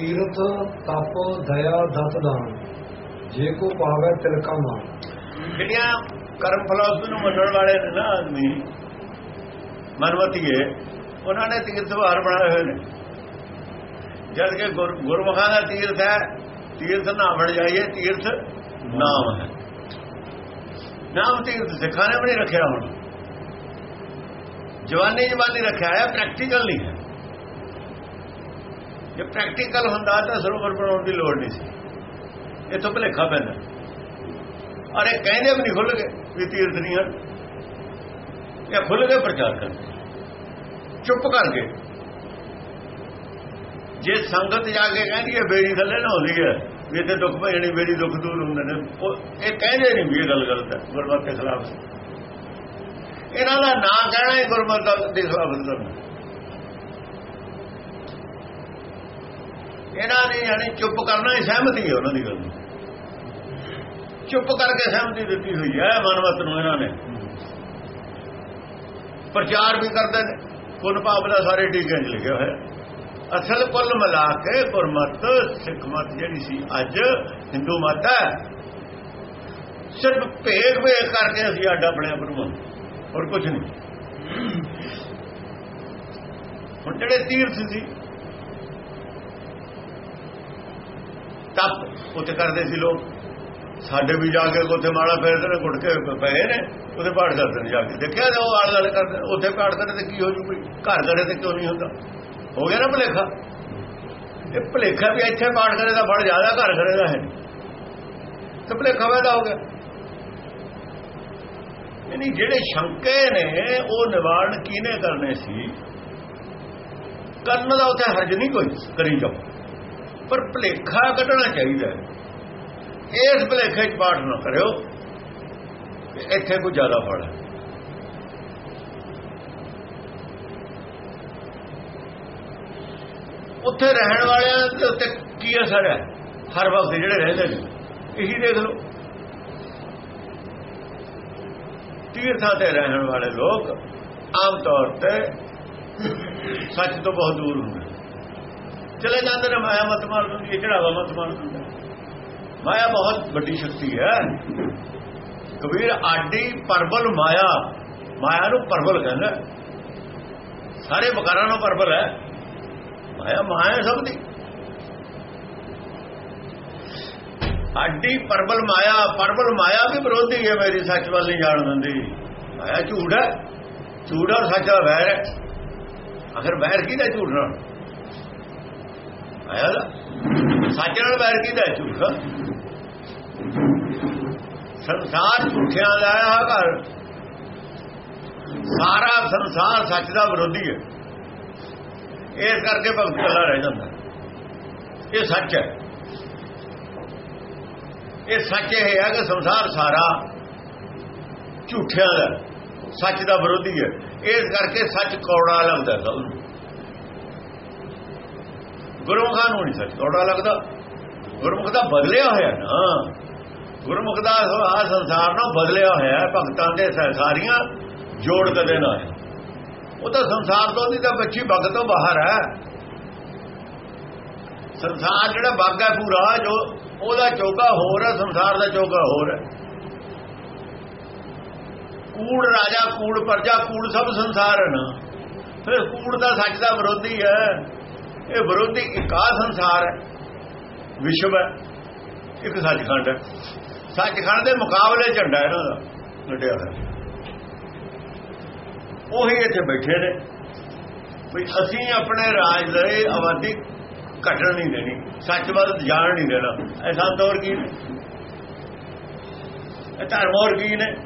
ਤੀਰਥ, ਤਪ, ਦਇਆ, ਦਤ ਦਾਨ। ਜੇ ਕੋ ਪਾਵੇ ਤਿਲਕਾ ਮਾਨ। ਜਿਹੜੀਆਂ ਕਰਮ ਫਲਸਫੀ ਨੂੰ ਮੰਨਣ ਵਾਲੇ ਨੇ ਨਾ ਆਦਮੀ ਮਨਵਤੀਏ ਉਹਨਾਂ ਨੇ ਤੀਰਥ ਵਾਰ ਬਣਾਏ ਹੋਏ ਨੇ। ਜਦ ਕਿ ਗੁਰਮੁਖਾਂ ਦਾ ਤੀਰਥ ਹੈ, ਤੀਰਥ ਨਾ ਬਣ ਜਾਈਏ, ਤੀਰਥ ਨਾਮ ਹੈ। ਨਾਮ ਤੀਰਥ ਸਿੱਖਾਂ ਨੇ ਵੀ ਨਹੀਂ ਰੱਖਿਆ ਹੁਣ। ਜਵਾਨੀ ਜਵਾਨੀ ਰੱਖਿਆ ਹੈ ਪ੍ਰੈਕਟੀਕਲ ਨਹੀਂ ਹੈ। ਜੇ ਪ੍ਰੈਕਟੀਕਲ ਹੁੰਦਾ ਤਾਂ ਸਰੋਵਰ ਬਣਾਉਣ ਦੀ ਲੋੜ ਨਹੀਂ ਸੀ। ਇਹ ਤੋਂ ਭਲੇਖਾ ਪੈਂਦਾ। ਇਹ ਕਹਿੰਦੇ ਵੀ ਨਹੀਂ ਖੁੱਲ ਗਏ ਵੀ ਤੀਰਥ ਨਹੀਂ ਹਨ। ਇਹ ਖੁੱਲ ਕੇ ਪ੍ਰਚਾਰ ਕਰਦੇ ਚੁੱਪ ਕਰਕੇ ਜੇ ਸੰਗਤ ਜਾ ਕੇ ਕਹਿੰਦੀ ਹੈ, ਬੇੜੀ ਥੱਲੇ ਨਾ ਹੁੰਦੀ ਹੈ, ਵੀ ਤੇ ਦੁੱਖ ਭਜਣੀ ਬੇੜੀ ਦੁੱਖ ਦੂਰ ਹੁੰਦੇ ਨੇ, ਉਹ ਇਹ ਕਹਿੰਦੇ ਨਹੀਂ ਵੀ ਇਹ ਗੱਲ ਗਲਤ ਹੈ, ਗੁਰਮਤਿ ਦੇ ਖਿਲਾਫ। ਇਹਨਾਂ ਦਾ ਨਾਂ ਕਹਿਣਾ ਹੀ ਗੁਰਮਤਿ ਦੇ ਖਿਲਾਫ ਕਰਨਾ ਇਹਨਾਂ ਨੇ ਯਾਨੀ ਚੁੱਪ ਕਰਨਾ ਹੀ ਸਹਿਮਤੀ ਹੈ ਉਹਨਾਂ ਦੀ ਗੱਲ ਨੂੰ ਚੁੱਪ ਕਰਕੇ ਸਹਿਮਤੀ ਦਿੱਤੀ ਹੋਈ ਹੈ ਮਨਮਤ ਨੂੰ ਇਹਨਾਂ ਨੇ। ਪ੍ਰਚਾਰ ਵੀ ਕਰਦੇ ਨੇ। ਕੁੱਲ ਪਾਪ ਦਾ ਸਾਰੇ ਟੀਕੇ 'ਚ ਲਿਖਿਆ ਹੋਇਆ ਅਸਲ ਕੁੱਲ ਮਿਲਾ ਕੇ ਗੁਰਮਤ, ਸਿੱਖ ਮਤ ਜਿਹੜੀ ਸੀ ਅੱਜ ਹਿੰਦੂ ਮਤ ਹੈ, ਸਿਰਫ ਭੇਗ ਭੇਗ ਕਰਕੇ ਅਸੀਂ ਅੱਡ ਆਪਣੇ ਆਪ ਨੂੰ ਹੋਰ ਕੁਝ ਨਹੀਂ। ਹੁਣ ਜਿਹੜੇ ਤੀਰਥ ਸੀ ਤਪ ਉੱਥੇ ਕਰਦੇ ਸੀ ਲੋਕ। ਸਾਡੇ ਵੀ ਜਾ ਕੇ ਉੱਥੇ ਮਾਲਾ ਫੇਰਦੇ ਨੇ ਗੁੱਟ ਕੇ ਪਏ ਨੇ, ਉਹਦੇ ਪਾਠ ਕਰਦੇ ਨੇ ਜਾ ਕੇ। ਦੇਖਿਆ ਤੇ ਉਹ ਆਲ ਗੱਲ ਕਰਦੇ, ਉੱਥੇ ਪਾਠ ਕਰਦੇ ਤੇ ਕੀ ਹੋ ਜੂ ਕੋਈ? ਘਰ ਕਰੇ ਤੇ ਕਿਉਂ ਨਹੀਂ ਹੁੰਦਾ? ਹੋ ਗਿਆ ਨਾ ਭਲੇਖਾ? ਇਹ ਭਲੇਖਾ ਵੀ ਇੱਥੇ ਪਾਠ ਕਰੇ ਦਾ ਫੜ, ਜ਼ਿਆਦਾ ਘਰ ਕਰੇ ਦਾ ਹੈ ਤੇ ਭਲੇਖਾ ਪੈਦਾ ਹੋ ਗਿਆ। ਨਹੀਂ ਜਿਹੜੇ ਸ਼ੰਕੇ ਨੇ, ਉਹ ਨਿਵਾਰਨ ਕਿਹਨੇ ਕਰਨੇ ਸੀ? ਕਰਨ ਦਾ ਉੱਥੇ ਹਰਜ ਨਹੀਂ ਕੋਈ, ਕਰੀ ਜਾਓ। ਪਰ ਭਲੇਖਾ ਕੱਢਣਾ ਚਾਹੀਦਾ ਇਸ ਭਲੇਖੇ 'ਚ ਪਾਠ ਨਾ ਕਰਿਓ ਕਿ ਇੱਥੇ ਕੋਈ ਜ਼ਿਆਦਾ ਫਲ ਹੈ। ਉੱਥੇ ਰਹਿਣ ਵਾਲਿਆਂ ਦੇ ਉੱਤੇ ਕੀ ਅਸਰ ਹੈ? ਹਰ ਵਕਤ ਜਿਹੜੇ ਰਹਿੰਦੇ ਨੇ, ਇਹੀ ਦੇਖ ਲਓ। ਤੀਰਥਾਂ ਤੇ ਰਹਿਣ ਵਾਲੇ ਲੋਕ ਆਮ ਤੌਰ ਤੇ ਸੱਚ ਤੋਂ ਬਹੁਤ ਦੂਰ ਹੁੰਦੇ ਚਲੇ ਜਾਂਦੇ ਨੇ ਮਾਇਆ ਮਤ ਮਾਰ ਦਿੰਦੀ ਹੈ ਚੜਾਵਾ ਮਤ ਮਾਰ ਦਿੰਦਾ ਮਾਇਆ ਬਹੁਤ ਵੱਡੀ ਸ਼ਕਤੀ ਹੈ। ਕਬੀਰ ਆਡੀ ਪਰਬਲ ਮਾਇਆ ਮਾਇਆ ਨੂੰ ਪਰਬਲ ਕਹਿੰਦਾ ਸਾਰੇ ਬਕਾਰਾਂ ਨੂੰ ਪਰਬਲ ਹੈ। ਮਾਇਆ ਮਾਇਆ ਸਭ ਦੀ। ਆਡੀ ਪਰਬਲ ਮਾਇਆ ਪਰਬਲ ਮਾਇਆ ਵੀ ਵਿਰੋਧੀ ਹੈ ਮੇਰੀ ਸੱਚ ਵੱਲ ਨਹੀਂ ਜਾਣ ਦਿੰਦੀ। ਮਾਇਆ ਝੂਠ ਹੈ। ਝੂਠ ਔਰ ਸੱਚ ਦਾ ਵੈਰ ਹੈ। ਅਗਰ ਵੈਰ ਕੀ ਝੂਠ ਨਾਲ? ਮਾਇਆ ਦਾ ਸੱਚ ਨਾਲ ਵੈਰ ਕੀ ਦਾ ਝੂਠ ਸੰਸਾਰ ਝੂਠਿਆਂ ਦਾ ਆ ਘਰ ਸਾਰਾ ਸੰਸਾਰ ਸੱਚ ਦਾ ਵਿਰੋਧੀ ਹੈ ਇਸ ਕਰਕੇ ਭਗਤ ਕੱਲਾ ਰਹਿ ਜਾਂਦਾ ਇਹ ਸੱਚ ਹੈ ਇਹ ਸੱਚ ਇਹ ਹੈ ਕਿ ਸੰਸਾਰ ਸਾਰਾ ਝੂਠਿਆਂ ਦਾ ਸੱਚ ਦਾ ਵਿਰੋਧੀ ਹੈ ਇਸ ਕਰਕੇ ਸੱਚ ਕੌੜਾ ਲੱਗਦਾ ਸਭ ਨੂੰ ਗੁਰਮੁਖਾਂ ਨੂੰ ਨਹੀਂ ਸੱਚ ਕੌੜਾ ਲੱਗਦਾ ਗੁਰਮੁਖ ਦਾ ਬਦਲਿਆ ਹੋਇਆ ਨਾ। ਗੁਰਮੁਖ ਦਾ ਆ ਸੰਸਾਰ ਨਾਲ ਬਦਲਿਆ ਹੋਇਆ ਭਗਤਾਂ ਦੇ ਸਾਰੀਆਂ ਜੋੜ ਕਦੇ ਨਾ ਉਹ ਤਾਂ ਸੰਸਾਰ ਤੋਂ ਦੀ ਤਾਂ ਬੱਚੀ ਭਗਤ ਤੋਂ ਬਾਹਰ ਹੈ। ਸੰਸਾਰ ਜਿਹੜਾ ਬਾਗ ਹੈ ਪੂਰਾ, ਜੋ ਉਹਦਾ ਚੋਗਾ ਹੋਰ ਹੈ, ਸੰਸਾਰ ਦਾ ਚੋਗਾ ਹੋਰ ਹੈ। ਕੂੜ ਰਾਜਾ, ਕੂੜ ਪਰਜਾ, ਕੂੜ ਸਭ ਸੰਸਾਰ ਹੈ ਫਿਰ ਕੂੜ ਦਾ ਸੱਚ ਦਾ ਵਿਰੋਧੀ ਹੈ। ਇਹ ਵਿਰੋਧੀ ਇੱਕਾ ਸੰਸਾਰ ਹੈ। ਵਿਸ਼ਵ ਹੈ, ਇੱਕ ਸੱਚਖੰਡ ਹੈ। ਸੱਚਖੰਡ ਦੇ ਮੁਕਾਬਲੇ ਝੰਡਾ ਇਹਨਾਂ ਦਾ ਗੱਡਿਆ ਹੋਇਆ। ਉਹੀ ਇੱਥੇ ਬੈਠੇ ਨੇ। ਵੀ ਅਸੀਂ ਆਪਣੇ ਰਾਜ ਦੇ ਆਬਾਦੀ ਘਟਣ ਨਹੀਂ ਦੇਣੀ ਸੱਚ ਵੱਲ ਜਾਣ ਨਹੀਂ ਦੇਣਾ। ਐਸਾ ਤੌਰ ਕੀ ਨੇ? ਇਹ ਧਰਮ ਹੋਰ ਕੀ ਨੇ?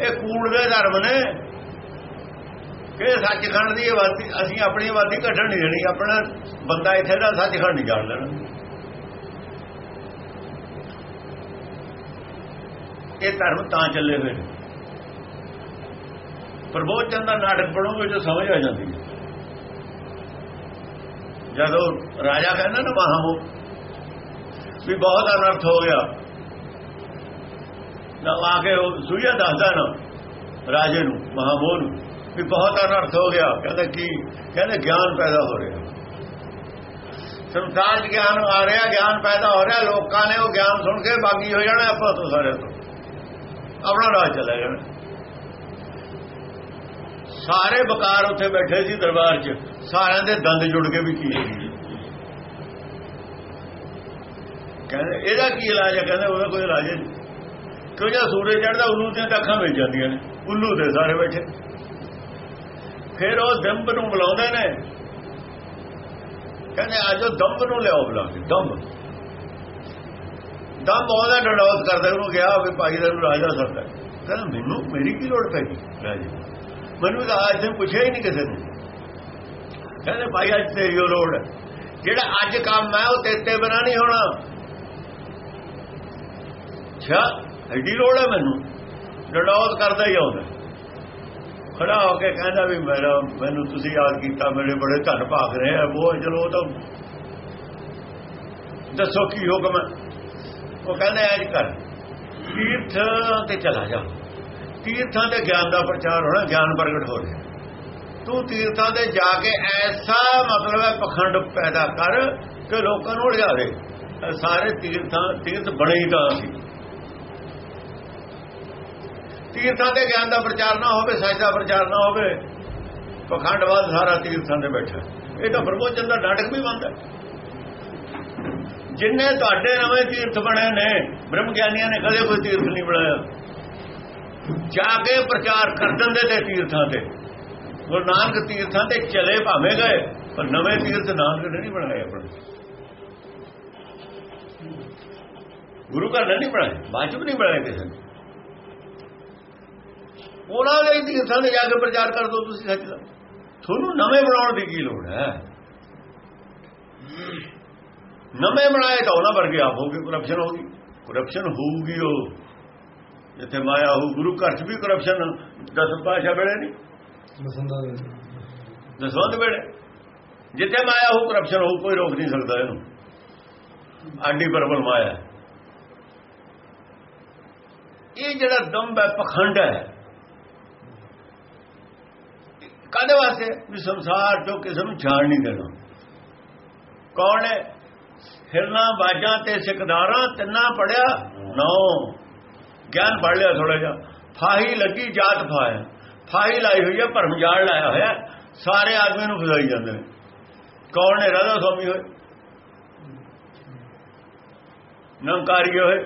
ਇਹ ਕੂੜ ਦੇ ਧਰਮ ਨੇ। ਕਿ ਸੱਚਖੰਡ ਦੀ ਆਬਾਦੀ ਅਸੀਂ ਆਪਣੀ ਆਬਾਦੀ ਘਟਣ ਨਹੀਂ ਦੇਣੀ, ਆਪਣਾ ਬੰਦਾ ਇੱਥੇ ਦਾ ਸੱਚਖੰਡ ਨਹੀਂ ਜਾਣ ਲੈਣਾ। ਇਹ ਧਰਮ ਤਾਂ ਚੱਲੇ ਹੋਏ ਨੇ। ਪ੍ਰਬੋਧ ਚੰਦ ਦਾ ਨਾਟਕ ਪੜੋਗੇ ਜੋ ਸਮਝ ਆ ਜਾਂਦੀ ਹੈ। ਜਦੋਂ ਰਾਜਾ ਕਹਿੰਦਾ ਨਾ ਮਹਾਮੋ, ਵੀ ਬਹੁਤ ਅਨਰਥ ਹੋ ਗਿਆ। ਨਾ ਆ ਕੇ ਉਹ ਸੂਈਆ ਦੱਸਦਾ ਨਾ ਰਾਜੇ ਨੂੰ, ਮਹਾਮੋ ਨੂੰ। ਵੀ ਬਹੁਤ ਅਨਰਥ ਹੋ ਗਿਆ। ਕਹਿੰਦਾ ਕੀ? ਕਹਿੰਦਾ ਗਿਆਨ ਪੈਦਾ ਹੋ ਰਿਹਾ। ਸੰਸਾਰ 'ਚ ਗਿਆਨ ਆ ਰਿਹਾ, ਗਿਆਨ ਪੈਦਾ ਹੋ ਰਿਹਾ। ਲੋਕਾਂ ਨੇ ਉਹ ਗਿਆਨ ਸੁਣ ਕੇ ਬਾਗੀ ਹੋ ਜਾਣਾ ਆਪਾਂ ਤੋਂ ਸਾਰੇ ਤੋਂ। ਆਪਣਾ ਰਾਜ ਚਲਾ ਜਾਣਾ ਸਾਰੇ ਬਕਾਰ ਉੱਥੇ ਬੈਠੇ ਸੀ ਦਰਬਾਰ 'ਚ। ਸਾਰਿਆਂ ਦੇ ਦੰਦ ਜੁੜ ਕੇ ਵੀ ਕੀ ਕਹਿੰਦੇ, ਇਹਦਾ ਕੀ ਇਲਾਜ ਹੈ ਕਹਿੰਦੇ, ਉਹਦਾ ਕੋਈ ਇਲਾਜ ਨਹੀਂ। ਕਿਉਂ? ਜੇ ਸੂਰਜ ਚੜਦਾ ਉੱਲੂ ਦੀਆਂ ਅੱਖਾਂ ਵਿੱਚ ਜਾਂਦੀਆਂ ਨੇ। ਉੱਲੂ ਦੇ ਸਾਰੇ ਬੈਠੇ। ਫਿਰ ਉਹ ਦੰਬ ਨੂੰ ਬੁਲਾਉਂਦੇ ਨੇ। ਕਹਿੰਦੇ ਆਜੋ ਦੰਬ ਨੂੰ ਲਿਆਓ ਬੁਲਾਉਂਦੇ ਦੰਬ ਦੰਬ ਉਹਦਾ ਡੜੌਤ ਕਰਦਾ, ਉਹਨੂੰ ਕਿਹਾ ਵੀ ਭਾਈ ਦਾ ਰਾਜਾ ਸਰਦਾ। ਕਹਿੰਦਾ, ਮੈਨੂੰ, ਮੇਰੀ ਕੀ ਲੋੜ ਪੈ ਗਈ? ਰਾਜੇ ਮੈਨੂੰ ਤਾਂ ਅੱਜ ਤੱਕ ਪੁੱਛਿਆ ਹੀ ਨਹੀਂ ਕਿਸੇ ਨੇ। ਕਹਿੰਦੇ, ਭਾਈ, ਅੱਜ ਤੇਰੀ ਲੋੜ ਹੈ। ਜਿਹੜਾ ਅੱਜ ਕੰਮ ਹੈ, ਉਹ ਤੇਤੇ ਬਣਾ ਨਹੀਂ ਹੋਣਾ। ਅੱਛਾ, ਐਡੀ ਲੋੜ ਹੈ ਮੈਨੂੰ। ਡੜੌਤ ਕਰਦਾ ਹੀ ਆਉਂਦਾ। ਖੜਾ ਹੋ ਕੇ ਕਹਿੰਦਾ ਵੀ ਮੇਰਾ ਮੈਨੂੰ ਤੁਸੀਂ ਯਾਦ ਕੀਤਾ, ਮੇਰੇ ਬੜੇ ਧੰਨ ਭਾਗ ਰਹੇ ਆ ਉਹ ਚਲੋ ਉਹ ਤਾਂ ਦੱਸੋ ਕੀ ਹੁਕਮ ਹੈ? ਉਹ ਕਹਿੰਦਾ ਐਜ ਕਰ, ਤੀਰਥ ਤੇ ਚਲਾ ਜਾ। ਤੀਰਥਾਂ ਤੇ ਗਿਆਨ ਦਾ ਪ੍ਰਚਾਰ ਹੋਣਾ, ਗਿਆਨ ਪ੍ਰਗਟ ਹੋ ਰਿਹਾ। ਤੂੰ ਤੀਰਥਾਂ ਤੇ ਜਾ ਕੇ ਐਸਾ ਮਤਲਬ ਹੈ, ਪਖੰਡ ਪੈਦਾ ਕਰ ਕਿ ਲੋਕਾਂ ਨੂੰ ਉਲਝਾਵੇ ਸਾਰੇ ਤੀਰਥਾਂ ਤੀਰਥ ਬਣੇ ਹੀ ਤਾਂ ਸੀ ਤੀਰਥਾਂ ਤੇ ਗਿਆਨ ਦਾ ਪ੍ਰਚਾਰ ਨਾ ਹੋਵੇ, ਸੱਚ ਦਾ ਪ੍ਰਚਾਰ ਨਾ ਹੋਵੇ, ਪਖੰਡਵਾਦ ਸਾਰਾ ਤੀਰਥਾਂ ਤੇ ਬੈਠਾ। ਇਹ ਤਾਂ ਪ੍ਰਮੋਚਨ ਦਾ ਨਾਟਕ ਵੀ ਬੰਦਾ ਜਿੰਨੇ ਤੁਹਾਡੇ ਨਵੇਂ ਤੀਰਥ ਬਣੇ ਨੇ ਬ੍ਰਹਮ ਗਿਆਨੀਆਂ ਨੇ ਕਦੇ ਕੋਈ ਤੀਰਥ ਨਹੀਂ ਬਣਾਇਆ। ਜਾ ਕੇ ਪ੍ਰਚਾਰ ਕਰ ਦਿੰਦੇ ਤੇ ਤੀਰਥਾਂ ਤੇ। ਗੁਰੂ ਨਾਨਕ ਤੀਰਥਾਂ ਤੇ ਚਲੇ ਭਾਵੇਂ ਗਏ, ਪਰ ਨਵੇਂ ਤੀਰਥ ਨਾਨਕ ਨੇ ਨਹੀਂ ਬਣਾਏ ਆਪਣੇ। ਗੁਰੂ ਘਰ ਨੇ ਨਹੀਂ ਬਣਾਏ, ਬਾਅਦ ਚ ਨਹੀਂ ਬਣਾਏ ਕਿਸੇ ਨੇ। ਉਹਨਾਂ ਦੇ ਤੀਰਥਾਂ ਤੇ ਜਾ ਕੇ ਪ੍ਰਚਾਰ ਕਰ ਦੋ ਤੁਸੀਂ ਸੱਚ ਦਾ। ਤੁਹਾਨੂੰ ਨਵੇਂ ਬਣਾਉਣ ਦੀ ਕੀ ਲੋੜ ਹੈ? ਨਵੇਂ ਬਣਾਏ ਤਾਂ ਉਹਨਾਂ ਵਰਗੇ ਆਪ ਹੋਗੇ ਕਰਪਸ਼ਨ ਹੋਗੀ ਕਰਪਸ਼ਨ ਹੋਊਗੀ ਉਹ। ਜਿੱਥੇ ਮਾਇਆ ਹੋ ਗੁਰੂ ਘਰ 'ਚ ਵੀ ਕਰਪਸ਼ਨ ਦਸ ਪਾਸ਼ਾ ਵੇਲੇ ਨਹੀਂ। ਦੇ ਦਸਵੰਦ ਵੇਲੇ ਜਿੱਥੇ ਮਾਇਆ ਹੋ ਕਰਪਸ਼ਨ ਹੋ ਕੋਈ ਰੋਕ ਨਹੀਂ ਸਕਦਾ ਇਹਨੂੰ। ਆਡੀ ਪਰਬਲ ਮਾਇਆ। ਇਹ ਜਿਹੜਾ ਦੰਬ ਹੈ ਪਖੰਡ ਹੈ। ਕਾਦੇ ਵਾਸਤੇ? ਵੀ ਸੰਸਾਰ ਜੋ ਕਿਸੇ ਨੂੰ ਜਾਣ ਨਹੀਂ ਦੇਣਾ। ਕੌਣ ਹੈ? ਹਿਰਨਾ, ਬਾਜਾਂ ਤੇ ਸਿਕਦਾਰਾਂ, ਤਿੰਨਾ ਪੜਿਆ? ਨੌ। ਗਿਆਨ ਪੜ ਲਿਆ ਥੋੜਾ ਜਿਹਾ। ਫਾਹੀ ਲੱਗੀ, ਜਾਤ ਫਾਇਆ ਫਾਹੀ ਲਾਈ ਹੋਈ ਹੈ, ਭਰਮ ਜਾਲ ਲਾਇਆ ਹੋਇਆ। ਸਾਰੇ ਆਦਮੀ ਨੂੰ ਫਸਾਈ ਜਾਂਦੇ ਨੇ। ਕੌਣ ਨੇ ਰਾਧਾ ਸੁਆਮੀ ਹੋਏ। ਨੰਕਾਰੀ ਹੋਏ।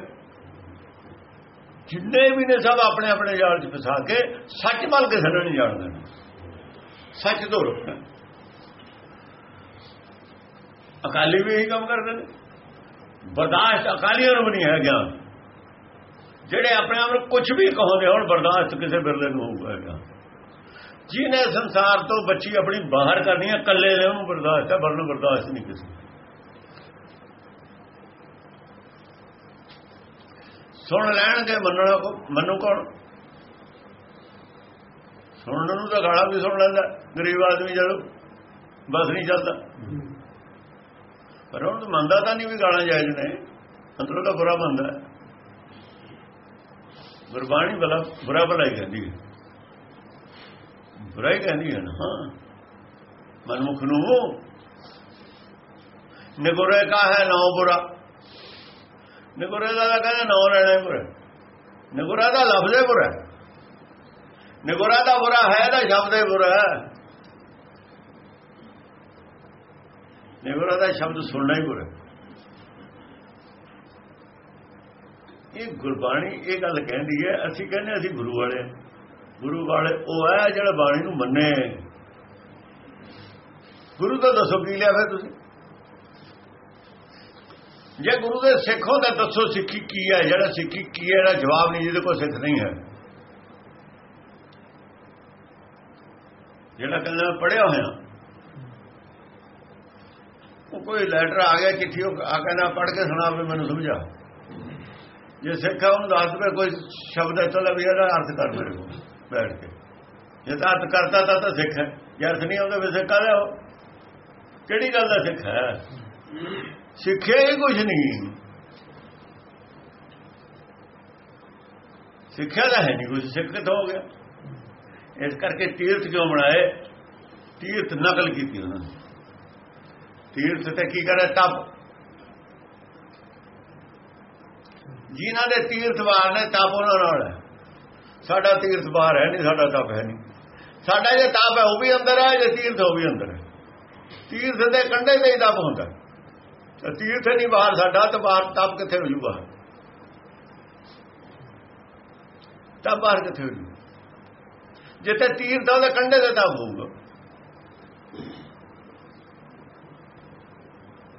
ਜਿੰਨੇ ਵੀ ਨੇ ਸਭ ਆਪਣੇ ਆਪਣੇ ਜਾਲ 'ਚ ਫਸਾ ਕੇ ਸੱਚ ਵੱਲ ਕਿਸੇ ਨੂੰ ਨਹੀਂ ਜਾਣਦੇ। ਸੱਚ ਤੋਂ ਰੁਕਣਾ ਅਕਾਲੀ ਵੀ ਇਹੀ ਕੰਮ ਕਰਦੇ ਨੇ। ਬਰਦਾਸ਼ਤ ਅਕਾਲੀਆਂ ਨੂੰ ਨਹੀਂ ਹੈ ਗਿਆਨ ਜਿਹੜੇ ਆਪਣੇ ਆਪ ਨੂੰ ਕੁਝ ਵੀ ਕਹੋਗੇ, ਹੁਣ ਬਰਦਾਸ਼ਤ ਕਿਸੇ ਬਿਰਲੇ ਨੂੰ ਹੋਊਗਾ ਜਿਹਨੇ ਸੰਸਾਰ ਤੋਂ ਬੱਚੀ ਆਪਣੀ ਬਾਹਰ ਕਰਨੀ ਹੈ, ਇਕੱਲੇ ਨੇ ਉਹਨੂੰ ਬਰਦਾਸ਼ਤ ਹੈ ਵਰਨ ਬਰਦਾਸ਼ਤ ਨਹੀਂ ਕਿਸੇ ਸੁਣ ਲੈਣਗੇ, ਮੰਨਣਾ ਕੋ ਮੰਨੂ ਕੌਣ? ਸੁਣਨ ਨੂੰ ਤਾਂ ਗਾਲਾਂ ਵੀ ਸੁਣ ਲੈਂਦਾ, ਗਰੀਬ ਆਦਮੀ ਜਦੋਂ ਬਸ ਨਹੀਂ ਚੱਲਦਾ। ਪਰ ਉਹ ਮੰਨਦਾ ਤਾਂ ਨਹੀਂ ਵੀ ਗਾਲਾਂ ਜਾਇਜ਼ ਨੇ, ਅੰਦਰੋਂ ਤਾਂ ਬੁਰਾ ਮੰਨਦਾ। ਗੁਰਬਾਣੀ ਬਲਾ ਬੁਰਾ ਭਲਾ ਹੀ ਕਹਿੰਦੀ ਹੈ। ਬੁਰਾ ਹੀ ਕਹਿੰਦੀ ਹੈ ਨਾ, ਹਾਂ। ਮਨਮੁਖ ਨੂੰ ਨਿਗੁਰੇ ਕਾ ਹੈ ਨੌ ਬੁਰਾ। ਨਿਗੁਰੇ ਦਾ ਕਹਿੰਦਾ ਨੌ ਲੈਣਾ ਬੁਰਾ। ਨਿਗੁਰਾ ਦਾ ਲਫ਼ਜ਼ ਹੈ ਬੁਰਾ। ਨਿਗੁਰਾ ਦਾ ਬੁਰਾ ਹੈ ਦਾ ਸ਼ਬਦ ਹੈ ਬੁਰਾ ਨਿਗੁਰਾ ਦਾ ਸ਼ਬਦ ਸੁਣਨਾ ਹੀ ਬੁਰਾ ਇਹ ਗੁਰਬਾਣੀ ਇਹ ਗੱਲ ਕਹਿੰਦੀ ਹੈ, ਅਸੀਂ ਕਹਿੰਦੇ ਅਸੀਂ ਗੁਰੂ ਵਾਲੇ ਗੁਰੂ ਵਾਲੇ ਉਹ ਹੈ ਜਿਹੜਾ ਬਾਣੀ ਨੂੰ ਮੰਨੇ। ਗੁਰੂ ਤਾਂ ਦੱਸੋ ਕੀ ਲਿਆ ਫਿਰ ਤੁਸੀਂ? ਜੇ ਗੁਰੂ ਦੇ ਸਿੱਖੋ ਤਾਂ ਦੱਸੋ ਸਿੱਖੀ ਕੀ ਹੈ, ਜਿਹੜਾ ਸਿੱਖੀ ਕੀ ਹੈ ਇਹਦਾ ਜਵਾਬ ਨਹੀਂ ਜਿਹਦੇ ਕੋਲ ਸਿੱਖ ਨਹੀਂ ਹੈ। ਜਿਹੜਾ ਕਹਿੰਦਾ ਪੜਿਆ ਹੋਇਆ। ਉਹ ਕੋਈ ਲੈਟਰ ਆ ਗਿਆ, ਚਿੱਠੀ ਉਹ ਆ ਕਹਿੰਦਾ ਪੜ ਕੇ ਸੁਣਾ ਵੀ ਮੈਨੂੰ ਸਮਝਾ। ਜੇ ਸਿੱਖਾ ਉਹਨੂੰ ਦੱਸ ਦੇ ਕੋਈ ਸ਼ਬਦ ਹੈ ਚਲੋ ਵੀ ਇਹਦਾ ਅਰਥ ਕਰ ਮੇਰੇ ਕੋਲ, ਬੈਠ ਕੇ। ਜੇ ਤਾਂ ਅਰਥ ਕਰਤਾ ਤਾਂ ਤਾਂ ਸਿੱਖ ਹੈ। ਜੇ ਅਰਥ ਨਹੀਂ ਆਉਂਦਾ ਵੀ ਸਿੱਖ ਕਾਹਦਾ ਹੋ ਕਿਹੜੀ ਗੱਲ ਦਾ ਸਿੱਖ ਹੈ? ਸਿੱਖਿਆ ਹੀ ਕੁਝ ਨਹੀਂ। ਸਿੱਖਿਆ ਦਾ ਹੈ ਨਹੀਂ ਕੁਝ ਸਿੱਖ ਕਿੱਥੋਂ ਹੋ ਗਿਆ? ਇਸ ਕਰਕੇ ਤੀਰਥ ਕਿਉਂ ਬਣਾਏ, ਤੀਰਥ ਨਕਲ ਕੀਤੀ ਉਹਨਾਂ ਨੇ। ਤੀਰਥ ਤੇ ਕੀ ਕਰੇ ਤਪ ਜਿਨ੍ਹਾਂ ਦੇ ਤੀਰਥ ਬਾਹਰ ਨੇ ਤਪ ਉਹਨਾਂ ਨਾਲ ਹੈ। ਸਾਡਾ ਤੀਰਥ ਬਾਹਰ ਹੈ ਨਹੀਂ, ਸਾਡਾ ਤਪ ਹੈ ਨਹੀਂ। ਸਾਡਾ ਜੇ ਤਪ ਹੈ, ਉਹ ਵੀ ਅੰਦਰ ਹੈ, ਜੇ ਤੀਰਥ ਉਹ ਵੀ ਅੰਦਰ ਹੈ। ਤੀਰਥ ਦੇ ਕੰਢੇ ਤੇ ਹੀ ਤਪ ਹੁੰਦਾ ਤੀਰਥ ਨਹੀਂ ਬਾਹਰ, ਸਾਡਾ ਤਾਂ ਬਾਹਰ ਤਪ ਕਿੱਥੇ ਹੋ ਜੂ ਬਾਹਰ ਤਪ ਬਾਹਰ ਕਿੱਥੇ ਹੋ ਜੂ ਜਿੱਥੇ ਤੀਰਥ ਉਹਦੇ ਕੰਢੇ ਤੇ ਤਪ ਹੋਊਗਾ।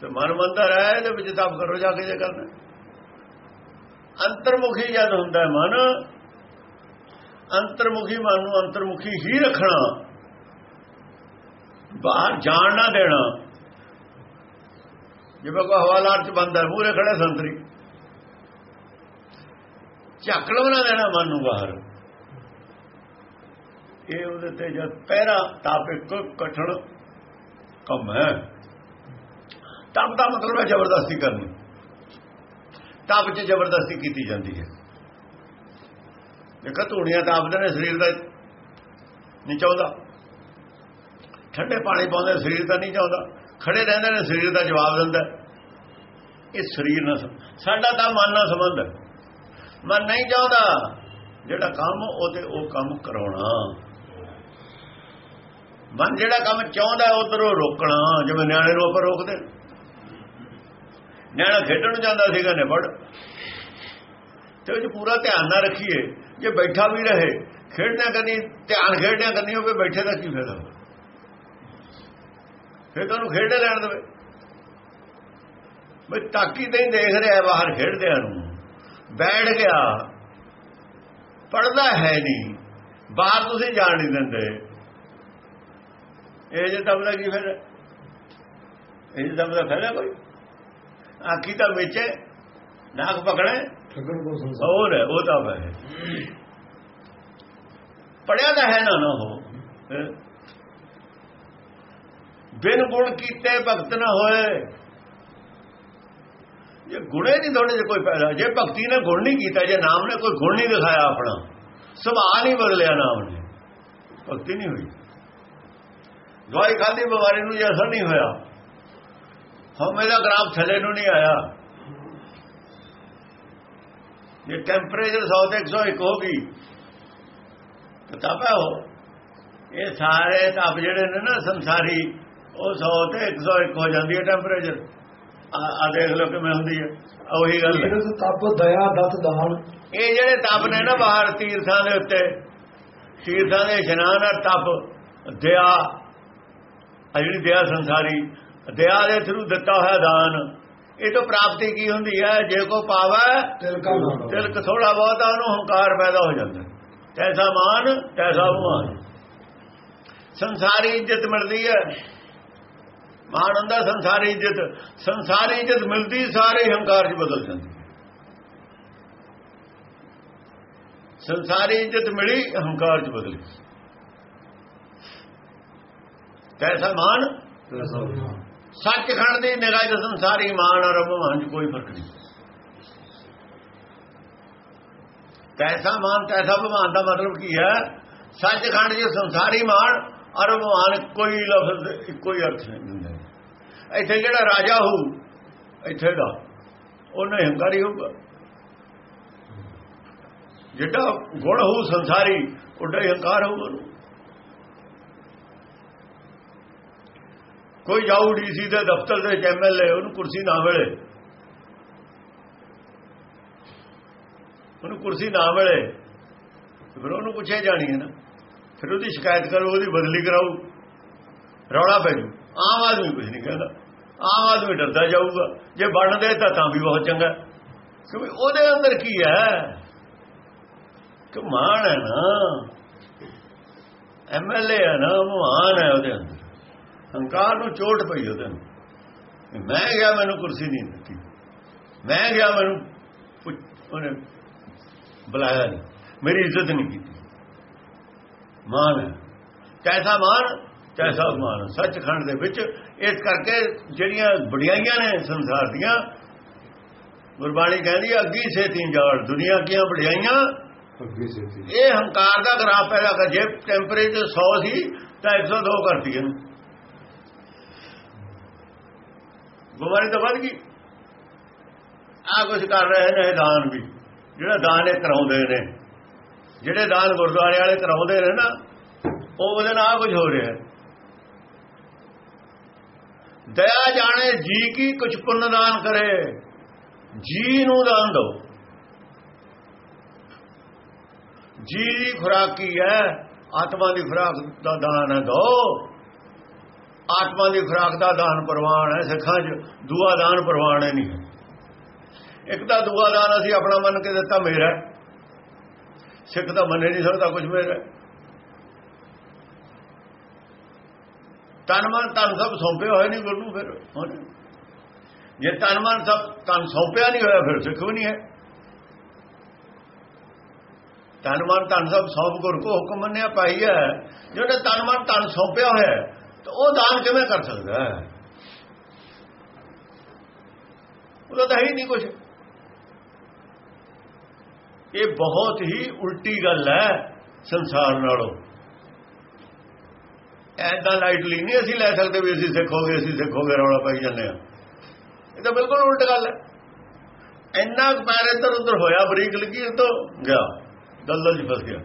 ਤੇ ਮਨ ਮੰਦਰ ਹੈ, ਇਹਦੇ ਵਿੱਚ ਤਪ ਕਰੋ ਜਾ ਕੇ ਜੇ ਕਰਨਾ। ਅੰਤਰਮੁਖੀ ਜਦ ਹੁੰਦਾ ਮਨ, ਅੰਤਰਮੁਖੀ ਮਨ ਨੂੰ ਅੰਤਰਮੁਖੀ ਹੀ ਰੱਖਣਾ, ਬਾਹਰ ਜਾਣ ਨਾ ਦੇਣਾ। ਜਿਵੇਂ ਕੋ ਹਵਾਲਾਤ ਚ ਬੰਦਾ ਮੂਰੇ ਖੜੇ ਸੰਤਰੀ। ਝਕਲਵ ਨਾ ਦੇਣਾ ਮਨ ਨੂੰ ਬਾਹਰ। ਇਹ ਉਹਦੇ ਤੇ ਜਦ ਪਹਿਰਾ ਤਾਪਿਕ ਕਠਣ ਕੰਮ ਹੈ। ਤਪ ਦਾ ਮਤਲਬ ਹੈ ਜ਼ਬਰਦਸਤੀ ਕਰਨੀ। ਤਪ 'ਚ ਜ਼ਬਰਦਸਤੀ ਕੀਤੀ ਜਾਂਦੀ ਹੈ। ਦੇਖੋ ਧੂਣੀਆਂ ਤਾਪਦੇ ਨੇ, ਸਰੀਰ ਦਾ ਨਹੀਂ ਚਾਹੁੰਦਾ। ਠੰਡੇ ਪਾਣੀ ਪਾਉਂਦੇ, ਸਰੀਰ ਤਾਂ ਨਹੀਂ ਚਾਹੁੰਦਾ। ਖੜੇ ਰਹਿੰਦੇ ਨੇ, ਸਰੀਰ ਦਾ ਜਵਾਬ ਦਿੰਦਾ। ਇਹ ਸਰੀਰ ਨਾਲ ਸਾਡਾ ਤਾਂ ਮਨ ਨਾਲ ਸੰਬੰਧ ਹੈ। ਮਨ ਨਹੀਂ ਚਾਹੁੰਦਾ। ਜਿਹੜਾ ਕੰਮ ਉਹਦੇ ਉਹ ਕੰਮ ਕਰਾਉਣਾ। ਮਨ ਜਿਹੜਾ ਕੰਮ ਚਾਹੁੰਦਾ ਉਧਰੋਂ ਰੋਕਣਾ, ਜਿਵੇਂ ਨਿਆਣੇ ਨੂੰ ਆਪਾਂ ਰੋਕਦੇ। ਨਿਆਣਾ ਖੇਡਣ ਜਾਂਦਾ ਸੀਗਾ ਨਿਬੜ। ਤੇ ਉਹ ਪੂਰਾ ਧਿਆਨ ਨਾ ਰੱਖੀਏ, ਜੇ ਬੈਠਾ ਵੀ ਰਹੇ, ਖੇਡਣਾ ਕਰਨੀ, ਧਿਆਨ ਖੇਡਣਾ ਕਰਨੀ ਹੋਵੇ, ਬੈਠੇ ਦਾ ਕੀ ਫਾਇਦਾ? ਫਿਰ ਤੁਹਾਨੂੰ ਖੇਡੇ ਲੈਣ ਦੇਵੇ। ਬਈ ਤਾਕੀ ਤੇ ਦੇਖ ਰਿਹਾ ਬਾਹਰ ਖੇਡਦਿਆਂ ਨੂੰ। ਬੈਠ ਗਿਆ। ਪੜਦਾ ਹੈ ਨਹੀਂ। ਬਾਹਰ ਤੁਸੀਂ ਜਾਣ ਨਹੀਂ ਦਿੰਦੇ। ਇਹ ਜੇ ਤਬਲਾ ਕੀ ਫਿਰ? ਇਹ ਜੇ ਤਬਲਾ ਫਾਇਦਾ ਕੋਈ? ਆਖੀ ਤਾਂ ਵਿੱਚ ਨਾਕ ਪਕੜੇ। ਠੱਗਣ ਕੋ ਸੰਸਾਰ। ਹੈ, ਉਹ ਤਾਂ ਹੈ। ਪੜਿਆ ਤਾਂ ਹੈ ਨਾ ਨਾ ਹੋ? ਬਿਨ ਗੁਣ ਕੀਤੇ ਭਗਤ ਨਾ ਹੋਏ। ਜੇ ਗੁਣੇ ਨਹੀਂ ਤੁਹਾਡੇ 'ਚ ਕੋਈ ਪੈਦਾ ਜੇ ਭਗਤੀ ਨੇ ਗੁਣ ਨਹੀਂ ਕੀਤਾ ਜੇ ਨਾਮ ਨੇ ਕੋਈ ਗੁਣ ਨਹੀਂ ਦਿਖਾਇਆ ਆਪਣਾ ਸੁਭਾਅ ਨਹੀਂ ਬਦਲਿਆ ਨਾਮ ਨੇ। ਭਗਤੀ ਨਹੀਂ ਹੋਈ। ਦਵਾਈ ਖਾਦੀ ਬਿਮਾਰੀ ਨੂੰ ਅਸਰ ਨਹੀਂ ਹੋਇਆ। ਹਮੇ ਦਾ ਗ੍ਰਾਫ ਥੱਲੇ ਨੂੰ ਨਹੀਂ ਆਇਆ। ਜੇ ਟੈਂਪਰੇਚਰ 100 ਤੇ 101 ਹੋ ਗਈ ਤਾਂ ਤਾਪਾ ਹੋ। ਇਹ ਸਾਰੇ ਤਾਪ ਜਿਹੜੇ ਨੇ ਨਾ ਸੰਸਾਰੀ ਉਹ 100 ਤੇ 101 ਹੋ ਜਾਂਦੀ ਹੈ ਟੈਂਪਰੇਚਰ। ਆ ਦੇਖ ਲਓ ਕਿਵੇਂ ਹੁੰਦੀ ਹੈ। ਉਹੀ ਗੱਲ ਹੈ। ਤਪ ਦਇਆ ਦਤ ਦਾਨ ਇਹ ਜਿਹੜੇ ਤਪ ਨੇ ਨਾ ਬਾਹਰ ਤੀਰਥਾਂ ਦੇ ਉੱਤੇ ਤੀਰਥਾਂ ਦੇ ਇਸ਼ਨਾਨ ਔਰ ਤਪ ਦਇਆ ਆ ਜਿਹੜੀ ਦਇਆ ਸੰਸਾਰੀ ਦਇਆ ਦੇ ਥਰੂ ਦਿੱਤਾ ਹੋਇਆ ਦਾਨ ਇਹ ਤੋਂ ਪ੍ਰਾਪਤੀ ਕੀ ਹੁੰਦੀ ਹੈ? ਜੇ ਕੋ ਪਾਵੇ ਤਿਲਕਾ ਥੋੜਾ ਬਹੁਤਾ। ਉਹਨੂੰ ਹੰਕਾਰ ਪੈਦਾ ਹੋ ਜਾਂਦਾ। ਤੈਸਾ ਮਾਨ ਤੈਸਾ ਮਾਨ। ਸੰਸਾਰੀ ਇੱਜ਼ਤ ਮਿਲਦੀ ਹੈ। ਮਾਨ ਹੁੰਦਾ ਸੰਸਾਰੀ ਇੱਜ਼ਤ। ਸੰਸਾਰੀ ਇੱਜ਼ਤ ਮਿਲਦੀ ਸਾਰੇ ਹੰਕਾਰ 'ਚ ਬਦਲ ਜਾਂਦੀ। ਸੰਸਾਰੀ ਇੱਜ਼ਤ ਮਿਲੀ ਹੰਕਾਰ 'ਚ ਬਦਲ। ਗਈ ਤੈਸਾ ਮਾਨ ਸੱਚਖੰਡ ਦੀ ਨਿਗਾਹ 'ਚ ਸੰਸਾਰੀ ਮਾਨ ਔਰ ਅਭਿਮਾਨ 'ਚ ਕੋਈ ਫ਼ਰਕ ਨਹੀਂ। ਤੈਸਾ ਮਾਨ ਤੈਸਾ ਅਭਿਮਾਨ ਦਾ ਮਤਲਬ ਕੀ ਹੈ ਸੱਚਖੰਡ 'ਚ ਸੰਸਾਰੀ ਮਾਨ ਔਰ ਅਭਿਮਾਨ ਕੋਈ ਲਫ਼ਜ਼ ਇੱਕੋ ਹੀ ਅਰਥ ਨਹੀਂ ਇੱਥੇ ਜਿਹੜਾ ਰਾਜਾ ਹੋ ਇੱਥੇ ਦਾ ਉਹਨੇ ਹੰਕਾਰੀ ਹੋਊਗਾ। ਜਿਹੜਾ ਗੁਣ ਹੋ ਸੰਸਾਰੀ ਹੀ ਹੰਕਾਰ ਹੋਊਗਾ ਉਹਨੂੰ। ਕੋਈ ਜਾਊ ਡੀਸੀ ਦੇ ਦਫ਼ਤਰ ਦੇ ਐਮਐਲਏ ਉਹਨੂੰ ਕੁਰਸੀ ਨਾ ਮਿਲੇ। ਉਹਨੂੰ ਕੁਰਸੀ ਨਾ ਮਿਲੇ ਫਿਰ ਉਹਨੂੰ ਪੁੱਛਿਆ ਜਾਣੀ ਹੈ ਨਾ। ਫਿਰ ਉਹਦੀ ਸ਼ਿਕਾਇਤ ਕਰੋ, ਉਹਦੀ ਬਦਲੀ ਕਰਾਓ। ਰੌਲਾ ਪੈ ਜੂ। ਆਮ ਆਦਮੀ ਕੁਝ ਨਹੀਂ ਕਹਿੰਦਾ। ਆਮ ਆਦਮੀ ਡਰਦਾ ਜਾਊਗਾ। ਜੇ ਬਣਦੇ ਤਾਂ ਤਾਂ ਵੀ ਬਹੁਤ ਚੰਗਾ। ਕਿਉਂਕਿ ਉਹਦੇ ਅੰਦਰ ਕੀ ਹੈ? ਕਿ ਮਾਣ ਹੈ ਨਾ। ਐਮਐਲਏ ਹੈ ਨਾ ਮਾਣ ਹੈ ਉਹਦੇ ਅੰਦਰ। ਹੰਕਾਰ ਨੂੰ ਚੋਟ ਪਈ ਉਹਦੇ ਨੂੰ। ਮੈਂ ਗਿਆ ਮੈਨੂੰ ਕੁਰਸੀ ਨਹੀਂ ਦਿੱਤੀ। ਮੈਂ ਗਿਆ ਮੈਨੂੰ ਉਹਨੇ ਬੁਲਾਇਆ ਨਹੀਂ। ਮੇਰੀ ਇੱਜ਼ਤ ਨਹੀਂ ਕੀਤੀ। ਮਾਨ ਹੈ। ਕੈਸਾ ਮਾਨ ਕੈਸਾ ਮਾਨ। ਸੱਚਖੰਡ ਦੇ ਵਿੱਚ ਇਸ ਕਰਕੇ ਜਿਹੜੀਆਂ ਵਡਿਆਈਆਂ ਨੇ ਸੰਸਾਰ ਦੀਆਂ ਗੁਰਬਾਣੀ ਕਹਿੰਦੀ ਅੱਗੀ ਸੇਤੀ ਜਾੜ ਦੁਨੀਆ ਕੀਆਂ ਵਡਿਆਈਆਂ। ਅੱਗੇ ਸੇਤੀ। ਇਹ ਹੰਕਾਰ ਦਾ ਗ੍ਰਾਫ ਪੈਦਾ ਕਰ। ਜੇ ਟੈਂਪਰੇਚਰ 100 ਸੀ ਤਾਂ 102 ਕਰਤੀ ਇਹਨੂੰ। ਬਿਮਾਰੀ ਤਾਂ ਵੱਧ ਗਈ। ਆ ਕੁਝ ਕਰ ਰਹੇ ਨੇ ਇਹ ਦਾਨ ਵੀ। ਜਿਹੜਾ ਦਾਨ ਇਹ ਕਰਾਉਂਦੇ ਨੇ, ਜਿਹੜੇ ਦਾਨ ਗੁਰਦੁਆਰੇ ਵਾਲੇ ਕਰਾਉਂਦੇ ਨੇ ਨਾ, ਉਹ ਉਹਦੇ ਨਾਲ ਕੁਝ ਹੋ ਰਿਹਾ ਦਇਆ ਜਾਣੇ ਜੀ ਕੀ ਕੁਝ ਪੁੰਨ ਦਾਨ ਕਰੇ, ਜੀ ਨੂੰ ਦਾਨ ਦੋ ਜੀ ਦੀ ਖੁਰਾਕ ਕੀ ਹੈ, ਆਤਮਾ ਦੀ ਖੁਰਾਕ ਦਾ ਦਾਨ ਹੈ ਦੋ ਆਤਮਾ ਦੀ ਖੁਰਾਕ ਦਾ ਦਾਨ ਪ੍ਰਵਾਨ ਹੈ, ਸਿੱਖਾਂ 'ਚ ਦੂਆ ਦਾਨ ਪ੍ਰਵਾਨ ਹੈ ਨਹੀਂ ਇੱਕ ਤਾਂ ਦੂਆ ਦਾਨ ਅਸੀਂ ਆਪਣਾ ਮੰਨ ਕੇ ਦਿੱਤਾ, ਮੇਰਾ ਸਿੱਖ ਤਾਂ ਮੰਨੇ ਨਹੀਂ ਸਕਦਾ ਕੁਝ ਮੇਰਾ ਤਨ ਮਨ ਤਨ ਸਭ ਸੌਂਪੇ ਹੋਏ ਨਹੀਂ ਗੁਰੂ ਨੂੰ ਫਿਰ ਜੇ ਤਨ ਮਨ ਸਭ ਤਨ ਸੌਂਪਿਆ ਨਹੀਂ ਹੋਇਆ, ਫਿਰ ਸਿੱਖ ਵੀ ਨਹੀਂ ਹੈ। ਤਨ ਮਨ ਤਨ ਸਭ ਸੌਂਪ ਗੁਰ ਕੋ ਹੁਕਮ ਮੰਨਿਆ ਪਾਈ ਹੈ। ਜਿਹੜਾ ਤਨ ਮਨ ਤਨ ਸੌਂਪਿਆ ਹੋਇਆ ਉਹ ਦਾਨ ਕਿਵੇਂ ਕਰ ਸਕਦਾ ਹੈ? ਉਹਦਾ ਤਾਂ ਹੀ ਨਹੀਂ ਕੁਝ ਇਹ ਬਹੁਤ ਹੀ ਉਲਟੀ ਗੱਲ ਹੈ ਸੰਸਾਰ ਨਾਲੋਂ। ਐਦਾਂ ਲਾਈਟਲੀ ਨਹੀਂ ਅਸੀਂ ਲੈ ਸਕਦੇ ਵੀ ਅਸੀਂ ਸਿੱਖੋਗੇ ਅਸੀਂ ਸਿੱਖੋਗੇ, ਰੌਲਾ ਪਾਈ ਜਾਂਦੇ ਆ ਇਹ ਤਾਂ ਬਿਲਕੁਲ ਉਲਟ ਗੱਲ ਹੈ। ਇੰਨਾ ਪੈਰ ਇੱਧਰ ਉੱਧਰ ਹੋਇਆ ਬਰੀਕ ਲਕੀਰ ਤੋਂ ਗਿਆ, ਦਲਦਲ 'ਚ ਫਸ ਗਿਆ।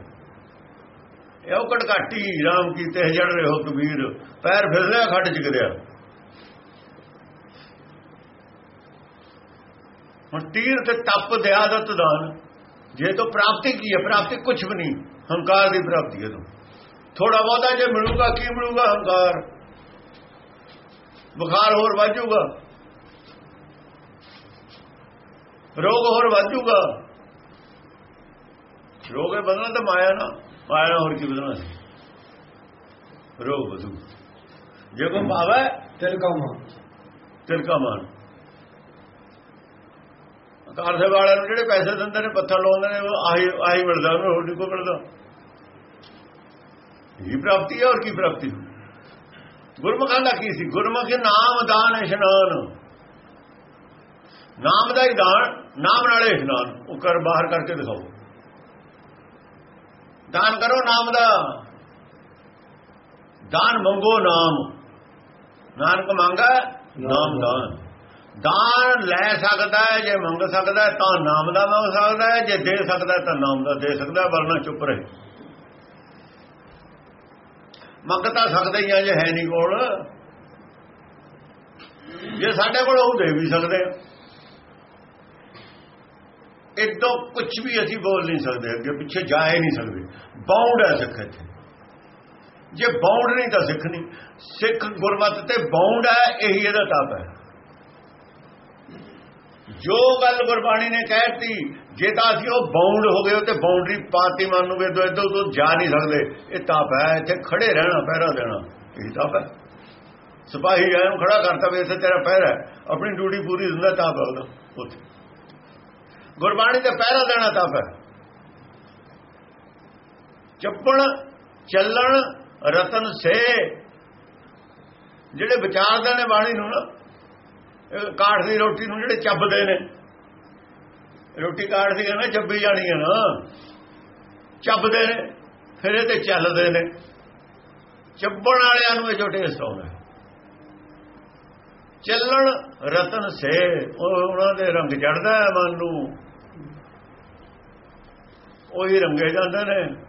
ਇਹ ਉਹ ਕਟਕਾਟੀ ਰਾਮ ਕੀਤੇ ਜੜ ਰਹੇ ਹੋ ਕਬੀਰ, ਪੈਰ ਫਿਰ ਲਿਆ ਖੱਡ 'ਚ ਗਿਰਿਆ ਹੁਣ ਤੀਰ ਤੇ ਤਪ ਦਿਆਦਤ ਦਾਨ, ਜੇ ਤੋਂ ਪ੍ਰਾਪਤੀ ਕੀ ਹੈ, ਪ੍ਰਾਪਤੀ ਕੁਝ ਵੀ ਨਹੀਂ, ਹੰਕਾਰ ਦੀ ਪ੍ਰਾਪਤੀ ਹੈ ਤੂੰ। ਥੋੜਾ ਬਹੁਤਾ ਜੇ ਮਿਲੂਗਾ, ਕੀ ਮਿਲੂਗਾ ਹੰਕਾਰ? ਬੁਖਾਰ ਹੋਰ ਵਾਜੂਗਾ ਰੋਗ ਹੋਰ ਵਾਜੂਗਾ ਰੋਗ ਹੈ ਬਦਲਣਾ ਤਾਂ ਮਾਇਆ ਨਾ। ਮਾਇਆ ਹੋਰ ਕੀ ਬਦਲਣਾ ਸੀ? ਰੋ ਵਧੂ। ਜੇ ਕੋ ਪਾਵੇ ਤਿਲਕਾ ਮਾਂ ਤਿਲਕਾ ਮਾਨ ਕਾਰ ਦੇ ਵਾਲਿਆਂ ਨੂੰ ਜਿਹੜੇ ਪੈਸੇ ਦਿੰਦੇ ਨੇ, ਪੱਥਰ ਲਾਉਂਦੇ ਨੇ, ਉਹ ਆਹੀ ਆਹੀ ਮਿਲਦਾ, ਉਹਨੂੰ ਹੋਰ ਨਹੀਂ ਕੋ ਮਿਲਦਾ। ਇਹ ਪ੍ਰਾਪਤੀ ਹੈ ਔਰ ਕੀ ਪ੍ਰਾਪਤੀ? ਗੁਰਮੁਖਾਂ ਦਾ ਕੀ ਸੀ? ਗੁਰਮੁਖ ਨਾਮ ਦਾਨ ਇਸ਼ਨਾਨ। ਨਾਮ ਦਾ ਹੀ ਦਾਨ, ਨਾਮ ਨਾਲੇ ਇਸ਼ਨਾਨ। ਉਹ ਕਰ ਬਾਹਰ ਕਰਕੇ ਦਿਖਾਓ। ਦਾਨ ਕਰੋ ਨਾਮ ਦਾ। ਦਾਨ ਮੰਗੋ ਨਾਮ। ਨਾਨਕ ਮੰਗਾ ਨਾਮ ਦਾਨ। ਦਾਨ ਲੈ ਸਕਦਾ ਹੈ, ਜੇ ਮੰਗ ਸਕਦਾ ਤਾਂ ਨਾਮ ਦਾ ਮੰਗ ਸਕਦਾ ਹੈ, ਜੇ ਦੇ ਸਕਦਾ ਤਾਂ ਨਾਮ ਦਾ ਦੇ ਸਕਦਾ ਵਰਨਾ ਚੁੱਪ ਰਹੇ। ਮੰਗ ਤਾਂ ਸਕਦੇ ਹੀ ਆ, ਜੇ ਹੈ ਨਹੀਂ ਕੋਲ। ਜੇ ਸਾਡੇ ਕੋਲ ਉਹ ਦੇ ਵੀ ਸਕਦੇ ਆ। ਇਦੋਂ ਕੁਝ ਵੀ ਅਸੀਂ ਬੋਲ ਨਹੀਂ ਸਕਦੇ, ਅੱਗੇ ਪਿੱਛੇ ਜਾ ਹੀ ਨਹੀਂ ਸਕਦੇ। ਬਾਉਂਡ ਹੈ ਸਿੱਖ ਇੱਥੇ। ਜੇ ਬਾਉਂਡ ਨਹੀਂ ਤਾਂ ਸਿੱਖ ਨਹੀਂ। ਸਿੱਖ ਗੁਰਮਤ ਤੇ ਬਾਉਂਡ ਹੈ, ਇਹੀ ਇਹਦਾ ਤਾਪ ਹੈ। ਜੋ ਗੱਲ ਗੁਰਬਾਣੀ ਨੇ ਕਹਿਤੀ, ਜੇ ਤਾਂ ਅਸੀਂ ਉਹ ਬਾਉਂਡ ਹੋ ਗਏ ਤੇ ਬਾਉਂਡਰੀ ਪਾਤੀ ਮੰਨ ਨੂੰ ਵੇ ਇਦੋਂ ਤੋਂ ਜਾ ਨਹੀਂ ਸਕਦੇ। ਇਹ ਤਾਪ ਹੈ, ਇੱਥੇ ਖੜੇ ਰਹਿਣਾ, ਪਹਿਰਾ ਦੇਣਾ, ਇਹ ਤਾਪ ਹੈ। ਸਿਪਾਹੀ ਆਇਆ ਨੂੰ ਖੜਾ ਕਰਤਾ, ਵੀ ਇੱਥੇ ਤੇਰਾ ਪਹਿਰਾ ਆਪਣੀ ਡਿਊਟੀ ਪੂਰੀ ਦਿੰਦਾ, ਤਾਪ ਹੈ ਉਹਦਾ, ਉੱਥੇ। ਗੁਰਬਾਣੀ ਤੇ ਪਹਿਰਾ ਦੇਣਾ ਤਾਪ ਹੈ ਚੱਪਣ, ਚੱਲਣ, ਰਤਨ ਸੇ। ਜਿਹੜੇ ਵਿਚਾਰਦੇ ਨੇ ਬਾਣੀ ਨੂੰ ਨਾ ਕਾਠ ਦੀ ਰੋਟੀ ਨੂੰ ਜਿਹੜੇ ਚੱਬਦੇ ਨੇ। ਰੋਟੀ ਕਾਠ ਦੀ ਨਾ ਚੱਬੀ ਜਾਣੀ ਹੈ ਨਾ। ਚੱਬਦੇ ਨੇ, ਫਿਰ ਇਹ ਤੇ ਚੱਲਦੇ ਨੇ। ਚੱਬਣ ਵਾਲਿਆਂ ਨੂੰ ਇਹ ਜੋ ਟੇਸਟ ਚੱਲਣ, ਰਤਨ ਸੇ। ਉਹ ਉਹਨਾਂ ਦੇ ਰੰਗ ਚੜਦਾ ਮਨ ਨੂੰ। ਉਹੀ ਰੰਗੇ ਜਾਂਦੇ ਨੇ।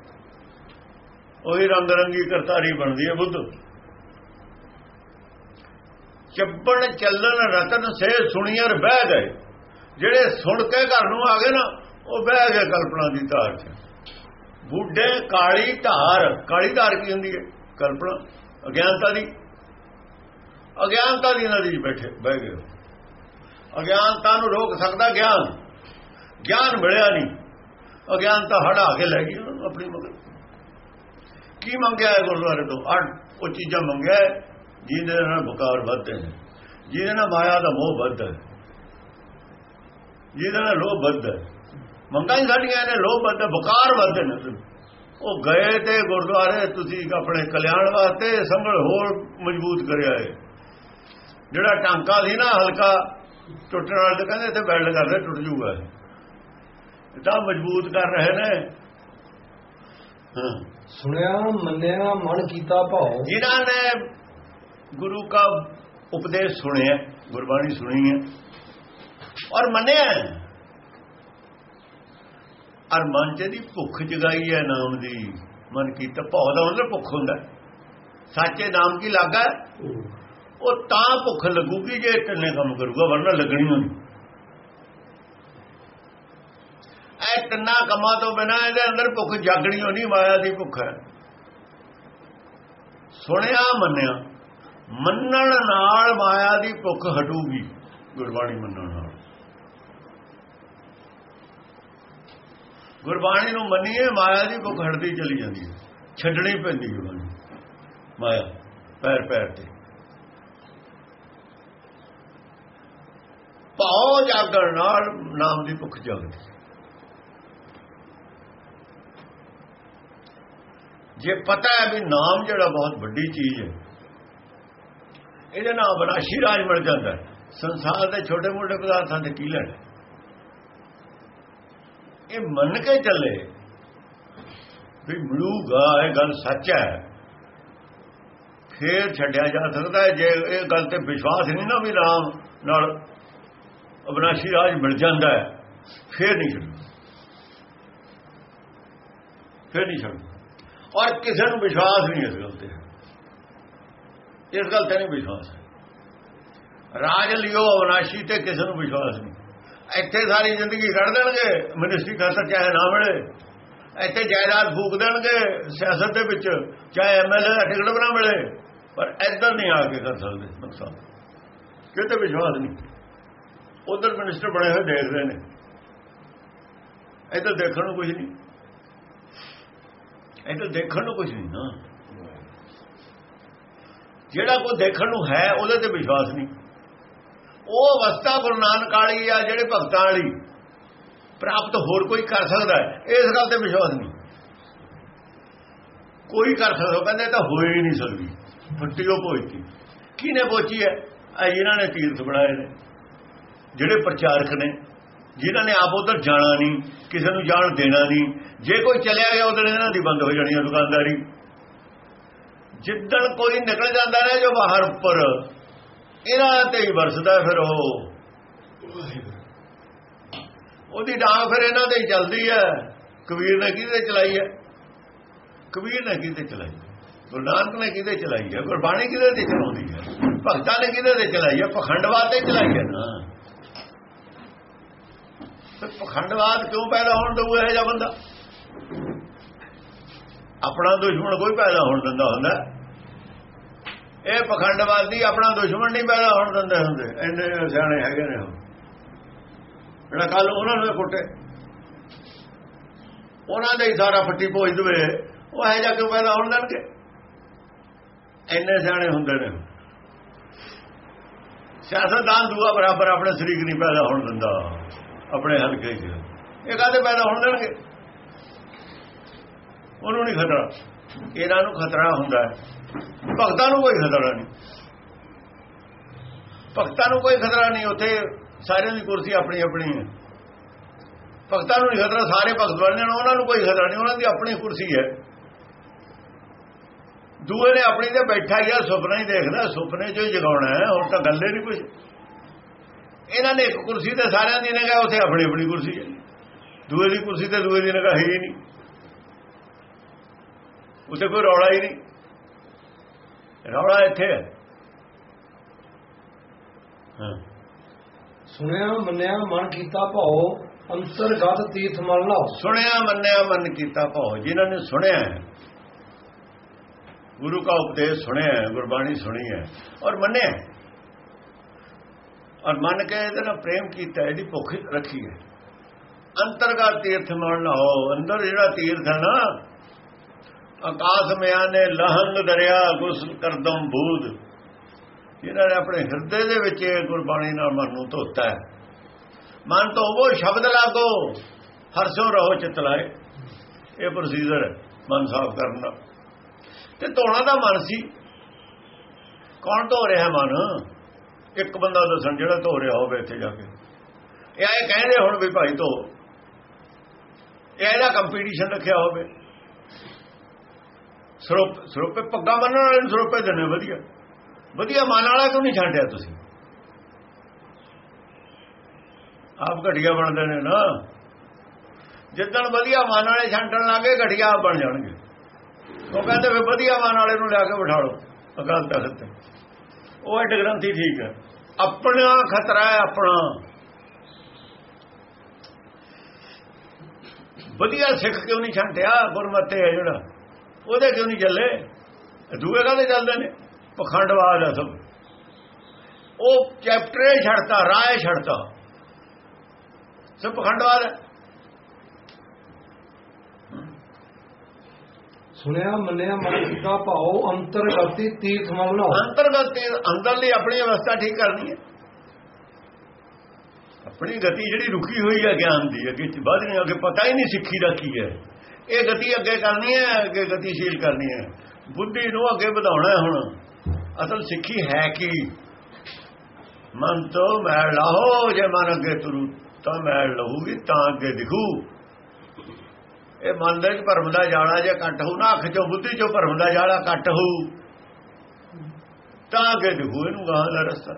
ਉਹੀ ਰੰਗ ਰੰਗੀ ਕਰਤਾਰੀ ਬਣਦੀ ਹੈ ਬੁੱਧ। ਚੱਬਣ ਚੱਲਣ ਰਤਨ ਸੇ ਸੁਣੀਅਰ ਬਹਿ ਗਏ। ਜਿਹੜੇ ਸੁਣ ਕੇ ਘਰ ਨੂੰ ਆ ਗਏ ਨਾ, ਉਹ ਬਹਿ ਗਏ ਕਲਪਨਾ ਦੀ ਧਾਰ 'ਚ ਬੁੱਢੇ ਕਾਲੀ ਧਾਰ ਕਾਲੀ ਧਾਰ ਕੀ ਹੁੰਦੀ ਹੈ? ਕਲਪਨਾ, ਅਗਿਆਨਤਾ ਦੀ। ਅਗਿਆਨਤਾ ਦੀ ਨਦੀ 'ਚ ਬੈਠੇ, ਬਹਿ ਗਏ ਅਗਿਆਨਤਾ ਨੂੰ ਰੋਕ ਸਕਦਾ ਗਿਆਨ। ਗਿਆਨ ਮਿਲਿਆ ਨਹੀਂ। ਅਗਿਆਨਤਾ ਹੜਾ ਕੇ ਲੈ ਗਈ ਉਹਨਾਂ ਨੂੰ ਆਪਣੀ ਮਗਰ। ਕੀ ਮੰਗਿਆ ਹੈ ਗੁਰਦੁਆਰੇ ਤੋਂ? ਅੱਠ ਉਹ ਚੀਜ਼ਾਂ ਮੰਗਿਆ ਜਿਹਦੇ ਨਾਲ ਬੁਕਾਰ ਵੱਧਦੇ ਨੇ। ਜਿਹਦੇ ਨਾਲ ਮਾਇਆ ਦਾ ਮੋਹ ਵੱਧਦਾ ਜਿਹਦੇ ਨਾਲ ਲੋਭ ਵੱਧਦਾ ਮੰਗਾਂ ਹੀ ਸਾਡੀਆਂ ਨੇ, ਲੋਭ ਵੱਧਦਾ ਬੁਕਾਰ ਵੱਧਦੇ ਨੇ ਉਹ ਗਏ ਤੇ ਗੁਰਦੁਆਰੇ, ਤੁਸੀਂ ਆਪਣੇ ਕਲਿਆਣ ਵਾਸਤੇ ਸੰਭਲ ਹੋਰ ਮਜ਼ਬੂਤ ਕਰਿਆ ਹੈ। ਜਿਹੜਾ ਟਾਂਕਾ ਸੀ ਨਾ, ਹਲਕਾ, ਟੁੱਟਣ ਵਾਲਾ ਕਹਿੰਦੇ ਇੱਥੇ ਬੈਲਡ ਕਰਦੇ, ਟੁੱਟ ਜੂਗਾ ਤਾਂ ਮਜ਼ਬੂਤ ਕਰ ਰਹੇ ਨੇ ਸੁਣਿਆ ਮੰਨਿਆ ਮਨ ਕੀਤਾ ਭਾਉ ਜਿਨ੍ਹਾਂ ਨੇ ਗੁਰੂ ਦਾ ਉਪਦੇਸ਼ ਸੁਣਿਆ ਗੁਰਬਾਣੀ ਸੁਣੀ ਹੈ ਔਰ ਮੰਨਿਆ। ਔਰ ਮਨ ਚ ਦੀ ਭੁੱਖ ਜਗਾਈ ਹੈ ਨਾਮ ਦੀ ਮਨ ਕੀ ਤਾਂ ਭਉ ਦਾ ਅੰਦਰ ਭੁੱਖ ਹੁੰਦਾ। ਸੱਚੇ ਨਾਮ ਕੀ ਲੱਗਾ? ਉਹ ਤਾਂ ਭੁੱਖ ਲੱਗੂਗੀ ਜੇ ਤਿੰਨੇ ਕੰਮ ਕਰੂਗਾ ਵਰਨਾ ਲੱਗਣੀ ਹੋਣੀ ਇਹ ਤਿੰਨਾਂ ਕੰਮਾਂ ਤੋਂ ਬਿਨਾ ਇਹਦੇ ਅੰਦਰ ਭੁੱਖ ਜਾਗਣੀ ਹੋਣੀ, ਮਾਇਆ ਦੀ ਭੁੱਖ ਹੈ। ਸੁਣਿਆ, ਮੰਨਿਆ। ਮੰਨਣ ਨਾਲ ਮਾਇਆ ਦੀ ਭੁੱਖ ਹਟੂਗੀ, ਗੁਰਬਾਣੀ ਮੰਨਣ ਨਾਲ। ਗੁਰਬਾਣੀ ਨੂੰ ਮੰਨੀਏ, ਮਾਇਆ ਦੀ ਭੁੱਖ ਹਟਦੀ ਚਲੀ ਜਾਂਦੀ ਹੈ। ਛੱਡਣੀ ਪੈਂਦੀ ਗੁਰਬਾਣੀ। ਮਾਇਆ, ਪੈਰ ਪੈਰ ਤੇ। ਪਾਉ ਜਾਗਣ ਨਾਲ ਨਾਮ ਦੀ ਭੁੱਖ ਜਾਗਦੀ। ਜੇ ਪਤਾ ਹੈ ਵੀ ਨਾਮ ਜਿਹੜਾ ਬਹੁਤ ਵੱਡੀ ਚੀਜ਼ ਹੈ, ਇਹਦੇ ਨਾਲ ਬਨਾਸ਼ੀ ਰਾਜ ਮਿਲ ਜਾਂਦਾ ਸੰਸਾਰ ਦੇ ਛੋਟੇ ਮੋਟੇ ਪਦਾਰਥਾਂ ਤੇ ਕੀ ਲੈਣਾ? ਇਹ ਮੰਨ ਕੇ ਚੱਲੇ ਵੀ ਮਿਲੂਗਾ, ਇਹ ਗੱਲ ਸੱਚ ਹੈ। ਫੇਰ ਛੱਡਿਆ ਜਾ ਸਕਦਾ ਹੈ, ਜੇ ਇਹ ਗੱਲ ਤੇ ਵਿਸ਼ਵਾਸ ਨਹੀਂ ਨਾ ਵੀ ਰਾਮ ਨਾਲ ਅਬਨਾਸ਼ੀ ਰਾਜ ਮਿਲ ਜਾਂਦਾ ਹੈ, ਫੇਰ ਨਹੀਂ ਛੱਡੂ ਫੇਰ ਨਹੀਂ ਛੱਡੂ ਔਰ ਕਿਸੇ ਨੂੰ ਵਿਸ਼ਵਾਸ ਨਹੀਂ ਇਸ ਗੱਲ ਤੇ। ਇਸ ਗੱਲ ਤੇ ਨਹੀਂ ਵਿਸ਼ਵਾਸ ਰਾਜ ਲਿਓ ਅਵਨਾਸ਼ੀ ਤੇ ਕਿਸੇ ਨੂੰ ਵਿਸ਼ਵਾਸ ਨਹੀਂ। ਇੱਥੇ ਸਾਰੀ ਜ਼ਿੰਦਗੀ ਕੱਢ ਦੇਣਗੇ, ਮਿਨਿਸਟਰੀ ਖਾਤਰ ਚਾਹੇ ਨਾ ਮਿਲੇ ਇੱਥੇ ਜਾਇਦਾਦ ਫੂਕ ਦੇਣਗੇ, ਸਿਆਸਤ ਦੇ ਵਿੱਚ ਚਾਹੇ ਐਮਐਲਏ ਦਾ ਟਿਕਟ ਬਣਾ ਮਿਲੇ। ਪਰ ਇੱਧਰ ਨਹੀਂ ਆ ਕੇ ਕਰ ਸਕਦੇ, ਨੁਕਸਾਨ। ਕਿਤੇ ਵਿਸ਼ਵਾਸ ਨਹੀਂ। ਉਧਰ ਮਿਨਿਸਟਰ ਬਣੇ ਹੋਏ ਦੇਖਦੇ ਨੇ। ਇੱਧਰ ਦੇਖਣ ਨੂੰ ਕੁਝ ਨਹੀਂ। ਇੱਧਰ ਦੇਖਣ ਨੂੰ ਕੁਝ ਨਹੀਂ ਨਾ। ਜਿਹੜਾ ਕੋ ਦੇਖਣ ਨੂੰ ਹੈ, ਉਹਦੇ ਤੇ ਵਿਸ਼ਵਾਸ ਨਹੀਂ। ਉਹ ਅਵਸਥਾ ਗੁਰੂ ਨਾਨਕ ਵਾਲੀ ਆ, ਜਿਹੜੇ ਭਗਤਾਂ ਵਾਲੀ, ਪ੍ਰਾਪਤ ਹੋਰ ਕੋਈ ਕਰ ਸਕਦਾ ਇਸ ਗੱਲ ਤੇ ਵਿਸ਼ਵਾਸ ਨਹੀਂ। ਕੋਈ ਕਰ ਸਕਦਾ ਕਹਿੰਦੇ ਤਾਂ ਹੋ ਹੀ ਨਹੀਂ ਸਕਦੀ ਫੱਟੀਓ ਪੋਚੀ ਕਿਹਨੇ ਪੋਚੀ ਹੈ? ਆ ਇਹਨਾਂ ਨੇ ਤੀਰਥ ਬਣਾਏ ਨੇ, ਜਿਹੜੇ ਪ੍ਰਚਾਰਕ ਨੇ। ਜਿਨ੍ਹਾਂ ਨੇ ਆਪ ਉਧਰ ਜਾਣਾ ਨਹੀਂ, ਕਿਸੇ ਨੂੰ ਜਾਣ ਦੇਣਾ ਨਹੀਂ, ਜੇ ਕੋਈ ਚਲਿਆ ਗਿਆ ਉਧਰ ਇਹਨਾਂ ਦੀ ਬੰਦ ਹੋ ਜਾਣੀ ਹੈ ਦੁਕਾਨਦਾਰੀ। ਜਿੱਦਣ ਕੋਈ ਨਿਕਲ ਜਾਂਦਾ ਨਾ ਜੋ ਬਾਹਰ ਉੱਪਰ, ਇਹਨਾਂ ਤੇ ਹੀ ਵਰਸਦਾ ਫਿਰ ਉਹ। ਉਹਦੀ ਡਾਂਗ ਫਿਰ ਇਹਨਾਂ ਤੇ ਹੀ ਚੱਲਦੀ ਹੈ। ਕਬੀਰ ਨੇ ਕਿਹਦੇ ਚਲਾਈ ਹੈ? ਕਬੀਰ ਨੇ ਕਿਹਦੇ ਚਲਾਈ ਗੁਰੂ ਨਾਨਕ ਨੇ ਕਿਹਦੇ ਚਲਾਈ ਹੈ? ਗੁਰਬਾਣੀ ਕਿਹਦੇ ਤੇ ਚਲਾਉਂਦੀ ਹੈ? ਭਗਤਾਂ ਨੇ ਕਿਹਦੇ ਤੇ ਚਲਾਈ ਹੈ? ਪਖੰਡਵਾਦ ਤੇ ਚਲਾਈ ਹੈ ਨਾ। ਪਖੰਡਵਾਦ ਕਿਉਂ ਪੈਦਾ ਹੋਣ ਦਊ ਇਹ ਜਿਹਾ ਬੰਦਾ? ਆਪਣਾ ਦੁਸ਼ਮਣ ਕੋਈ ਪੈਦਾ ਹੋਣ ਦਿੰਦਾ ਹੁੰਦਾ। ਇਹ ਪਖੰਡਵਾਦੀ ਆਪਣਾ ਦੁਸ਼ਮਣ ਨਹੀਂ ਪੈਦਾ ਹੋਣ ਦਿੰਦੇ ਹੁੰਦੇ। ਇੰਨੇ ਸਿਆਣੇ ਹੈਗੇ ਨੇ ਉਹ। ਜਿਹੜਾ ਕੱਲ ਉਹਨਾਂ ਨੂੰ ਕੁੱਟੇ। ਉਹਨਾਂ ਦੇ ਹੀ ਸਾਰਾ ਫੱਟੀ ਭੋਜ ਦਵੇ। ਉਹ ਇਹ ਜਾ ਕਿਉਂ ਪੈਦਾ ਹੋਣ ਦੇਣਗੇ? ਇੰਨੇ ਸਿਆਣੇ ਹੁੰਦੇ ਨੇ। ਸਿਆਸਤਦਾਨ ਦੂਆ ਬਰਾਬਰ ਆਪਣੇ ਸਰੀਕ ਨਹੀਂ ਪੈਦਾ ਹੋਣ ਦਿੰਦਾ। ਆਪਣੇ ਹਲਕੇ 'ਚ ਇਹ ਕਾਹਦੇ ਪੈਦਾ ਹੋਣ ਦੇਣਗੇ? ਉਹਨੂੰ ਨਹੀਂ ਖਤਰਾ। ਇਹਨਾਂ ਨੂੰ ਖਤਰਾ ਹੁੰਦਾ ਹੈ। ਭਗਤਾਂ ਨੂੰ ਕੋਈ ਖਤਰਾ ਨਹੀਂ। ਭਗਤਾਂ ਨੂੰ ਕੋਈ ਖਤਰਾ ਨਹੀਂ। ਉੱਥੇ ਸਾਰਿਆਂ ਦੀ ਕੁਰਸੀ ਆਪਣੀ ਆਪਣੀ ਹੈ। ਭਗਤਾਂ ਨੂੰ ਨਹੀਂ ਖਤਰਾ। ਸਾਰੇ ਭਗਤ ਬਣਨੇ ਉਹਨਾਂ ਨੂੰ ਕੋਈ ਖਤਰਾ ਨਹੀਂ। ਉਹਨਾਂ ਦੀ ਆਪਣੀ ਕੁਰਸੀ ਹੈ। ਦੂਏ ਨੇ ਆਪਣੀ ਤੇ ਬੈਠਾ ਗਿਆ ਸੁਪਨਾ ਹੀ ਦੇਖਦਾ। ਸੁਪਨੇ 'ਚ ਹੀ ਜਗਾਉਣਾ ਹੈ। ਹੁਣ ਤਾਂ ਗੱਲੇ ਨਹੀਂ ਕੁਝ ਇਹਨਾਂ ਨੇ ਇੱਕ ਕੁਰਸੀ ਤੇ ਸਾਰਿਆਂ ਦੀ ਨਿਗਾਹ ਉੱਥੇ ਆਪਣੀ ਆਪਣੀ ਕੁਰਸੀ ਹੈ। ਦੂਏ ਦੀ ਕੁਰਸੀ ਤੇ ਦੂਏ ਦੀ ਨਿਗਾਹ ਹੈ ਹੀ ਨਹੀਂ। ਉੱਥੇ ਕੋਈ ਰੌਲਾ ਹੀ ਨਹੀਂ। ਰੌਲਾ ਇੱਥੇ ਹੈ। ਹਾਂ। ਸੁਣਿਆ ਮੰਨਿਆ ਮਨ ਕੀਤਾ ਭਾਉ ਅੰਤਰਗਤ ਤੀਰਥ ਮਲ ਲਾਓ। ਸੁਣਿਆ ਮੰਨਿਆ ਮਨ ਕੀਤਾ ਭਾਉ ਜਿਨ੍ਹਾਂ ਨੇ ਸੁਣਿਆ ਗੁਰੂ ਦਾ ਉਪਦੇਸ਼ ਸੁਣਿਆ ਗੁਰਬਾਣੀ ਸੁਣੀ ਹੈ ਔਰ ਮੰਨਿਆ। ਔਰ ਮੰਨ ਕੇ ਇਹਦੇ ਨਾਲ ਪ੍ਰੇਮ ਕੀਤਾ, ਇਹਦੀ ਭੁੱਖ ਰੱਖੀ ਹੈ। ਅੰਤਰਗਤ ਤੀਰਥ ਮਲ ਲਓ, ਅੰਦਰ ਜਿਹੜਾ ਤੀਰਥ ਹੈ ਨਾ, ਆਕਾਸ਼ ਮਿਆਂ ਨੇ ਲਹੰਗ ਦਰਿਆ ਗੁਸ ਕਰਦਮ ਬੂਦ। ਇਹਨਾਂ ਨੇ ਆਪਣੇ ਹਿਰਦੇ ਦੇ ਵਿੱਚ ਗੁਰਬਾਣੀ ਨਾਲ ਮਨ ਨੂੰ ਧੋਤਾ ਹੈ। ਮਨ ਤੋਂ ਉਹ ਸ਼ਬਦ ਲਾਗੋ, ਹਰਸੋ ਰਹੋ ਚਿਤ ਲਾਏ। ਇਹ ਪ੍ਰੋਸੀਜਰ ਹੈ, ਮਨ ਸਾਫ਼ ਕਰਨ ਦਾ। ਤੇ ਧੋਣਾ ਦਾ ਮਨ ਸੀ। ਕੌਣ ਧੋ ਰਿਹਾ ਮਨ? ਇੱਕ ਬੰਦਾ ਦੱਸਣ ਜਿਹੜਾ ਧੋ ਰਿਹਾ ਹੋਵੇ ਇੱਥੇ ਜਾ ਕੇ। ਇਹ ਆਏ ਕਹਿੰਦੇ ਹੁਣ ਵੀ ਭਾਈ ਧੋ। ਇਹਦਾ ਕੰਪੀਟੀਸ਼ਨ ਰੱਖਿਆ ਹੋਵੇ। ਸਰੂਪ ਸਰੂਪੇ ਪੱਗਾ ਬੰਨਣ ਵਾਲੇ ਨੂੰ ਸਰੂਪੇ ਦੇਣੇ ਵਧੀਆ। ਵਧੀਆ ਮਨ ਵਾਲਾ ਕਿਉਂ ਨਹੀਂ ਛੱਡਿਆ ਤੁਸੀਂ? ਆਪ ਘਟੀਆ ਬਣਦੇ ਨੇ ਨਾ। ਜਿੱਦਣ ਵਧੀਆ ਮਨ ਵਾਲੇ ਛੰਟਣ ਲੱਗੇ, ਘਟੀਆ ਆਪ ਬਣ ਜਾਣਗੇ। ਉਹ ਕਹਿੰਦੇ ਵੀ ਵਧੀਆ ਮਨ ਵਾਲੇ ਨੂੰ ਲਿਆ ਕੇ ਬਿਠਾ ਲਓ, ਅਕਾਲ ਤਖਤ ਤੇ। ਉਹ ਐਡ ਗ੍ਰੰਥੀ ਠੀਕ ਹੈ ਆਪਣਾ ਖਤਰਾ ਹੈ ਆਪਣਾ। ਵਧੀਆ ਸਿੱਖ ਕਿਉਂ ਨਹੀਂ ਛੰਟਿਆ ਗੁਰਮਤੇ ਹੈ ਜਿਹੜਾ। ਉਹਦੇ ਕਿਉਂ ਨਹੀਂ ਚੱਲੇ? ਦੂਏ ਕਾਹਦੇ ਚੱਲਦੇ ਨੇ? ਪਖੰਡਵਾਦ ਹੈ ਸਭ। ਉਹ ਚੈਪਟਰ ਛੱਡਤਾ, ਰਾਏ ਛੱਡਤਾ। ਸਭ ਪਖੰਡਵਾਦ ਹੈ। ਸੁਣਿਆ, ਮੰਨਿਆ ਮਨ ਕੀਤਾ ਭਾਉ, ਅੰਤਰਗਤੀ, ਤੀਰਥ ਮਲ ਬਣਾਓ ਅੰਦਰਲੀ ਆਪਣੀ ਅਵਸਥਾ ਠੀਕ ਕਰਨੀ ਹੈ। ਆਪਣੀ ਗਤੀ ਜਿਹੜੀ ਰੁਕੀ ਹੋਈ ਹੈ ਗਿਆਨ ਦੀ, ਅੱਗੇ ਵੱਧ ਨਹੀਂ, ਅੱਗੇ ਪਤਾ ਹੀ ਨਹੀਂ ਸਿੱਖੀ ਦਾ ਕੀ ਹੈ। ਇਹ ਗਤੀ ਅੱਗੇ ਕਰਨੀ ਹੈ, ਅੱਗੇ ਗਤੀਸ਼ੀਲ ਕਰਨੀ ਹੈ। ਬੁੱਧੀ ਨੂੰ ਅੱਗੇ ਵਧਾਉਣਾ ਹੁਣ। ਅਸਲ ਸਿੱਖੀ ਹੈ ਕੀ? ਮਨ ਤੋਂ ਮੈਲ ਲਾਹੋ, ਜੇ ਮਨ ਅੱਗੇ ਤੁਰੂ ਤਾਂ ਮੈਲ ਲਹੂਗੀ, ਤਾਂ ਅੱਗੇ ਦਿਖੂ। ਇਹ ਮਨ ਦੇ ਵਿੱਚ ਭਰਮ ਦਾ ਜਾਲਾ ਜੇ ਕੱਟ ਹੋਊ ਨਾ ਅੱਖ ਚੋਂ ਬੁੱਧੀ ਚੋਂ ਭਰਮ ਦਾ ਜਾਲਾ ਕੱਟ ਹੋਊ। ਤਾਂ ਅੱਗੇ ਦਿਖੂ ਇਹਨੂੰ ਗਾਂ ਦਾ ਰਸਤਾ।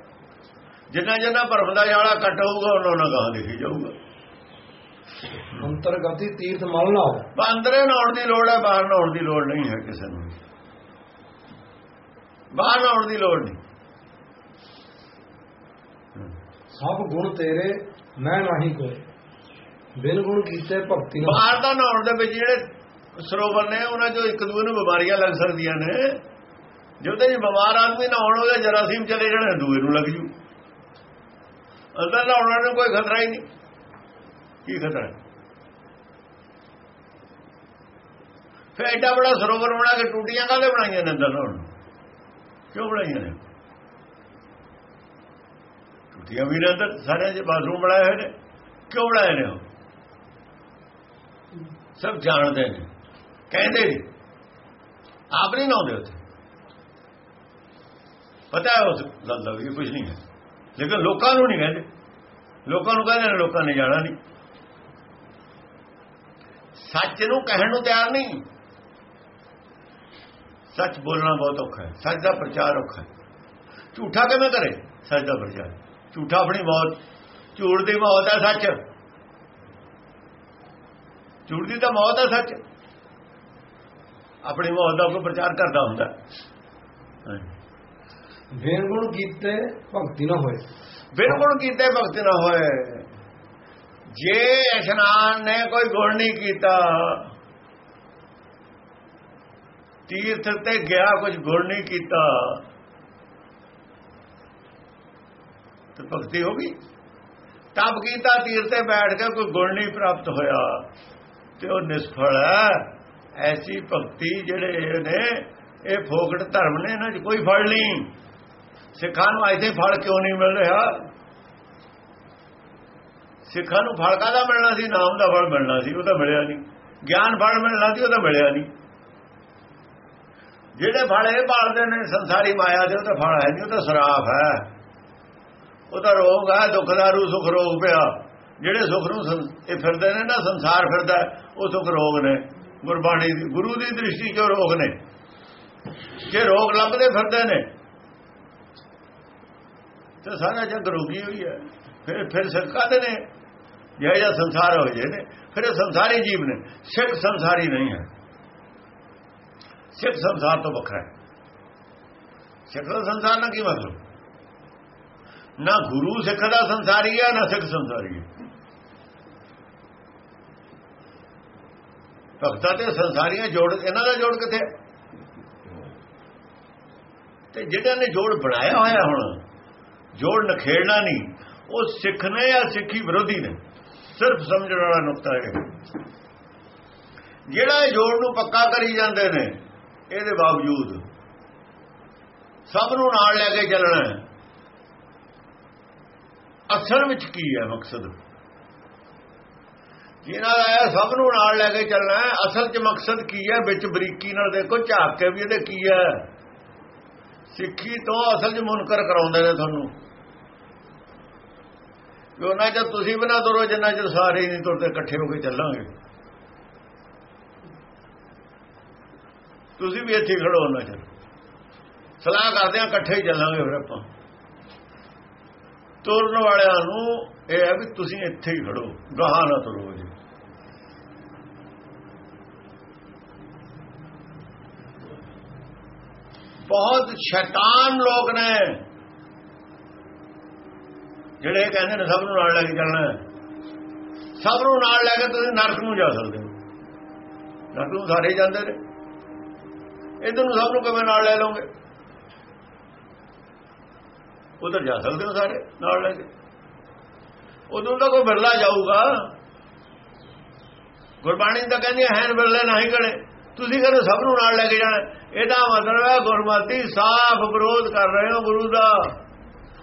ਜਿੰਨਾ ਜਿੰਨਾ ਭਰਮ ਦਾ ਜਾਲਾ ਕੱਟ ਹੋਊਗਾ ਉਹਨਾਂ ਨਾਲ ਗਾਂ ਦਿਖੀ ਜਾਊਗਾ। ਅੰਤਰਗਤੀ ਤੀਰਥ ਮਲ ਬਣਾਓ ਬਸ ਅੰਦਰੇ ਨਾਉਣ ਦੀ ਲੋੜ ਹੈ ਬਾਹਰ ਨਾਉਣ ਦੀ ਲੋੜ ਨਹੀਂ ਹੈ ਕਿਸੇ ਨੂੰ। ਬਾਹਰ ਨਾਉਣ ਦੀ ਲੋੜ ਨਹੀਂ। ਸਭ ਗੁਣ ਤੇਰੇ ਮੈਂ ਨਹੀਂ ਕੋਈ ਬਿਲਕੁਲ ਗੁਣ ਕੀਤੇ ਭਗਤੀ ਨਾ ਬਾਹਰ ਦਾ ਨਾਉਣ ਦੇ ਵਿੱਚ ਜਿਹੜੇ ਸਰੋਵਰ ਨੇ, ਉਹਨਾਂ ਚੋਂ ਇੱਕ ਦੂਏ ਨੂੰ ਬਿਮਾਰੀਆਂ ਲੱਗ ਸਕਦੀਆਂ ਨੇ। ਜਦੋਂ ਜੀ ਬਿਮਾਰ ਆਦਮੀ ਨਹਾਉਣ ਉਹਦੇ ਜਰਾਸੀਮ ਚਲੇ ਜਾਣੇ, ਦੂਏ ਨੂੰ ਲੱਗ ਜੂ। ਅੰਦਰ ਨਹਾਉਣ ਨੂੰ ਕੋਈ ਖਤਰਾ ਹੀ ਨਹੀਂ। ਕੀ ਖਤਰਾ? ਫਿਰ ਐਡਾ ਬੜਾ ਸਰੋਵਰ ਬਣਾ ਕੇ ਟੂਟੀਆਂ ਕਾਹਦੇ ਬਣਾਈਆਂ ਨੇ ਅੰਦਰ ਨਹਾਉਣ ਨੂੰ? ਕਿਉਂ ਬਣਾਈਆਂ ਨੇ? ਟੂਟੀਆਂ ਵੀ ਨੇ ਅੰਦਰ ਸਾਰੇ ਜੇ ਬਾਥਰੂਮ ਬਣਾਏ ਹੋਏ ਨੇ। ਕਿਉਂ ਬਣਾਏ ਨੇ ਉਹ? ਸਭ ਜਾਣਦੇ ਨੇ, ਕਹਿੰਦੇ ਨੇ। ਆਪ ਨਹੀਂ ਨਾਉਂਦੇ ਉੱਥੇ। ਪਤਾ ਹੈ ਉਸ ਗੱਲ ਦਾ ਵੀ ਕੁਝ ਨਹੀਂ ਹੈ। ਲੇਕਿਨ ਲੋਕਾਂ ਨੂੰ ਨਹੀਂ ਕਹਿੰਦੇ। ਲੋਕਾਂ ਨੂੰ ਕਹਿੰਦੇ ਨੇ, ਲੋਕਾਂ ਨੇ ਜਾਣਾ ਨਹੀਂ। ਸੱਚ ਨੂੰ ਕਹਿਣ ਨੂੰ ਤਿਆਰ ਨਹੀਂ। ਸੱਚ ਬੋਲਣਾ ਬਹੁਤ ਔਖਾ ਹੈ। ਸੱਚ ਦਾ ਪ੍ਰਚਾਰ ਔਖਾ ਹੈ। ਝੂਠਾ ਕਿਵੇਂ ਕਰੇ? ਸੱਚ ਦਾ ਪ੍ਰਚਾਰ। ਝੂਠਾ ਆਪਣੀ ਮੌਤ, ਝੂਠ ਦੀ ਮੌਤ ਹੈ ਸੱਚ। ਝੂਠ ਦੀ ਤਾਂ ਮੌਤ ਹੈ ਸੱਚ। ਆਪਣੀ ਮੌਤ ਦਾ ਕੋਈ ਪ੍ਰਚਾਰ ਕਰਦਾ ਹੁੰਦਾ। ਹੈ। ਬਿਨ ਗੁਣ ਕੀਤੇ ਭਗਤੀ ਨਾ ਹੋਏ। ਬਿਲਕੁਲ ਕੀਤੇ ਭਗਤ ਨਾ ਹੋਏ। ਜੇ ਇਸ਼ਨਾਨ ਨੇ ਕੋਈ ਗੁਣ ਨਹੀਂ ਕੀਤਾ ਤੀਰਥ ਤੇ ਗਿਆ ਕੁਝ ਗੁਣ ਨਹੀਂ ਕੀਤਾ ਤੇ ਭਗਤੀ ਹੋ ਗਈ। ਤਪ ਕੀਤਾ ਤੀਰਥ ਤੇ ਬੈਠ ਕੇ ਕੋਈ ਗੁਣ ਨਹੀਂ ਪ੍ਰਾਪਤ ਹੋਇਆ। ਤੇ ਉਹ ਨਿਸਫਲ ਹੈ। ਐਸੀ ਭਗਤੀ ਜਿਹੜੇ ਨੇ, ਇਹ ਫੋਕਟ ਧਰਮ ਨੇ, ਇਹਨਾਂ 'ਚ ਕੋਈ ਫਲ ਨਹੀਂ। ਸਿੱਖਾਂ ਨੂੰ ਐਸੇ ਫਲ ਕਿਉਂ ਨਹੀਂ ਮਿਲ ਰਿਹਾ? ਸਿੱਖਾਂ ਨੂੰ ਫਲ ਕਾਹਦਾ ਮਿਲਣਾ ਸੀ? ਨਾਮ ਦਾ ਫਲ ਮਿਲਣਾ ਸੀ, ਉਹ ਤਾਂ ਮਿਲਿਆ ਨਹੀਂ। ਗਿਆਨ ਫਲ ਮਿਲਣਾ ਸੀ, ਉਹ ਤਾਂ ਮਿਲਿਆ ਨਹੀਂ। ਜਿਹੜੇ ਫਲ ਇਹ ਭਾਲਦੇ ਨੇ, ਸੰਸਾਰੀ ਮਾਇਆ ਦੇ, ਉਹ ਤਾਂ ਫਲ ਹੈ ਨਹੀਂ, ਉਹ ਤਾਂ ਸਰਾਫ ਹੈ। ਉਹ ਤਾਂ ਰੋਗ ਹੈ, ਦੁੱਖ ਦਾ ਰੂ ਸੁਖ ਰੋਗ ਪਿਆ। ਜਿਹੜੇ ਸੁਖ ਨੂੰ ਸੰ- ਇਹ ਫਿਰਦੇ ਨੇ ਨਾ, ਸੰਸਾਰ ਫਿਰਦਾ, ਉਹ ਸੁਖ ਰੋਗ ਨੇ। ਗੁਰਬਾਣੀ ਦੀ, ਗੁਰੂ ਦੀ ਦ੍ਰਿਸ਼ਟੀ 'ਚੋਂ ਰੋਗ ਨੇ? ਜੇ ਰੋਗ ਲੱਭਦੇ ਫਿਰਦੇ ਨੇ, ਤੇ ਸਾਰਾ ਜਗ ਰੋਗੀ ਹੋਈ ਹੈ। ਫਿਰ ਫਿਰ ਸਿੱਖਾਂ ਨੇ? ਜਿਹੜਾ ਜਿਹਾ ਸੰਸਾਰ ਹੋ ਜੇ ਨੇ, ਫਿਰ ਇਹ ਸੰਸਾਰੀ ਜੀਵ ਨੇ। ਸਿੱਖ ਸੰਸਾਰੀ ਨਹੀਂ ਹੈ। ਸਿੱਖ ਸੰਸਾਰ ਤੋਂ ਵੱਖਰਾ ਹੈ। ਸਿੱਖ ਦਾ ਸੰਸਾਰ ਨਾਲ ਕੀ ਮਤਲਬ? ਨਾ ਗੁਰੂ ਸਿੱਖ ਦਾ ਸੰਸਾਰੀ ਹੈ, ਨਾ ਸਿੱਖ ਸੰਸਾਰੀ ਹੈ। ਭਗਤਾਂ ਤੇ ਸੰਸਾਰੀਆਂ ਜੋੜ, ਇਹਨਾਂ ਦਾ ਜੋੜ ਕਿੱਥੇ? ਤੇ ਜਿਹੜਾ ਨੇ ਜੋੜ ਬਣਾਇਆ ਹੋਇਆ ਹੁਣ, ਜੋੜ ਨਖੇੜਨਾ ਨਹੀਂ, ਉਹ ਸਿੱਖ ਨੇ ਜਾਂ ਸਿੱਖੀ ਵਿਰੋਧੀ ਨੇ? ਸਿਰਫ ਸਮਝਣ ਵਾਲਾ ਨੁਕਤਾ ਹੈ ਜਿਹੜਾ ਇਹ ਜੋੜ ਨੂੰ ਪੱਕਾ ਕਰੀ ਜਾਂਦੇ ਨੇ, ਇਹਦੇ ਬਾਵਜੂਦ ਸਭ ਨੂੰ ਨਾਲ ਲੈ ਕੇ ਚੱਲਣਾ ਹੈ। ਅਸਲ ਵਿੱਚ ਕੀ ਹੈ ਮਕਸਦ? ਜਿਹਨਾਂ ਦਾ ਇਹ ਸਭ ਨੂੰ ਨਾਲ ਲੈ ਕੇ ਚੱਲਣਾ ਹੈ, ਅਸਲ 'ਚ ਮਕਸਦ ਕੀ ਹੈ? ਵਿੱਚ ਬਰੀਕੀ ਨਾਲ ਦੇਖੋ, ਝਾਕ ਕੇ ਵੀ ਇਹਦੇ ਕੀ ਹੈ? ਸਿੱਖੀ ਤੋਂ ਅਸਲ 'ਚ ਮੁਨਕਰ ਕਰਾਉਂਦੇ ਨੇ ਤੁਹਾਨੂੰ। ਵੀ ਉਹਨਾਂ ਚ ਤੁਸੀਂ ਬਣਾ ਤੁਰੋ, ਜਿੰਨਾ ਚਿਰ ਸਾਰੇ ਹੀ ਨਹੀਂ ਤੁਰਦੇ, ਇਕੱਠੇ ਹੋ ਕੇ ਚੱਲਾਂਗੇ। ਤੁਸੀਂ ਵੀ ਇੱਥੇ ਖੜੋ ਉਹਨਾਂ ਚਿਰ। ਸਲਾਹ ਕਰਦੇ ਆ ਇਕੱਠੇ ਹੀ ਚੱਲਾਂਗੇ ਫਿਰ ਆਪਾਂ। ਤੁਰਨ ਵਾਲਿਆਂ ਨੂੰ ਇਹ ਹੈ ਵੀ ਤੁਸੀਂ ਇੱਥੇ ਹੀ ਖੜੋ, ਗਾਹਾਂ ਨਾ ਤੁਰੋ ਜੀ। ਬਹੁਤ ਸ਼ੈਤਾਨ ਲੋਕ ਨੇ। ਜਿਹੜੇ ਕਹਿੰਦੇ ਨੇ ਸਭ ਨੂੰ ਨਾਲ ਲੈ ਕੇ ਚੱਲਣਾ ਸਭ ਨੂੰ ਨਾਲ ਲੈ ਕੇ ਤੁਸੀਂ ਨਰਕ ਨੂੰ ਜਾ ਸਕਦੇ ਹੋ। ਨਰਕ ਨੂੰ ਸਾਰੇ ਜਾਂਦੇ ਨੇ। ਇਧਰ ਨੂੰ ਸਭ ਨੂੰ ਕਿਵੇਂ ਨਾਲ ਲੈ ਲਓਗੇ? ਉਧਰ ਜਾ ਸਕਦੇ ਹੋ ਸਾਰੇ ਨਾਲ ਲੈ ਕੇ। ਉਦੋਂ ਤਾਂ ਕੋਈ ਬਿਰਲਾ ਜਾਊਗਾ। ਗੁਰਬਾਣੀ ਤਾਂ ਕਹਿੰਦੀ ਹੈ, ਹੈਨ ਬਿਰਲੇ ਨਹੀਂ ਕਰੇ ਤੁਸੀਂ ਕਹਿੰਦੇ ਸਭ ਨੂੰ ਨਾਲ ਲੈ ਕੇ ਜਾਣਾ। ਇਹਦਾ ਮਤਲਬ ਹੈ ਗੁਰਮਤੀ ਸਾਫ਼ ਵਿਰੋਧ ਕਰ ਰਹੇ ਹੋ ਗੁਰੂ ਦਾ।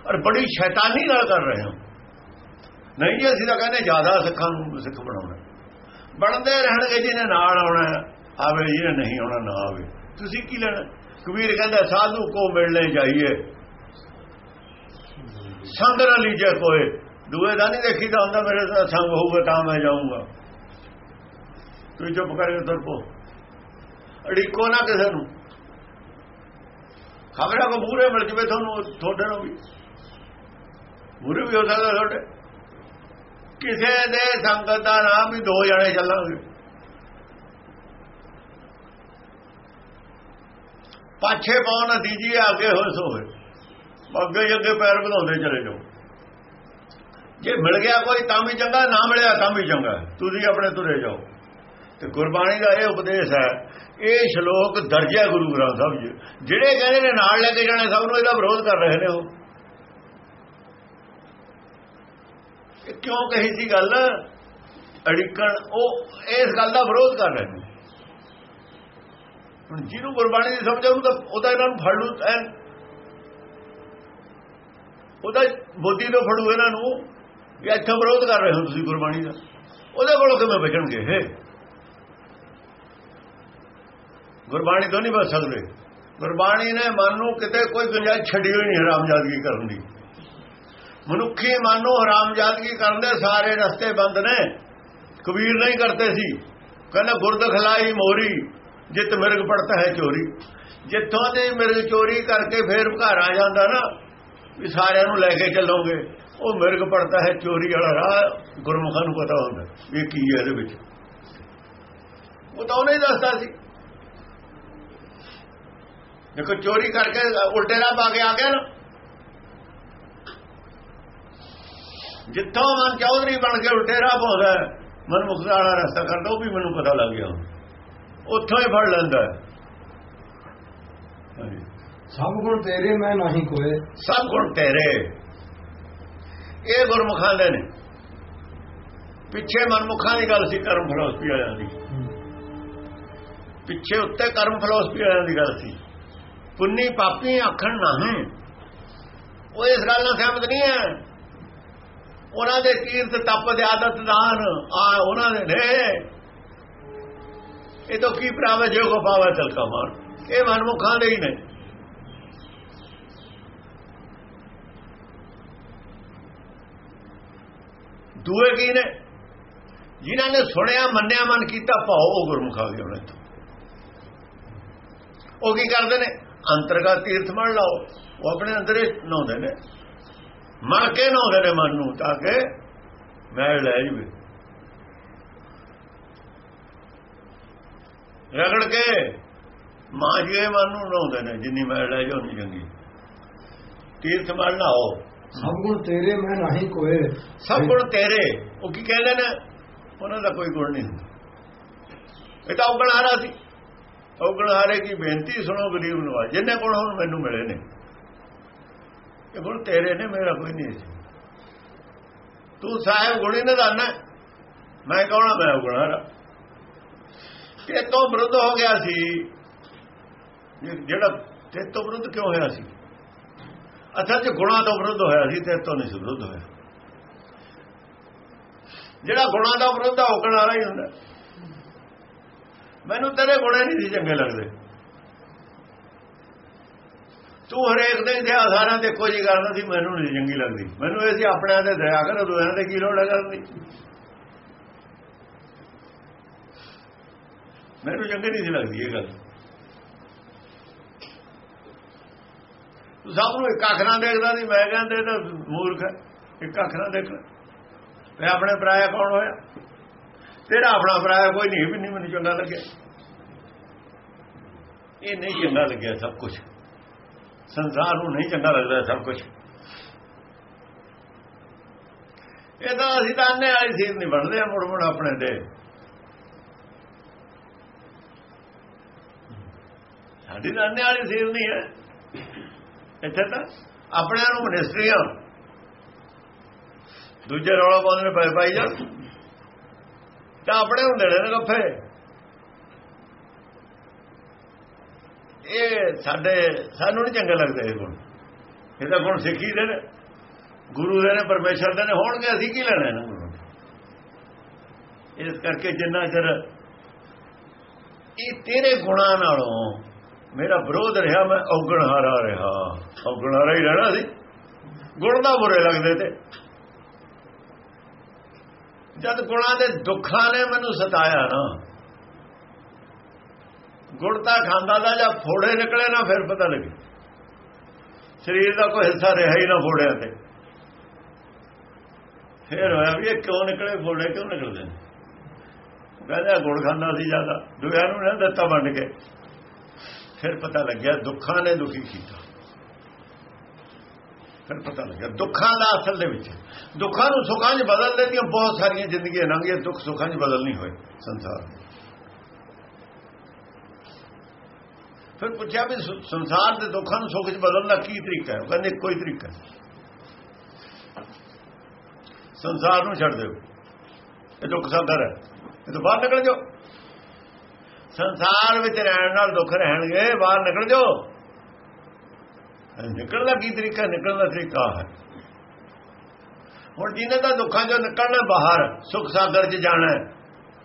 ਔਰ ਬੜੀ ਸ਼ੈਤਾਨੀ ਨਾਲ ਕਰ ਰਹੇ ਹੋ। ਨਹੀਂ ਜੀ, ਅਸੀਂ ਤਾਂ ਕਹਿੰਦੇ ਜ਼ਿਆਦਾ ਸਿੱਖਾਂ ਨੂੰ ਸਿੱਖ ਬਣਾਉਣਾ। ਬਣਦੇ ਰਹਿਣਗੇ ਜਿਹਨੇ ਨਾਲ ਆਉਣਾ ਆਵੇ, ਜਿਹਨੇ ਨਹੀਂ ਆਉਣਾ, ਨਾ ਆਵੇ। ਤੁਸੀਂ ਕੀ ਲੈਣਾ? ਕਬੀਰ ਕਹਿੰਦਾ, ਸਾਧੂ ਕੋ ਮਿਲਣੇ ਜਾਈਏ। ਸੰਗ ਨਾ ਲੀਜੇ ਕੋਏ। ਦੂਏ ਦਾ ਨਹੀਂ ਦੇਖੀਦਾ ਹੁੰਦਾ, ਮੇਰੇ ਨਾਲ ਸੰਗ ਹੋਊਗਾ ਤਾਂ ਮੈਂ ਜਾਊਂਗਾ। ਤੂੰ ਚੁੱਪ ਕਰਕੇ ਤੁਰ ਪੋ। ਅੜੀਕੋ ਨਾ ਕਿਸੇ ਨੂੰ। ਖਬਰਾਂ ਕੋ ਮੂਰੇ ਮਿਲ ਜਵੇ ਤੁਹਾਨੂੰ, ਤੁਹਾਡੇ ਨੂੰ ਵੀ। ਮੂਰੇ ਵੀ ਹੋ ਸਕਦਾ ਤੁਹਾਡੇ। ਕਿਸੇ ਦੇ ਸੰਗਤ ਦਾ ਨਾਮ ਵੀ ਦੋ ਜਣੇ ਚੱਲਾਂਗੇ ਪਾਛੇ ਪਾਉਣ ਦੀਜੀ ਅੱਗੇ ਹੋਏ ਸੋਵੇ। ਅੱਗੇ ਹੀ ਅੱਗੇ ਪੈਰ ਵਧਾਉਂਦੇ ਚਲੇ ਜਾਓ। ਜੇ ਮਿਲ ਗਿਆ ਕੋਈ ਤਾਂ ਵੀ ਚੰਗਾ, ਨਾ ਮਿਲਿਆ ਤਾਂ ਵੀ ਚੰਗਾ। ਤੁਸੀਂ ਆਪਣੇ ਤੁਰੇ ਜਾਓ। ਤੇ ਗੁਰਬਾਣੀ ਦਾ ਇਹ ਉਪਦੇਸ਼ ਹੈ, ਇਹ ਸ਼ਲੋਕ ਦਰਜਾ ਗੁਰੂ ਗ੍ਰੰਥ ਸਾਹਿਬ ਜੀ। ਜਿਹੜੇ ਕਹਿੰਦੇ ਨੇ ਨਾਲ ਲੈ ਕੇ ਜਾਣੇ, ਸਭ ਨੂੰ ਇਹਦਾ ਵਿਰੋਧ ਕਰ ਰਹੇ ਨੇ ਉਹ। ਕਿਉਂ ਕਹੀ ਸੀ ਗੱਲ? ਅੜਿਕਣ, ਉਹ ਇਸ ਗੱਲ ਦਾ ਵਿਰੋਧ ਕਰ ਰਹੇ ਨੇ। ਹੁਣ ਜਿਹਨੂੰ ਗੁਰਬਾਣੀ ਦੀ ਸਮਝ ਆਉਂ ਤਾਂ ਉਹਦਾ ਇਹਨਾਂ ਨੂੰ ਫੜ ਲੂ, ਐਨ। ਉਹਦਾ ਬੋਧੀ ਤੋਂ ਫੜੂ ਇਹਨਾਂ ਨੂੰ, ਵੀ ਇੱਥੇ ਵਿਰੋਧ ਕਰ ਰਹੇ ਹੋ ਤੁਸੀਂ ਗੁਰਬਾਣੀ ਦਾ। ਉਹਦੇ ਕੋਲੋਂ ਕਿਵੇਂ ਬਚਣਗੇ ਇਹ? ਗੁਰਬਾਣੀ ਤੋਂ ਨਹੀਂ ਬਚ ਸਕਦੇ। ਗੁਰਬਾਣੀ ਨੇ ਮਨ ਨੂੰ ਕਿਤੇ ਕੋਈ ਗੁੰਜਾਇਸ਼ ਛੱਡੀ ਹੋਈ ਨਹੀਂ ਹਰਾਮਜ਼ਾਦਗੀ ਕਰਨ ਦੀ। ਮਨੁੱਖੀ ਮਨ ਨੂੰ ਹਰਾਮਜ਼ਾਦਗੀ ਕਰਨ ਦੇ ਸਾਰੇ ਰਸਤੇ ਬੰਦ ਨੇ। ਕਬੀਰ ਨਹੀਂ ਕਰਤੇ ਸੀ। ਕਹਿੰਦਾ, ਗੁਰਦ ਖਲਾਈ ਮੋਰੀ, ਜਿਤ ਮਿਰਗ ਪੜਤਾ ਹੈ ਚੋਰੀ। ਜਿੱਥੋਂ ਦੇ ਮਿਰਗ ਚੋਰੀ ਕਰਕੇ ਫੇਰ ਘਰ ਆ ਜਾਂਦਾ ਨਾ, ਵੀ ਸਾਰਿਆਂ ਨੂੰ ਲੈ ਕੇ ਚੱਲੋਗੇ। ਉਹ ਮਿਰਗ ਪੜਤਾ ਹੈ ਚੋਰੀ ਵਾਲਾ ਰਾਹ ਗੁਰਮੁਖਾਂ ਨੂੰ ਪਤਾ ਹੁੰਦਾ ਵੀ ਕੀ ਹੈ ਇਹਦੇ ਵਿੱਚ। ਉਹ ਤਾਂ ਉਹਨੇ ਹੀ ਦੱਸਦਾ ਸੀ। ਦੇਖੋ ਚੋਰੀ ਕਰਕੇ ਉਲਟੇ ਰਾਹ ਪਾ ਕੇ ਆ ਗਿਆ ਨਾ। ਜਿੱਥੋਂ ਮਨ ਚੌਧਰੀ ਬਣ ਕੇ ਉਲਟੇ ਰਾਹ ਪਾਉਂਦਾ ਮਨ ਮੁਕਤ ਵਾਲਾ ਰਸਤਾ ਕਰਦਾ ਉਹ ਵੀ ਮੈਨੂੰ ਪਤਾ ਲੱਗ ਗਿਆ। ਉੱਥੋਂ ਹੀ ਫੜ ਲੈਂਦਾ ਸਭ ਗੁਣ ਤੇਰੇ ਮੈਂ ਨਹੀਂ ਕੋਏ ਸਭ ਗੁਣ ਤੇਰੇ। ਇਹ ਗੁਰਮੁਖਾਂ ਦੇ ਨੇ। ਪਿੱਛੇ ਮਨਮੁਖਾਂ ਦੀ ਗੱਲ ਸੀ ਕਰਮ ਫਲਸਫੀ ਵਾਲਿਆਂ ਦੀ। ਪਿੱਛੇ ਉੱਤੇ ਕਰਮ ਫਲਸਫੀ ਵਾਲਿਆਂ ਦੀ ਗੱਲ ਸੀ। ਪੁੰਨੀ ਪਾਪੀ ਆਖਣ ਨਹੀਂ ਉਹ ਇਸ ਗੱਲ ਨਾਲ ਸਹਿਮਤ ਨਹੀਂ ਹੈ। ਉਹਨਾਂ ਦੇ ਕੀਰਤ ਤਪ ਦੇ ਆਦਤ ਦਾਨ ਆ ਉਹਨਾਂ ਦੇ ਨੇ। ਇਹ ਤਾਂ ਕੀ ਪ੍ਰਾਵੇ ਜੇ ਕੋ ਪਾਵੇ ਤਲਕਾ ਮਾਰ। ਇਹ ਮਨਮੁਖਾਂ ਦੇ ਹੀ ਨੇ। ਦੂਏ ਕੀ ਨੇ? ਜਿਨ੍ਹਾਂ ਨੇ ਸੁਣਿਆ, ਮੰਨਿਆ, ਮਨ ਕੀਤਾ, ਭਾਉ ਉਹ ਗੁਰਮੁਖਾਂ ਆ ਗਏ ਉਹ ਕੀ ਕਰਦੇ ਨੇ? ਅੰਤਰਗਤ ਤੀਰਥ ਮਣ ਲਾਓ ਉਹ ਆਪਣੇ ਅੰਦਰੇ ਨਹਾਉਂਦੇ ਨੇ। ਮਰ ਕੇ ਨਹਾਉਂਦੇ ਨੇ ਮਨ ਨੂੰ ਤਾਂ ਕਿ ਮੈਲ ਲੈ ਜਵੇ। ਰਗੜ ਕੇ ਮਾਂ ਜੀ ਮਨ ਨੂੰ ਨਹਾਉਂਦੇ ਨੇ ਜਿੰਨੀ ਮੈਲ ਲੈ ਜੋ ਨਹੀਂ ਚੰਗੀ। ਤੀਰਥ ਮਣ ਲਾਓ। ਸਭ ਗੁਣ ਤੇਰੇ ਮੈਂ ਨਹੀਂ ਕੋਏ। ਸਭ ਗੁਣ ਤੇਰੇ ਉਹ ਕੀ ਕਹਿੰਦੇ ਨੇ? ਉਹਨਾਂ ਦਾ ਕੋਈ ਗੁਣ ਨਹੀਂ ਇਹ ਤਾਂ ਉਗਣਹਾਰਾ ਸੀ। ਉਗਣਹਾਰੇ ਕੀ ਬੇਨਤੀ ਸੁਣੋ ਗਰੀਬ ਨਵਾਜ ਜਿੰਨੇ ਗੁਣ ਹੁਣ ਮੈਨੂੰ ਮਿਲੇ ਨੇ। ਇਹ ਗੁਣ ਤੇਰੇ ਨੇ, ਮੇਰਾ ਕੋਈ ਨਹੀਂ ਸੀ। ਤੂੰ ਸਾਹਿਬ ਗੁਣੀ ਨਦਾਨਾ ਮੈਂ ਕਹਣਾ ਮੈਂ ਉਗਣਹਾਰਾ ਤੇ ਤੋਂ ਵਿਰੁੱਧ ਹੋ ਗਿਆ ਸੀ। ਜਿਹੜਾ ਤੇ ਤੋਂ ਵਿਰੁੱਧ ਕਿਉਂ ਹੋਇਆ ਸੀ? ਅਸਲ 'ਚ ਗੁਣਾ ਤੋਂ ਵਿਰੁੱਧ ਹੋਇਆ ਸੀ ਤੇ ਤੋਂ ਨਹੀਂ ਵਿਰੁੱਧ ਹੋਇਆ। ਜਿਹੜਾ ਗੁਣਾ ਦਾ ਵਿਰੁੱਧ ਹੋਕਣ ਵਾਲਾ ਹੀ ਹੁੰਦਾ। ਮੈਨੂੰ ਤੇਰੇ ਗੁਣੇ ਨਹੀਂ ਸੀ ਚੰਗੇ ਲੱਗਦੇ। ਤੂੰ ਹਰੇਕ ਦੇ ਇਤਿਹਾਸ ਸਾਰਿਆਂ ਦੇਖੋ ਕੋਈ ਕਰਦਾ ਸੀ, ਮੈਨੂੰ ਨਹੀਂ ਚੰਗੀ ਲੱਗਦੀ। ਮੈਨੂੰ ਇਹ ਸੀ ਆਪਣਿਆਂ ਤੇ ਦਇਆ ਕਰ, ਦੂਜਿਆਂ ਤੇ ਕੀ ਲੋੜ ਹੈ ਕਰਨੀ ਮੈਨੂੰ ਚੰਗੀ ਨਹੀਂ ਸੀ ਲੱਗਦੀ ਇਹ ਗੱਲ। ਤੂੰ ਸਭ ਨੂੰ ਇੱਕ ਅੱਖ ਦੇਖਦਾ ਸੀ, ਮੈਂ ਕਹਿੰਦੇ ਤਾਂ ਮੂਰਖ ਇੱਕ ਅੱਖ ਨਾਲ ਮੈਂ ਆਪਣੇ ਪਰਾਇਆ ਕੌਣ ਹੋਇਆ? ਤੇਰਾ ਆਪਣਾ ਪਰਾਇਆ ਕੋਈ ਨਹੀਂ, ਵੀ ਨਹੀਂ, ਮੈਨੂੰ ਚੰਗਾ ਲੱਗਿਆ। ਇਹ ਨਹੀਂ ਚੰਗਾ ਲੱਗਿਆ ਸਭ ਕੁਝ ਸੰਸਾਰ ਨੂੰ ਨਹੀਂ ਚੰਗਾ ਲੱਗਦਾ ਸਭ ਕੁਝ ਇਹ ਤਾਂ ਅਸੀਂ ਤਾਂ ਅੰਨੇ ਵਾਲੀ ਸੀਰ ਨਹੀਂ ਬਣਦੇ ਮੁੜ ਮੁੜ ਆਪਣੇ ਦੇ ਸਾਡੀ ਤਾਂ ਅੰਨੇ ਵਾਲੀ ਸੀਰ ਨਹੀਂ ਹੈ। ਇੱਥੇ ਤਾਂ ਆਪਣਿਆਂ ਨੂੰ ਮਿਨਿਸਟਰੀਆਂ ਦੂਜੇ ਰੌਲਾ ਪਾਉਂਦੇ ਨੇ ਪੈ ਪਾਈ ਜਾ ਤਾਂ ਆਪਣੇ ਹੁੰਦੇ ਨੇ ਗੱਫੇ ਇਹ ਸਾਡੇ, ਸਾਨੂੰ ਨਹੀਂ ਚੰਗਾ ਲੱਗਦਾ ਇਹ ਗੁਣ। ਇਹ ਤਾਂ ਗੁਣ ਸਿੱਖੀ ਦੇ ਨੇ, ਗੁਰੂ ਦੇ ਨੇ, ਪਰਮੇਸ਼ਰ ਦੇ ਨੇ, ਹੋਣਗੇ ਅਸੀਂ ਕੀ ਲੈਣਾ ਇਹਨਾਂ ਨੂੰ? ਇਸ ਕਰਕੇ ਜਿੰਨਾ ਚਿਰ ਇਹ ਤੇਰੇ ਗੁਣਾਂ ਨਾਲੋਂ ਮੇਰਾ ਵਿਰੋਧ ਰਿਹਾ, ਮੈਂ ਔਗਣਹਾਰਾ ਰਿਹਾ। ਔਗਣਹਾਰਾ ਹੀ ਰਹਿਣਾ ਸੀ। ਗੁਣ ਦਾ ਬੁਰੇ ਲੱਗਦੇ ਤੇ। ਜਦ ਗੁਣਾਂ ਦੇ ਦੁੱਖਾਂ ਨੇ ਮੈਨੂੰ ਸਤਾਇਆ ਨਾ ਗੁੜ ਤਾਂ ਖਾਂਦਾ ਦਾ ਜਾਂ ਫੋੜੇ ਨਿਕਲੇ ਨਾ ਫਿਰ ਪਤਾ ਲੱਗੇ। ਸਰੀਰ ਦਾ ਕੋਈ ਹਿੱਸਾ ਰਿਹਾ ਹੀ ਨਾ ਫੋੜਿਆਂ ਤੇ। ਫਿਰ ਹੋਇਆ ਵੀ ਇਹ ਕਿਉਂ ਨਿਕਲੇ, ਫੋੜੇ ਕਿਉਂ ਨਿਕਲਦੇ ਨੇ? ਕਹਿੰਦਾ ਗੁੜ ਖਾਂਦਾ ਸੀ ਜ਼ਿਆਦਾ ਦੁਆ ਨੂੰ ਨਾ ਦਿੱਤਾ ਵੰਡ ਕੇ। ਫਿਰ ਪਤਾ ਲੱਗਿਆ ਦੁੱਖਾਂ ਨੇ ਦੁਖੀ ਕੀਤਾ। ਫਿਰ ਪਤਾ ਲੱਗਿਆ। ਦੁੱਖਾਂ ਦਾ ਅਸਲ ਦੇ ਵਿੱਚ, ਦੁੱਖਾਂ ਨੂੰ ਸੁੱਖਾਂ 'ਚ ਬਦਲ ਲੈਂਦੀਆਂ ਬਹੁਤ ਸਾਰੀਆਂ ਜ਼ਿੰਦਗੀਆਂ ਲੰਘੀਆਂ ਦੁੱਖ ਸੁੱਖਾਂ 'ਚ ਬਦਲ ਨਹੀਂ ਹੋਏ ਸੰਸਾਰ ਫਿਰ ਪੁੱਛਿਆ ਵੀ ਸੰਸਾਰ ਦੇ ਦੁੱਖਾਂ ਨੂੰ ਸੁੱਖ 'ਚ ਬਦਲਣ ਦਾ ਕੀ ਤਰੀਕਾ ਹੈ? ਕਹਿੰਦੇ ਕੋਈ ਤਰੀਕਾ ਸੰਸਾਰ ਨੂੰ ਛੱਡ ਦਿਓ। ਇਹ ਦੁੱਖ ਸਾਦਰ ਹੈ ਇਹ ਤੋਂ ਬਾਹਰ ਨਿਕਲ ਜਾਓ। ਸੰਸਾਰ ਵਿੱਚ ਰਹਿਣ ਨਾਲ ਦੁੱਖ ਰਹਿਣਗੇ, ਬਾਹਰ ਨਿਕਲ ਜਾਓ। ਨਿਕਲਣ ਦਾ ਕੀ ਤਰੀਕਾ? ਨਿਕਲਣ ਦਾ ਤਰੀਕਾ ਹੈ। ਹੁਣ ਜਿਹਨੇ ਤਾਂ ਦੁੱਖਾਂ ਚੋਂ ਨਿਕਲਣਾ ਬਾਹਰ, ਸੁਖ ਸਾਗਰ 'ਚ ਜਾਣਾ,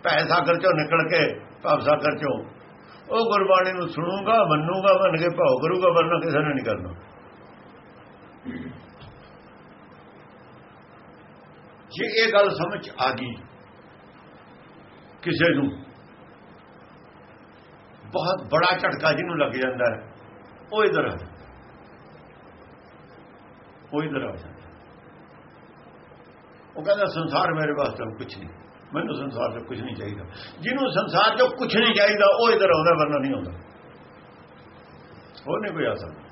ਭੈ ਸਾਗਰ 'ਚੋਂ ਨਿਕਲ ਕੇ, ਭਵ ਸਾਗਰ 'ਚੋਂ, ਉਹ ਗੁਰਬਾਣੀ ਨੂੰ ਸੁਣੂਗਾ, ਮੰਨੂਗਾ, ਮੰਨ ਕੇ ਭਾਉ ਕਰੂਗਾ, ਵਰਨਾ ਕਿਸੇ ਨੇ ਨਹੀਂ ਕਰਨਾ। ਜੇ ਇਹ ਗੱਲ ਸਮਝ ਆ ਗਈ ਕਿਸੇ ਨੂੰ, ਬਹੁਤ ਬੜਾ ਝਟਕਾ ਜਿਹਨੂੰ ਲੱਗ ਜਾਂਦਾ ਹੈ, ਉਹ ਇਧਰ ਹੈ ਇਧਰ ਆ ਉਹ ਕਹਿੰਦਾ ਸੰਸਾਰ ਮੇਰੇ ਵਾਸਤੇ ਕੁਝ ਨਹੀਂ। ਮੈਨੂੰ ਸੰਸਾਰ 'ਚ ਕੁਝ ਨਹੀਂ ਚਾਹੀਦਾ। ਜਿਹਨੂੰ ਸੰਸਾਰ 'ਚ ਕੁਝ ਨਹੀਂ ਚਾਹੀਦਾ ਉਹ ਇਧਰ ਆਉਂਦਾ ਵਰਨਾ ਨਹੀਂ ਆਉਂਦਾ। ਉਹ ਨਹੀਂ ਕੋਈ ਆ ਸਕਦਾ।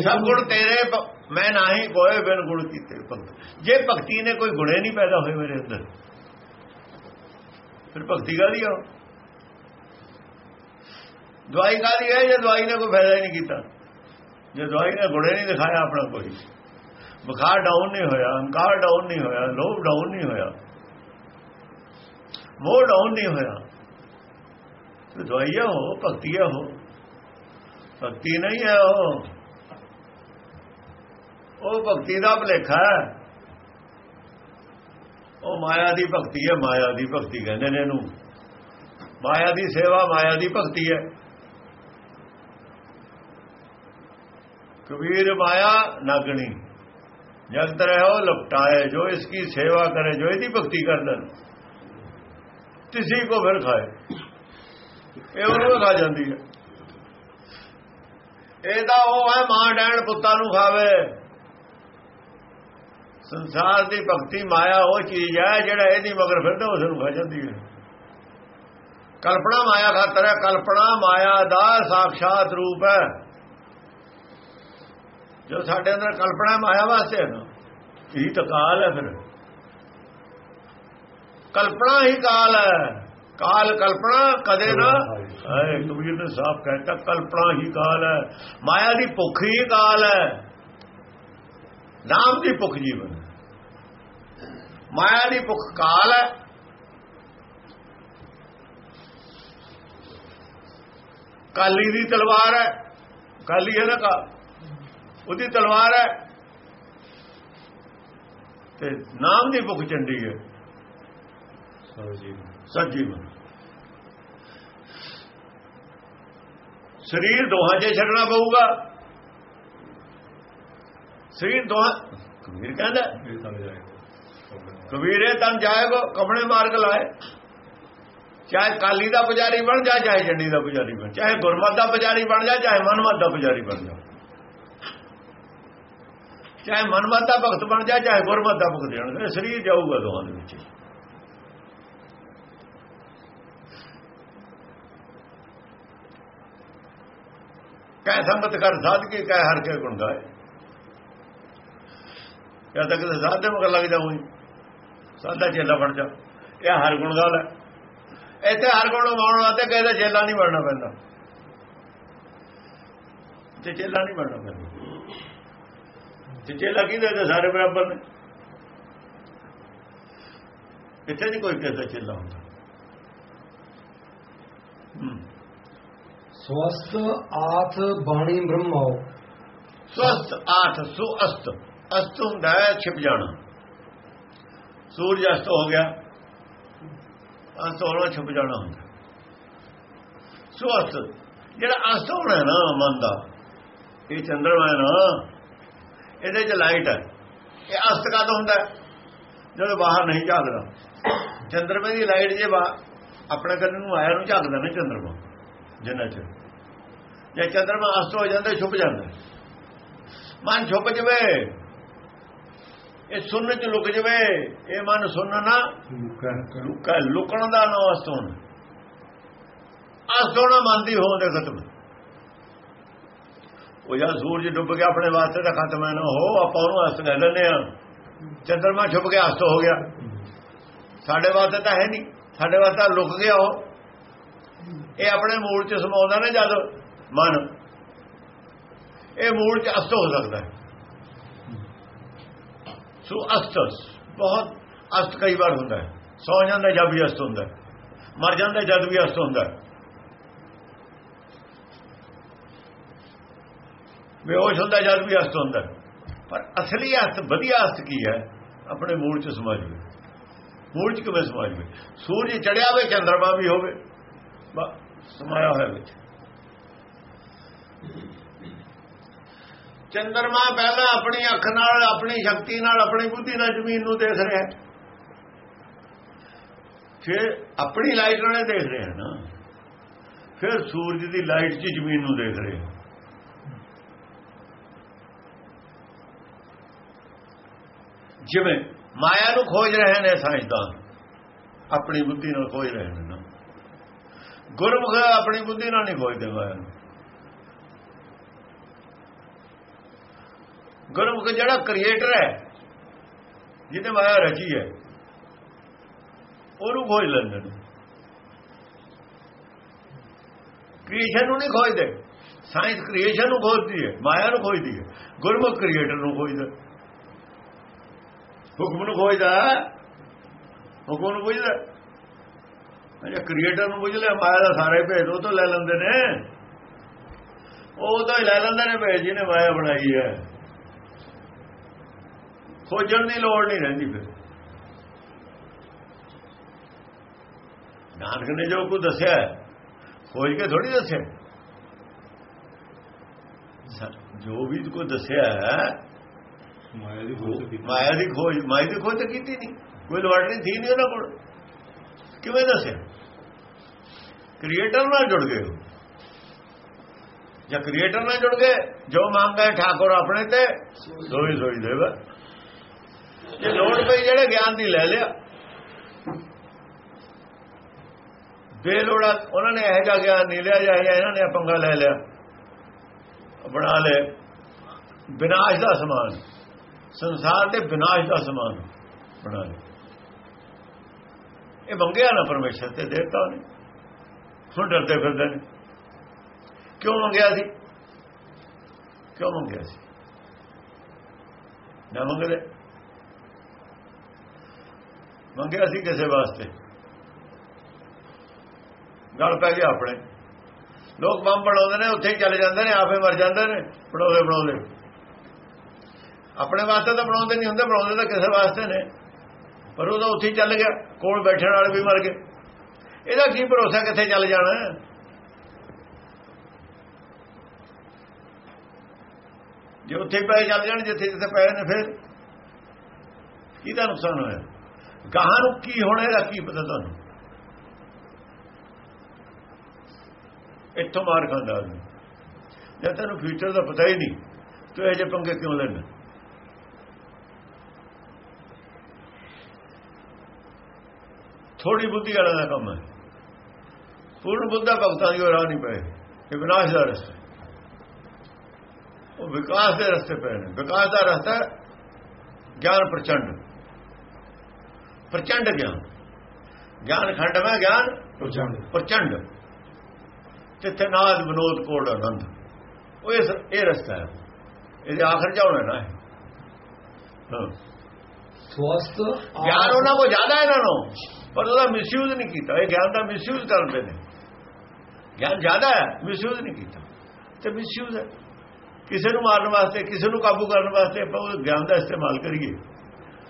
ਸਭ ਗੁਣ ਤੇਰੇ ਮੈਂ ਨਹੀਂ ਕੋਏ ਬਿਨ ਗੁਣ ਕੀਤੇ ਭਗਤ। ਜੇ ਭਗਤੀ ਨੇ ਕੋਈ ਗੁਣੇ ਨਹੀਂ ਪੈਦਾ ਹੋਏ ਮੇਰੇ ਅੰਦਰ ਫਿਰ ਭਗਤੀ ਕਾਦੀ ਆ? ਦਵਾਈ ਕਾਦੀ ਹੈ? ਜੇ ਦਵਾਈ ਨੇ ਕੋਈ ਫਾਇਦਾ ਹੀ ਨਹੀਂ ਕੀਤਾ। ਜੇ ਦਵਾਈ ਨੇ ਗੁੜੇ ਨਹੀਂ ਦਿਖਾਇਆ ਆਪਣਾ ਕੋਈ। ਬੁਖਾਰ ਡਾਊਨ ਨਹੀਂ ਹੋਇਆ ਹੰਕਾਰ ਡਾਊਨ ਨਹੀਂ ਹੋਇਆ, ਲੋਭ ਡਾਊਨ ਨਹੀਂ ਹੋਇਆ। ਮੋਹ ਡਾਊਨ ਨਹੀਂ ਹੋਇਆ। ਤੇ ਦਵਾਈਆ ਹੋ ਭਗਤੀਆ ਹੋ ਭਗਤੀ ਨਹੀਂ ਹੈ ਉਹ। ਉਹ ਭਗਤੀ ਦਾ ਭਲੇਖਾ ਹੈ। ਉਹ ਮਾਇਆ ਦੀ ਭਗਤੀ ਹੈ, ਮਾਇਆ ਦੀ ਭਗਤੀ ਕਹਿੰਦੇ ਨੇ ਇਹਨੂੰ। ਮਾਇਆ ਦੀ ਸੇਵਾ, ਮਾਇਆ ਦੀ ਭਗਤੀ ਹੈ। ਕਬੀਰ ਮਾਇਆ ਨਾਗਣੀ। ਜਗਤ ਉਹ, ਲਪਟਾਏ ਜੋ ਇਸ ਕੀ ਸੇਵਾ ਕਰੇ, ਜੋ ਇਹਦੀ ਭਗਤੀ ਕਰਦਾ ਤਿਸੀ ਕੋ ਫਿਰ ਖਾਏ। ਇਹ ਉਹ ਖਾ ਜਾਂਦੀ ਹੈ। ਇਹਦਾ ਉਹ ਹੈ, ਮਾਂ ਡੈਣ ਪੁੱਤਾਂ ਨੂੰ ਖਾਵੇ। ਸੰਸਾਰ ਦੀ ਭਗਤੀ ਮਾਇਆ ਉਹ ਚੀਜ਼ ਹੈ, ਜਿਹੜਾ ਇਹਦੀ ਮਗਰ ਫਿਰਦਾ, ਉਸ ਨੂੰ ਖਾ ਜਾਂਦੀ ਹੈ। ਕਲਪਨਾ ਮਾਇਆ ਖਾਤਰ ਹੈ। ਕਲਪਨਾ ਮਾਇਆ ਦਾ ਸਾਖਸ਼ਾਤ ਰੂਪ ਹੈ। ਜੋ ਸਾਡੇ ਅੰਦਰ ਕਲਪਨਾ ਮਾਇਆ ਵਾਸਤੇ ਹੈ ਨਾ ਇਹ ਤਾਂ ਕਾਲ ਹੈ ਫਿਰ। ਕਲਪਨਾ ਹੀ ਕਾਲ ਹੈ। ਕਾਲ ਕਲਪਨਾ ਕਦੇ ਨਾ। ਹੈ ਕਬੀਰ ਨੇ ਸਾਫ਼ ਕਹਿਤਾ ਕਲਪਨਾ ਹੀ ਕਾਲ ਹੈ। ਮਾਇਆ ਦੀ ਭੁੱਖ ਹੀ ਕਾਲ ਹੈ। ਨਾਮ ਦੀ ਭੁੱਖ ਜੀਵਨ। ਮਾਇਆ ਦੀ ਭੁੱਖ ਕਾਲ ਹੈ। ਕਾਲੀ ਦੀ ਤਲਵਾਰ ਹੈ। ਕਾਲੀ ਹੈ ਨਾ ਕਾ ਉਹਦੀ ਤਲਵਾਰ ਹੈ। ਤੇ ਨਾਮ ਦੀ ਭੁੱਖ ਚੰਡੀ ਹੈ। ਸਜੀਵਨ। ਸਰੀਰ ਦੋਹਾਂ 'ਚ ਛੱਡਣਾ ਪਊਗਾ। ਸਰੀਰ ਦੋਹਾਂ ਕਬੀਰ ਕਹਿੰਦਾ ਕਬੀਰੇ ਤਨ ਜਾਏਗੋ ਕਪੜੇ ਮਾਰਗ ਲਾਏ। ਚਾਹੇ ਕਾਲੀ ਦਾ ਪੁਜਾਰੀ ਬਣ ਜਾ ਚਾਹੇ ਚੰਡੀ ਦਾ ਪੁਜਾਰੀ ਬਣ ਚਾਹੇ ਗੁਰਮਤ ਦਾ ਪੁਜਾਰੀ ਬਣ ਜਾ ਚਾਹੇ ਮਨਮਤ ਦਾ ਪੁਜਾਰੀ ਬਣ ਜਾ। ਚਾਹੇ ਮਨਮਤ ਦਾ ਭਗਤ ਬਣ ਜਾ, ਚਾਹੇ ਗੁਰਮਤ ਦਾ ਭਗਤ ਬਣ ਸਰੀਰ ਜਾਊਗਾ ਦੋਹਾਂ ਦੇ ਵਿੱਚ। ਕਹਿ ਸੰਗਤ ਕਰ ਸਾਧ ਕੇ ਕਹਿ ਹਰ ਕੇ ਗੁਣ ਗਾਏ। ਜਾਂ ਤੱਕ ਤੇ ਸਾਧ ਦੇ ਮਗਰ ਲੱਗ ਜਾਊਂ ਸਾਧਾ ਚੇਲਾ ਬਣ ਜਾ। ਇਹ ਹਰ ਗੁਣ ਗਾਲ ਹੈ। ਇੱਥੇ ਹਰ ਗੁਣ ਗਾਉਣ ਵਾਸਤੇ ਕਹਿੰਦਾ ਚੇਲਾ ਨਹੀਂ ਬਣਨਾ ਪੈਂਦਾ। ਤੇ ਚੇਲਾ ਨਹੀਂ ਬਣਨਾ ਪੈਂਦਾ। ਚੇਲਾ ਕਿਹਦੇ ਤੇ ਸਾਰੇ ਬਰਾਬਰ ਨੇ। ਇੱਥੇ ਨਹੀਂ ਕੋਈ ਕਹਿੰਦਾ ਚੇਲਾ ਹੁੰਦਾ। ਸਵਸਤ ਆਥ ਬਾਣੀ ਬ੍ਰਹਮੋ। ਸਵਸਤ ਆਠ ਸੁ ਅਸਤ ਅਸਤ ਹੁੰਦਾ ਹੈ ਛਿਪ ਜਾਣਾ। ਸੂਰਜ ਅਸਤ ਹੋ ਗਿਆ। ਅਸਤ ਹੋਣਾ ਛਿਪ ਜਾਣਾ ਹੁੰਦਾ। ਸੁ ਅਸਤ ਜਿਹੜਾ ਅਸਤ ਹੋਣਾ ਨਾ ਮਨ ਦਾ ਇਹ ਚੰਦਰਮਾ ਨਾ। ਇਹਦੇ 'ਚ ਲਾਈਟ ਹੈ। ਇਹ ਅਸਤ ਕਦ ਹੁੰਦਾ? ਜਦੋਂ ਬਾਹਰ ਨਹੀਂ ਝਾਕਦਾ। ਚੰਦਰਮੇ ਦੀ ਲਾਈਟ ਜੇ ਬਾ ਆਪਣੇ ਕੰਨ ਨੂੰ ਆਇਆ ਨੂੰ ਝਾਕਦਾ ਨਾ ਚੰਦਰਮਾ ਜਿੰਨਾ ਚ ਜੇ ਚੰਦਰਮਾ ਅਸਤ ਹੋ ਜਾਂਦਾ ਛੁਪ ਜਾਂਦਾ। ਮਨ ਛੁਪ ਜਵੇ। ਇਹ ਸੁਣਨ ਚ ਲੁਕ ਜਵੇ। ਇਹ ਮਨ ਸੁਣਨ ਨਾ ਲੁਕਾ ਲੁਕਣ ਦਾ ਨਾ ਅਸਤ ਹੋਣਾ। ਅਸਤ ਹੋਣਾ ਮਨ ਦੀ ਹੋਣ ਦੇ ਖਤਮ। ਉਹ ਜਾਂ ਸੂਰਜ ਡੁੱਬ ਗਿਆ ਆਪਣੇ ਵਾਸਤੇ ਤਾਂ ਖਤਮ ਹੈ ਨਾ। ਹੋ, ਆਪਾਂ ਉਹਨੂੰ ਅਸਤ ਲੈ ਲੈਂਦੇ ਆ ਚੰਦਰਮਾ ਛੁਪ ਗਿਆ, ਅਸਤ ਹੋ ਗਿਆ। ਸਾਡੇ ਵਾਸਤੇ ਤਾਂ ਹੈ ਨਹੀਂ। ਸਾਡੇ ਵਾਸਤੇ ਲੁਕ ਗਿਆ ਉਹ। ਇਹ ਆਪਣੇ ਮੂਲ ਚ ਸਮਾਉਂਦਾ ਨਾ ਜਦ ਮਨ। ਇਹ ਮੂਲ ਚ ਅਸਤ ਹੋ ਸਕਦਾ ਹੈ। ਸੋ ਅਸਤ, ਬਹੁਤ ਅਸਤ ਕਈ ਵਾਰ ਹੁੰਦਾ ਹੈ। ਸੌ ਜਾਂਦਾ ਜਦ ਵੀ ਅਸਤ ਹੁੰਦਾ ਮਰ ਜਾਂਦਾ ਜਦ ਵੀ ਅਸਤ ਹੁੰਦਾ ਹੈ। ਬੇਹੋਸ਼ ਹੁੰਦਾ ਜਦ ਵੀ ਅਸਤ ਹੁੰਦਾ। ਪਰ ਅਸਲੀ ਅਸਤ, ਵਧੀਆ ਅਸਤ ਕੀ ਹੈ? ਆਪਣੇ ਮੂਲ ਚ ਸਮਝ ਲਓ। ਮੂਲ ਚ ਕਿਵੇਂ ਸਮਝ ਲਓ? ਸੂਰਜ ਚੜਿਆ ਹੋਵੇ, ਚੰਦਰਮਾ ਵੀ ਹੋਵੇ ਸਮਾਇਆ ਹੋਇਆ ਵਿੱਚ। ਚੰਦਰਮਾ ਪਹਿਲਾਂ ਆਪਣੀ ਅੱਖ ਨਾਲ, ਆਪਣੀ ਸ਼ਕਤੀ ਨਾਲ, ਆਪਣੀ ਬੁੱਧੀ ਨਾਲ ਜ਼ਮੀਨ ਨੂੰ ਦੇਖ ਰਿਹਾ ਫਿਰ ਆਪਣੀ ਲਾਈਟ ਨਾਲ ਦੇਖ ਰਿਹਾ ਨਾ। ਫਿਰ ਸੂਰਜ ਦੀ ਲਾਈਟ 'ਚ ਜ਼ਮੀਨ ਨੂੰ ਦੇਖ ਰਿਹਾ ਜਿਵੇਂ ਮਾਇਆ ਨੂੰ ਖੋਜ ਰਹੇ ਨੇ ਸਾਇੰਸਦਾਨ ਆਪਣੀ ਬੁੱਧੀ ਨਾਲ ਖੋਜ ਰਹੇ ਨੇ ਗੁਰਮੁਖ ਆਪਣੀ ਬੁੱਧੀ ਨਾਲ ਨਹੀਂ ਖੋਜਦੇ ਮਾਇਆ ਨੂੰ। ਗੁਰਮੁਖ ਜਿਹੜਾ ਕ੍ਰੀਏਟਰ ਹੈ ਜਿਹਨੇ ਮਾਇਆ ਰਚੀ ਹੈ, ਉਹਨੂੰ ਖੋਜ ਲੈਂਦੇ ਨੇ। ਕ੍ਰੀਏਸ਼ਨ ਨੂੰ ਨਹੀਂ ਖੋਜਦੇ। ਸਾਇੰਸ ਕ੍ਰੀਏਸ਼ਨ ਨੂੰ ਖੋਜਦੀ ਹੈ, ਮਾਇਆ ਨੂੰ ਖੋਜਦੀ ਹੈ। ਗੁਰਮੁਖ ਕ੍ਰੀਏਟਰ ਨੂੰ ਖੋਜਦਾ। ਹੁਕਮ ਨੂੰ ਖੋਜਦਾ। ਹੁਕਮ ਨੂੰ ਖੋਜਦਾ। ਅਜਾ ਕ੍ਰੀਏਟਰ ਨੂੰ ਪੁੱਛ ਲਿਆ, ਮਾਇਆ ਦਾ ਸਾਰੇ ਭੇਦ ਉਹ ਤੋਂ ਲੈ ਲੈਂਦੇ ਨੇ। ਉਹ ਤਾਂ ਹੀ ਲੈ ਲੈਂਦੇ ਨੇ ਭੇਦ ਜਿਹਨੇ ਮਾਇਆ ਬਣਾਈ ਹੈ। ਖੋਜਣ ਦੀ ਲੋੜ ਨਹੀਂ ਰਹਿੰਦੀ ਫਿਰ। ਨਾਨਕ ਨੇ ਜੋ ਕੁ ਦੱਸਿਆ ਖੋਜ ਕੇ ਥੋੜੀ ਦੱਸਿਆ। ਜੋ ਵੀ ਕੋ ਦੱਸਿਆ ਮਾਇਆ ਦੀ ਖੋਜ ਮਾਇਆ ਦੀ ਖੋਜ ਮਾਇਆ ਦੀ ਖੋਜ ਤਾਂ ਕੀਤੀ ਨਹੀਂ। ਕੋਈ ਲੈਬੋਰਟਰੀ ਥੀ ਨਹੀਂ ਉਹਨਾਂ ਕੋਲ। ਕਿਵੇਂ ਦੱਸਿਆ? ਕ੍ਰੀਏਟਰ ਨਾਲ ਜੁੜ ਗਏ ਜਾਂ ਕ੍ਰੀਏਟਰ ਨਾਲ ਜੁੜ ਗਏ, ਜੋ ਮੰਗਦਾ ਠਾਕੁਰ ਆਪਣੇ ਤੇ, ਸੋਈ ਸੋਈ ਦੇਵਾ ਜੇ ਲੋੜ ਪਈ ਜਿਹੜੇ ਗਿਆਨ ਦੀ ਲੈ ਲਿਆ। ਬੇਲੋੜਾ ਉਹਨਾਂ ਨੇ ਇਹ ਜਿਹਾ ਗਿਆਨ ਨਹੀਂ ਲਿਆ ਜਾਂ ਇਹਨਾਂ ਨੇ ਪੰਗਾ ਲੈ ਲਿਆ। ਬਣਾ ਲੈ ਵਿਨਾਸ਼ ਦਾ ਸਮਾਨ। ਸੰਸਾਰ ਦੇ ਵਿਨਾਸ਼ ਦਾ ਸਮਾਨ ਬਣਾ ਲਿਆ। ਇਹ ਮੰਗਿਆ ਨਾ ਪਰਮੇਸ਼ਰ ਤੇ ਦੇਵਤਾ ਨੇ। ਹੁਣ ਡਰਦੇ ਫਿਰਦੇ ਨੇ। ਕਿਉਂ ਮੰਗਿਆ ਸੀ? ਕਿਉਂ ਮੰਗਿਆ ਸੀ? ਨਾ ਮੰਗਦੇ। ਮੰਗਿਆ ਸੀ ਕਿਸੇ ਵਾਸਤੇ। ਗੱਲ ਪੈ ਗਿਆ ਆਪਣੇ। ਲੋਕ ਬੰਬ ਬਣਾਉਂਦੇ ਨੇ, ਉੱਥੇ ਚਲੇ ਜਾਂਦੇ ਨੇ, ਆਪੇ ਮਰ ਜਾਂਦੇ ਨੇ, ਬਣਾਉਂਦੇ ਬਣਾਉਂਦੇ। ਆਪਣੇ ਵਾਸਤੇ ਤਾਂ ਬਣਾਉਂਦੇ ਨਹੀਂ ਹੁੰਦੇ, ਬਣਾਉਂਦੇ ਤਾਂ ਕਿਸੇ ਵਾਸਤੇ ਨੇ। ਪਰ ਉਹ ਤਾਂ ਉੱਥੇ ਹੀ ਚੱਲ ਗਿਆ, ਕੋਲ ਬੈਠਣ ਵਾਲੇ ਵੀ ਮਰ ਗਏ। ਇਹਦਾ ਕੀ ਭਰੋਸਾ ਕਿੱਥੇ ਚੱਲ ਜਾਣਾ? ਜੇ ਉੱਥੇ ਪਏ ਚੱਲ ਜਾਣ, ਜਿੱਥੇ ਜਿੱਥੇ ਪਏ ਨੇ ਫਿਰ ਕਿਹਦਾ ਨੁਕਸਾਨ ਹੋਇਆ? ਗਾਹਾਂ ਨੂੰ ਕੀ ਹੋਣਾ, ਇਹਦਾ ਕੀ ਪਤਾ ਤੁਹਾਨੂੰ? ਇੱਥੋਂ ਮਾਰ ਖਾਂਦਾ ਆਦਮੀ। ਜੇ ਤੈਨੂੰ ਫਿਊਚਰ ਦਾ ਪਤਾ ਹੀ ਨਹੀਂ, ਤੂੰ ਇਹ ਜੇ ਪੰਗੇ ਕਿਉਂ ਲੈਣਾ ਥੋੜੀ ਬੁੱਧੀ ਵਾਲਾ ਦਾ ਕੰਮ ਹੈ। ਪੂਰਨ ਬੁੱਧਾ ਭਗਤਾਂ ਦੀ ਰਾਹ ਨਹੀਂ ਪਏ। ਇਹ ਵਿਨਾਸ਼ ਦਾ ਰਸਤਾ। ਉਹ ਵਿਕਾਸ ਦੇ ਰਸਤੇ ਪਏ ਨੇ। ਵਿਕਾਸ ਦਾ ਰਸਤਾ ਗਿਆਨ ਪ੍ਰਚੰਡ। ਪ੍ਰਚੰਡ ਗਿਆਨ। ਗਿਆਨ ਖੰਡਮੈ ਗਿਆਨ ਪ੍ਰਚੰਡ। ਪ੍ਰਚੰਡ। ਤਿੱਥੇ ਨਾਦ ਵਿਨੋਦ ਕੋੜ ਆਨੰਦ। ਉਹ ਇਸ ਇਹ ਰਸਤਾ ਹੈ। ਇਹਦੇ ਆਖਰ ਜਾਉਣਾ ਨਾ। ਹਾਂ। ਸਵਸਤ ਗਿਆਨ ਉਹਨਾਂ ਕੋ ਜ਼ਿਆਦਾ ਹੈ ਇਹਨਾਂ ਨੂੰ। ਪਰ ਉਹਦਾ ਮਿਸਯੂਜ਼ ਨਹੀਂ ਕੀਤਾ। ਇਹ ਗਿਆਨ ਦਾ ਮਿਸਯੂਜ਼ ਕਰਦੇ ਨੇ। ਗਿਆਨ ਜ਼ਿਆਦਾ ਹੈ ਮਿਸਯੂਜ਼ ਨਹੀਂ ਕੀਤਾ। ਤੇ ਮਿਸਯੂਜ਼ ਹੈ। ਕਿਸੇ ਨੂੰ ਮਾਰਨ ਵਾਸਤੇ, ਕਿਸੇ ਨੂੰ ਕਾਬੂ ਕਰਨ ਵਾਸਤੇ ਆਪਾਂ ਉਹ ਗਿਆਨ ਦਾ ਇਸਤੇਮਾਲ ਕਰੀਏ।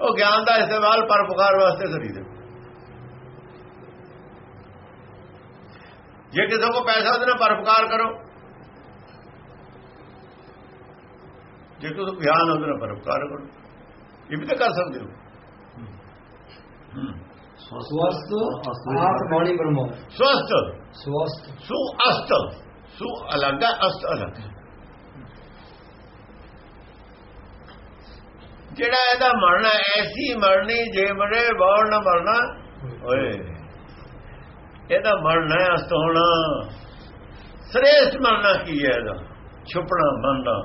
ਉਹ ਗਿਆਨ ਦਾ ਇਸਤੇਮਾਲ ਪਰਪਕਾਰ ਵਾਸਤੇ ਕਰੀਦੇ ਜੇ ਕਿਸੇ ਕੋ ਪੈਸਾ ਉਹਦੇ ਨਾਲ ਪਰਪਕਾਰ ਕਰੋ। ਜੇ ਕਿਸੇ ਗਿਆਨ ਉਹਦੇ ਨਾਲ ਪਰਪਕਾਰ ਕਰੋ। ਇਹ ਵੀ ਤਾਂ ਕਰ ਸਕਦੇ ਹੋ। ਹੂੰ। ਸਵਸਤ ਆਤ ਬਾਣੀ ਬ੍ਰਹਮ ਸਵਸਥ ਸਵਸਤ ਸੁ ਅਸਤ ਸੁ ਅਲੱਗ ਹੈ ਅਸਤ ਅਲੱਗ ਹੈ ਜਿਹੜਾ ਇਹਦਾ ਮਰਨਾ ਐਸੀ ਮਰਨੀ ਜੇ ਮਰੇ ਬਾਹਰ ਨਾ ਮਰਨਾ ਓਏ ਇਹਦਾ ਮਰਨਾ ਹੈ ਅਸਤ ਹੋਣਾ ਸ੍ਰੇਸ਼ਟ ਮਰਨਾ ਕੀ ਹੈ ਇਹਦਾ ਛੁਪਣਾ ਮਰਨਾ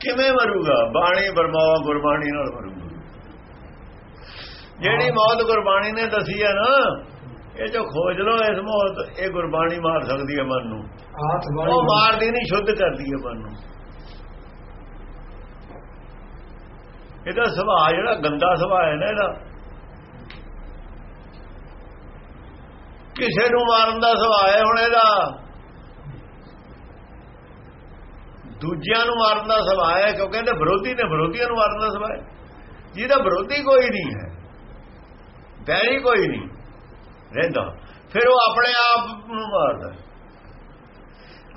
ਕਿਵੇਂ ਮਰੂਗਾ ਬਾਣੀ ਬਰਮਾਵਾ ਗੁਰਬਾਣੀ ਨਾਲ ਮਰੂਗਾ ਜਿਹੜੀ ਮੌਤ ਗੁਰਬਾਣੀ ਨੇ ਦਸੀ ਹੈ ਨਾ ਇਹ ਜੋ ਖੋਜ ਲੋ ਇਸ ਮੌਤ ਇਹ ਗੁਰਬਾਣੀ ਮਾਰ ਸਕਦੀ ਹੈ ਮਨ ਨੂੰ। ਉਹ ਮਾਰਦੀ ਨਹੀਂ ਸ਼ੁੱਧ ਕਰਦੀ ਹੈ ਮਨ ਨੂੰ। ਇਹਦਾ ਸੁਭਾਅ ਜਿਹੜਾ ਗੰਦਾ ਸੁਭਾਅ ਹੈ ਨਾ ਇਹਦਾ। ਕਿਸੇ ਨੂੰ ਮਾਰਨ ਦਾ ਸੁਭਾਅ ਹੈ ਹੁਣ ਇਹਦਾ। ਦੂਜਿਆਂ ਨੂੰ ਮਾਰਨ ਦਾ ਸੁਭਾਅ ਹੈ ਕਿਉਂਕਿ ਇਹਦੇ ਵਿਰੋਧੀ ਨੇ ਵਿਰੋਧੀਆਂ ਨੂੰ ਮਾਰਨ ਦਾ ਸੁਭਾਅ ਹੈ। ਜਿਹਦਾ ਵਿਰੋਧੀ ਕੋਈ ਨਹੀਂ ਹੈ। ਵੈਰੀ ਕੋਈ ਨਹੀਂ। ਰਹਿੰਦਾ। ਫਿਰ ਉਹ ਆਪਣੇ ਆਪ ਨੂੰ ਮਾਰਦਾ ਹੈ।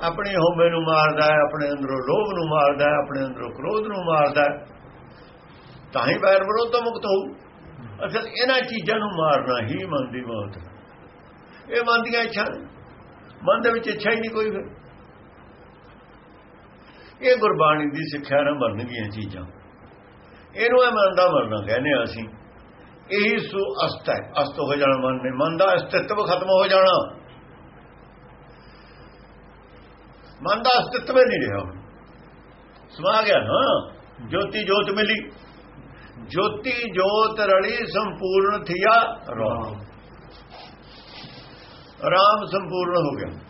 ਆਪਣੇ ਹਉਮੈ ਨੂੰ ਮਾਰਦਾ ਹੈ, ਆਪਣੇ ਅੰਦਰੋਂ ਲੋਭ ਨੂੰ ਮਾਰਦਾ ਹੈ, ਆਪਣੇ ਅੰਦਰੋਂ ਕ੍ਰੋਧ ਨੂੰ ਮਾਰਦਾ ਹੈ। ਤਾਂ ਹੀ ਵੈਰ ਵਿਰੋਧ ਤੋਂ ਮੁਕਤ ਹੋਊ। ਅਸਲ ਇਹਨਾਂ ਚੀਜ਼ਾਂ ਨੂੰ ਮਾਰਨਾ ਹੀ ਮਨ ਦੀ ਮੌਤ ਇਹ ਮਨ ਦੀਆਂ ਇੱਛਾ ਮਨ ਦੇ ਵਿੱਚ ਇੱਛਾ ਹੀ ਨਹੀਂ ਕੋਈ ਫਿਰ। ਇਹ ਗੁਰਬਾਣੀ ਦੀ ਸਿੱਖਿਆ ਨਾਲ ਮਰਨਗੀਆਂ ਚੀਜ਼ਾਂ। ਇਹਨੂੰ ਇਹ ਮਨ ਦਾ ਮਰਨਾ ਕਹਿੰਦੇ ਆ ਅਸੀਂ। ਇਹੀ ਸੋ ਅਸਤ ਹੈ। ਅਸਤ ਹੋ ਜਾਣਾ ਮਨ ਨੇ ਮਨ ਦਾ ਅਸਤਿਤਵ ਖਤਮ ਹੋ ਜਾਣਾ। ਮਨ ਦਾ ਅਸਤਿਤਵ ਨਹੀਂ ਰਿਹਾ ਹੁਣ। ਸਮਾ ਗਿਆ ਨਾ। ਜੋਤੀ ਜੋਤ ਮਿਲੀ। ਜੋਤੀ ਜੋਤ ਰਲੀ ਸੰਪੂਰਨ ਥਿਆ ਰਾਮ। ਰਾਮ ਸੰਪੂਰਨ ਹੋ ਗਿਆ।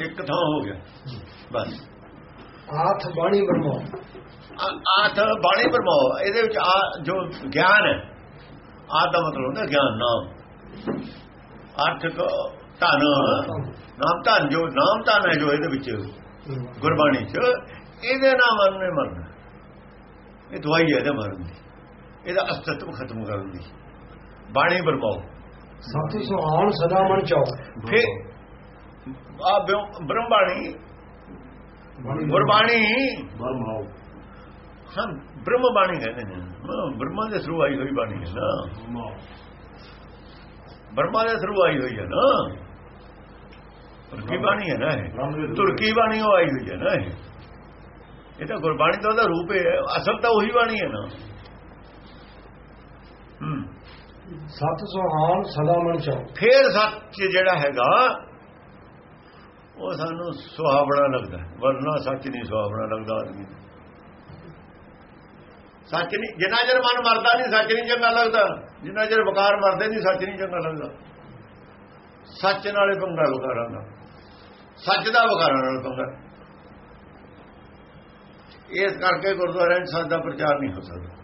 ਇੱਕ ਥਾਂ ਹੋ ਗਿਆ। ਬਸ। ਆਤ ਬਾਣੀ ਬ੍ਰਹਮ। ਆ- ਆਠ ਬਾਣੀ ਪਰਮਾਓ ਇਹਦੇ ਵਿੱਚ ਆ ਜੋ ਗਿਆਨ ਹੈ ਆਦ ਦਾ ਮਤਲਬ ਹੁੰਦਾ ਗਿਆਨ ਨਾਮ। ਅੱਠ ਕੋ ਧਨ। ਨਾਮ ਧਨ ਜੋ ਨਾਮ ਧਨ ਹੈ ਜੋ ਇਹਦੇ ਵਿੱਚ ਗੁਰਬਾਣੀ ਚ ਇਹਦੇ ਨਾਲ ਮਨ ਨੇ ਮਰਨਾ। ਇਹ ਦਵਾਈ ਹੈ ਇਹਦੇ ਮਰਨ ਦੀ। ਇਹਦਾ ਅਸਤਿਤਵ ਖਤਮ ਕਰਨ ਦੀ। ਬਾਣੀ ਪਰਮਾਓ ਸਤਿ ਸੁਹਾਣ ਸਦਾ ਮਨ ਚਾਓ। ਫਿਰ ਆ ਬ੍ਰਹਮ ਬਾਣੀ ਗੁਰਬਾਣੀ। ਬਰਮਾਓ ਹਾਂ ਬ੍ਰਹਮ ਬਾਣੀ ਕਹਿੰਦੇ ਨੇ। ਬ੍ਰਹਮਾ ਦੇ ਥਰੂ ਆਈ ਹੋਈ ਬਾਣੀ ਹੈ ਨਾ। ਬ੍ਰਹਮਾ ਦੇ ਥਰੂ ਆਈ ਹੋਈ ਹੈ ਨਾ। ਤੁਰਕੀ ਬਾਣੀ ਹੈ ਨਾ ਇਹ। ਤੁਰਕੀ ਬਾਣੀ ਉਹ ਆਈ ਹੋਈ ਹੈ ਨਾ ਇਹ। ਇਹ ਤਾਂ ਗੁਰਬਾਣੀ ਦਾ ਉਹਦਾ ਰੂਪ ਹੈ। ਅਸਲ ਤਾਂ ਉਹੀ ਬਾਣੀ ਹੈ ਨਾ। ਸਤਿ ਸੁਹਾਣ ਸਦਾ ਮਨ ਚਾਓ ਫੇਰ ਸੱਚ ਜਿਹੜਾ ਹੈਗਾ ਉਹ ਸਾਨੂੰ ਸੁਹਾਵਣਾ ਲੱਗਦਾ। ਵਰਨਾ ਸੱਚ ਨਹੀਂ ਸੁਹਾਵਣਾ ਲੱਗਦਾ ਆਦਮੀ ਨੂੰ। ਸੱਚ ਨਹੀਂ, ਜਿੰਨਾ ਚਿਰ ਮਨ ਮਰਦਾ ਨਹੀਂ, ਸੱਚ ਨਹੀਂ ਚੰਗਾ ਲੱਗਦਾ। ਜਿੰਨਾ ਚਿਰ ਵਕਾਰ ਮਰਦੇ ਨਹੀਂ, ਸੱਚ ਨਹੀਂ ਚੰਗਾ ਲੱਗਦਾ। ਸੱਚ ਨਾਲੇ ਪੰਗਾ ਵਕਾਰਾਂ ਦਾ ਸੱਚ ਦਾ ਵਕਾਰਾਂ ਨਾਲ ਪੰਗਾ। ਇਸ ਕਰਕੇ ਗੁਰਦੁਆਰਿਆਂ 'ਚ ਸੱਚ ਦਾ ਪ੍ਰਚਾਰ ਨਹੀਂ ਹੋ ਸਕਦਾ।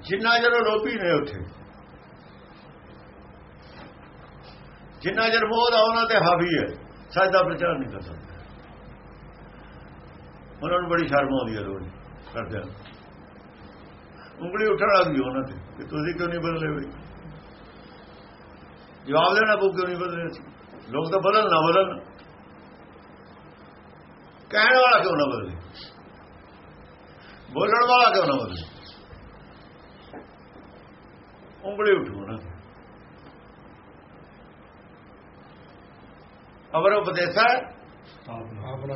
ਜਿੰਨਾ ਚਿਰ ਉਹ ਲੋਭੀ ਨੇ ਉੱਥੇ, ਜਿੰਨਾ ਚਿਰ ਮੋਹ ਦਾ ਉਹਨਾਂ ਤੇ ਹਾਵੀ ਹੈ, ਸੱਚ ਦਾ ਪ੍ਰਚਾਰ ਨਹੀਂ ਕਰ ਸਕਦਾ। ਉਹਨਾਂ ਨੂੰ ਬੜੀ ਸ਼ਰਮ ਆਉਂਦੀ ਹੈ ਰੋਜ਼ ਕਰਦਿਆਂ ਉਂਗਲੀ ਉੱਠਣ ਲੱਗ ਗਈ ਉਹਨਾਂ ਤੇ ਕਿ ਤੁਸੀਂ ਕਿਉਂ ਨਹੀਂ ਬਦਲੇ ਹੋਏ ਜਵਾਬ ਦੇਣਾ ਪਊ ਕਿਉਂ ਨਹੀਂ ਬਦਲੇ? ਸੀ ਲੋਕ ਤਾਂ ਬਦਲ ਨਾ ਬਦਲ ਕਹਿਣ ਵਾਲਾ ਕਿਉਂ ਨਾ ਬਦਲੇ? ਬੋਲਣ ਵਾਲਾ ਕਿਉਂ ਨਾ ਬਦਲੇ? ਉਂਗਲੀ ਉਠੂ ਨਾ ਅਵਰ ਉਪਦੇਸਾ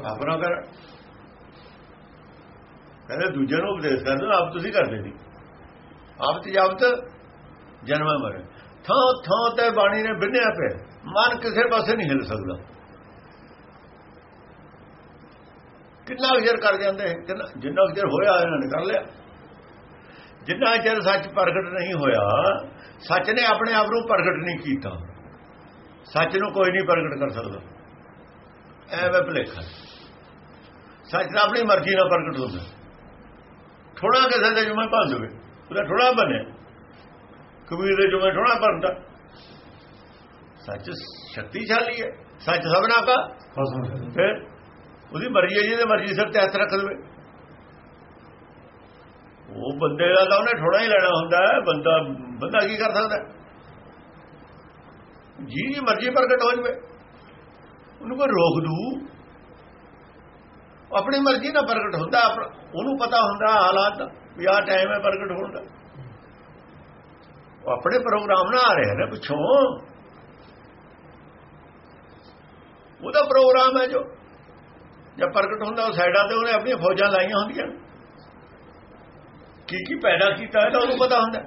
ਆਪਣਾ। ਕਰ ਕਹਿੰਦੇ ਦੂਜੇ ਨੂੰ ਉਪਦੇਸ਼ ਕਰਦੇ ਆਪ ਤੁਸੀਂ ਕਰਦੇ ਨਹੀਂ। ਆਪ ਜਾਪਤ ਜਾਬਤ ਜਨਮ ਮਰੇ। ਥਾਂ ਥਾਂ ਤੇ ਬਾਣੀ ਨੇ ਬਿੰਨਿਆ ਪਿਆ। ਮਨ ਕਿਸੇ ਪਾਸੇ ਨਹੀਂ ਹਿਲ ਸਕਦਾ। ਕਿੰਨਾ ਕੁ ਚਿਰ ਕਰ ਜਾਂਦੇ? ਜਿੰਨਾ ਕੁ ਚਿਰ ਹੋਇਆ ਇਹਨਾਂ ਨੇ ਕਰ ਲਿਆ। ਜਿੰਨਾ ਚਿਰ ਸੱਚ ਪ੍ਰਗਟ ਨਹੀਂ ਹੋਇਆ, ਸੱਚ ਨੇ ਆਪਣੇ ਆਪ ਨੂੰ ਪ੍ਰਗਟ ਨਹੀਂ ਕੀਤਾ। ਸੱਚ ਨੂੰ ਕੋਈ ਨਹੀਂ ਪ੍ਰਗਟ ਕਰ ਸਕਦਾ। ਐਵੇਂ ਭਲੇਖਾ। ਸੱਚ ਤਾਂ ਆਪਣੀ ਮਰਜ਼ੀ ਨਾਲ ਪ੍ਰਗਟ ਹੁੰਦਾ। ਥੋੜਾ ਕਿਸੇ ਦੇ ਜੁਮੇ ਭੰਨ ਦੇਵੇ ਉਹਦਾ ਥੋੜਾ ਬਣੇ ਕਬੀਰ ਦੇ ਜੁਮੇ ਥੋੜਾ ਭੰਨਦਾ ਸੱਚ ਸ਼ਕਤੀਸ਼ਾਲੀ ਹੈ। ਸੱਚ ਸਭਨਾ ਦਾ ਫਿਰ ਉਹਦੀ ਮਰਜ਼ੀ ਹੈ, ਜਿਹਦੇ ਮਰਜ਼ੀ ਸਿਰ ਤੇ ਹੱਥ ਰੱਖ ਦੇਵੇ। ਉਹ ਬੰਦੇ ਦਾ ਤਾਂ ਉਹਨੇ ਥੋੜਾ ਹੀ ਲੈਣਾ ਹੁੰਦਾ ਬੰਦਾ ਬੰਦਾ ਕੀ ਕਰ ਸਕਦਾ ਹੈ? ਜੀ ਮਰਜ਼ੀ ਪ੍ਰਗਟ ਹੋ ਜਵੇ। ਉਹਨੂੰ ਕੋਈ ਰੋਕ ਦੂ। ਆਪਣੀ ਮਰਜ਼ੀ ਨਾਲ ਪ੍ਰਗਟ ਹੁੰਦਾ ਉਹਨੂੰ ਪਤਾ ਹੁੰਦਾ ਹਾਲਾਤ ਦਾ ਵੀ ਆਹ ਟਾਈਮ ਹੈ ਪ੍ਰਗਟ ਹੋਣ ਦਾ। ਉਹ ਆਪਣੇ ਪ੍ਰੋਗਰਾਮ ਨਾਲ ਆ ਰਿਹਾ ਨਾ ਪਿੱਛੋਂ। ਉਹਦਾ ਪ੍ਰੋਗਰਾਮ ਹੈ ਜੋ। ਜਦ ਪ੍ਰਗਟ ਹੁੰਦਾ, ਉਹ ਸਾਈਡਾਂ ਤੇ ਉਹਨੇ ਆਪਣੀਆਂ ਫੌਜਾਂ ਲਾਈਆਂ ਹੁੰਦੀਆਂ। ਕੀ ਕੀ ਪੈਦਾ ਕੀਤਾ ਹੈ ਤਾਂ ਉਹਨੂੰ ਪਤਾ ਹੁੰਦਾ।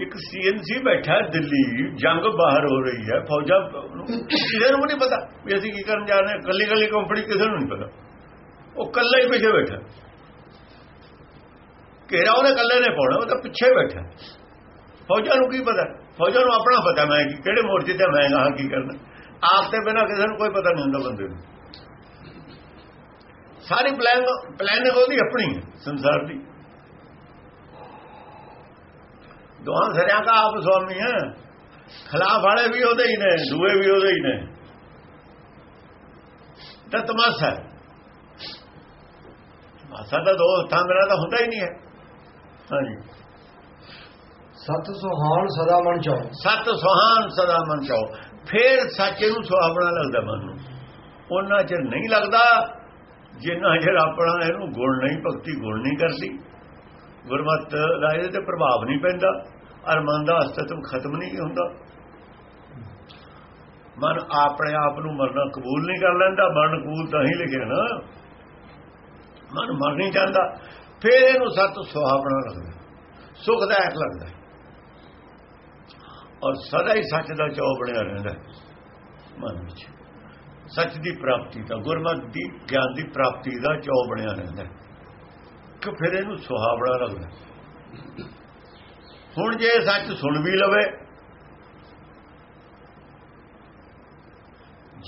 ਇੱਕ ਸੀਐਨਸੀ ਬੈਠਾ ਦਿੱਲੀ, ਜੰਗ ਬਾਹਰ ਹੋ ਰਹੀ ਹੈ, ਫੌਜਾਂ ਨੂੰ- ਕਿਸੇ ਨੂੰ ਨਹੀਂ ਪਤਾ ਵੀ ਅਸੀਂ ਕੀ ਕਰਨ ਜਾ ਰਹੇ ਹਾਂ। ਕੱਲੀ ਕੱਲੀ ਕੰਪਨੀ ਕਿਸੇ ਨੂੰ ਨਹੀਂ ਪਤਾ। ਉਹ ਕੱਲਾ ਹੀ ਪਿੱਛੇ ਬੈਠਾ ਘੇਰਾ ਉਹਨੇ ਕੱਲੇ ਨੇ ਪਾਉਣਾ, ਉਹ ਤਾਂ ਪਿੱਛੇ ਬੈਠਾ ਫੌਜਾਂ ਨੂੰ ਕੀ ਪਤਾ? ਫੌਜਾਂ ਨੂੰ ਆਪਣਾ ਪਤਾ ਮੈਂ ਕੀ ਕਿਹੜੇ ਮੋਰਚੇ ਤੇ ਮੈਂ ਹਾਂ ਕੀ ਕਰਨਾ। ਆਪ ਤੇ ਬਿਨਾ ਕਿਸੇ ਨੂੰ ਕੋਈ ਪਤਾ ਨਹੀਂ ਹੁੰਦਾ ਬੰਦੇ ਨੂੰ। ਸਾਰੀ ਪਲਾਨ ਪਲਾਨਿੰਗ ਉਹਦੀ ਆਪਣੀ ਹੈ, ਸੰਸਾਰ ਦੀ। ਦੋਹਾਂ ਸਰਿਆਂ ਦਾ ਆਪ ਸੁਆਮੀ ਹੈ ਖਿਲਾਫ ਵਾਲੇ ਵੀ ਉਹਦੇ ਹੀ ਨੇ ਦੂਏ ਵੀ ਉਹਦੇ ਹੀ ਨੇ। ਤਾਂ ਤਮਾਸ਼ਾ ਤਮਾਸ਼ਾ ਤਾਂ ਦੋ ਹੱਥਾਂ ਮੇਰਾ ਤਾਂ ਹੁੰਦਾ ਹੀ ਨਹੀਂ ਹੈ। ਹਾਂਜੀ। ਸਤ ਸੁਹਾਨ ਸਦਾ ਮਨ ਚਾਓ। ਸਤ ਸੁਹਾਨ ਸਦਾ ਮਨ ਚਾਓ। ਫੇਰ ਸੱਚੇ ਨੂੰ ਸੁਹਾਵਣਾ ਲੱਗਦਾ ਮਨ ਨੂੰ। ਉਹਨਾਂ ਚਿਰ ਨਹੀਂ ਲੱਗਦਾ ਜਿੰਨਾ ਚਿਰ ਆਪਣਾ ਇਹਨੂੰ ਗੁਣ ਨਹੀਂ ਭਗਤੀ ਗੁਣ ਨਹੀਂ ਕਰਦੀ। ਗੁਰਮਤ ਦਾ ਇਹਦੇ ਤੇ ਪ੍ਰਭਾਵ ਨਹੀਂ ਪੈਂਦਾ ਔਰ ਮਨ ਦਾ ਅਸਤਿਤਵ ਖਤਮ ਨਹੀਂ ਹੁੰਦਾ। ਮਨ ਆਪਣੇ ਆਪ ਨੂੰ ਮਰਨਾ ਕਬੂਲ ਨਹੀਂ ਕਰ ਲੈਂਦਾ ਮਰਨ ਕਬੂਲ ਤਾਂ ਹੀ ਲਿਖਿਆ ਨਾ। ਮਨ ਮਰ ਨਹੀਂ ਜਾਂਦਾ, ਫਿਰ ਇਹਨੂੰ ਸਤ ਸੁਹਾਵਣਾ ਲੱਗਦਾ ਸੁਖਦਾਇਕ ਲੱਗਦਾ। ਔਰ ਸਦਾ ਹੀ ਸੱਚ ਦਾ ਚੌ ਬਣਿਆ ਰਹਿੰਦਾ ਮਨ ਵਿੱਚ। ਸੱਚ ਦੀ ਪ੍ਰਾਪਤੀ ਦਾ ਗੁਰਮਤਿ ਦੀ, ਗਿਆਨ ਦੀ ਪ੍ਰਾਪਤੀ ਦਾ ਚੌ ਬਣਿਆ ਰਹਿੰਦਾ। ਕਿ ਫਿਰ ਇਹਨੂੰ ਸੁਹਾਵਣਾ ਲੱਗਦਾ ਹੁਣ ਜੇ ਸੱਚ ਸੁਣ ਵੀ ਲਵੇ,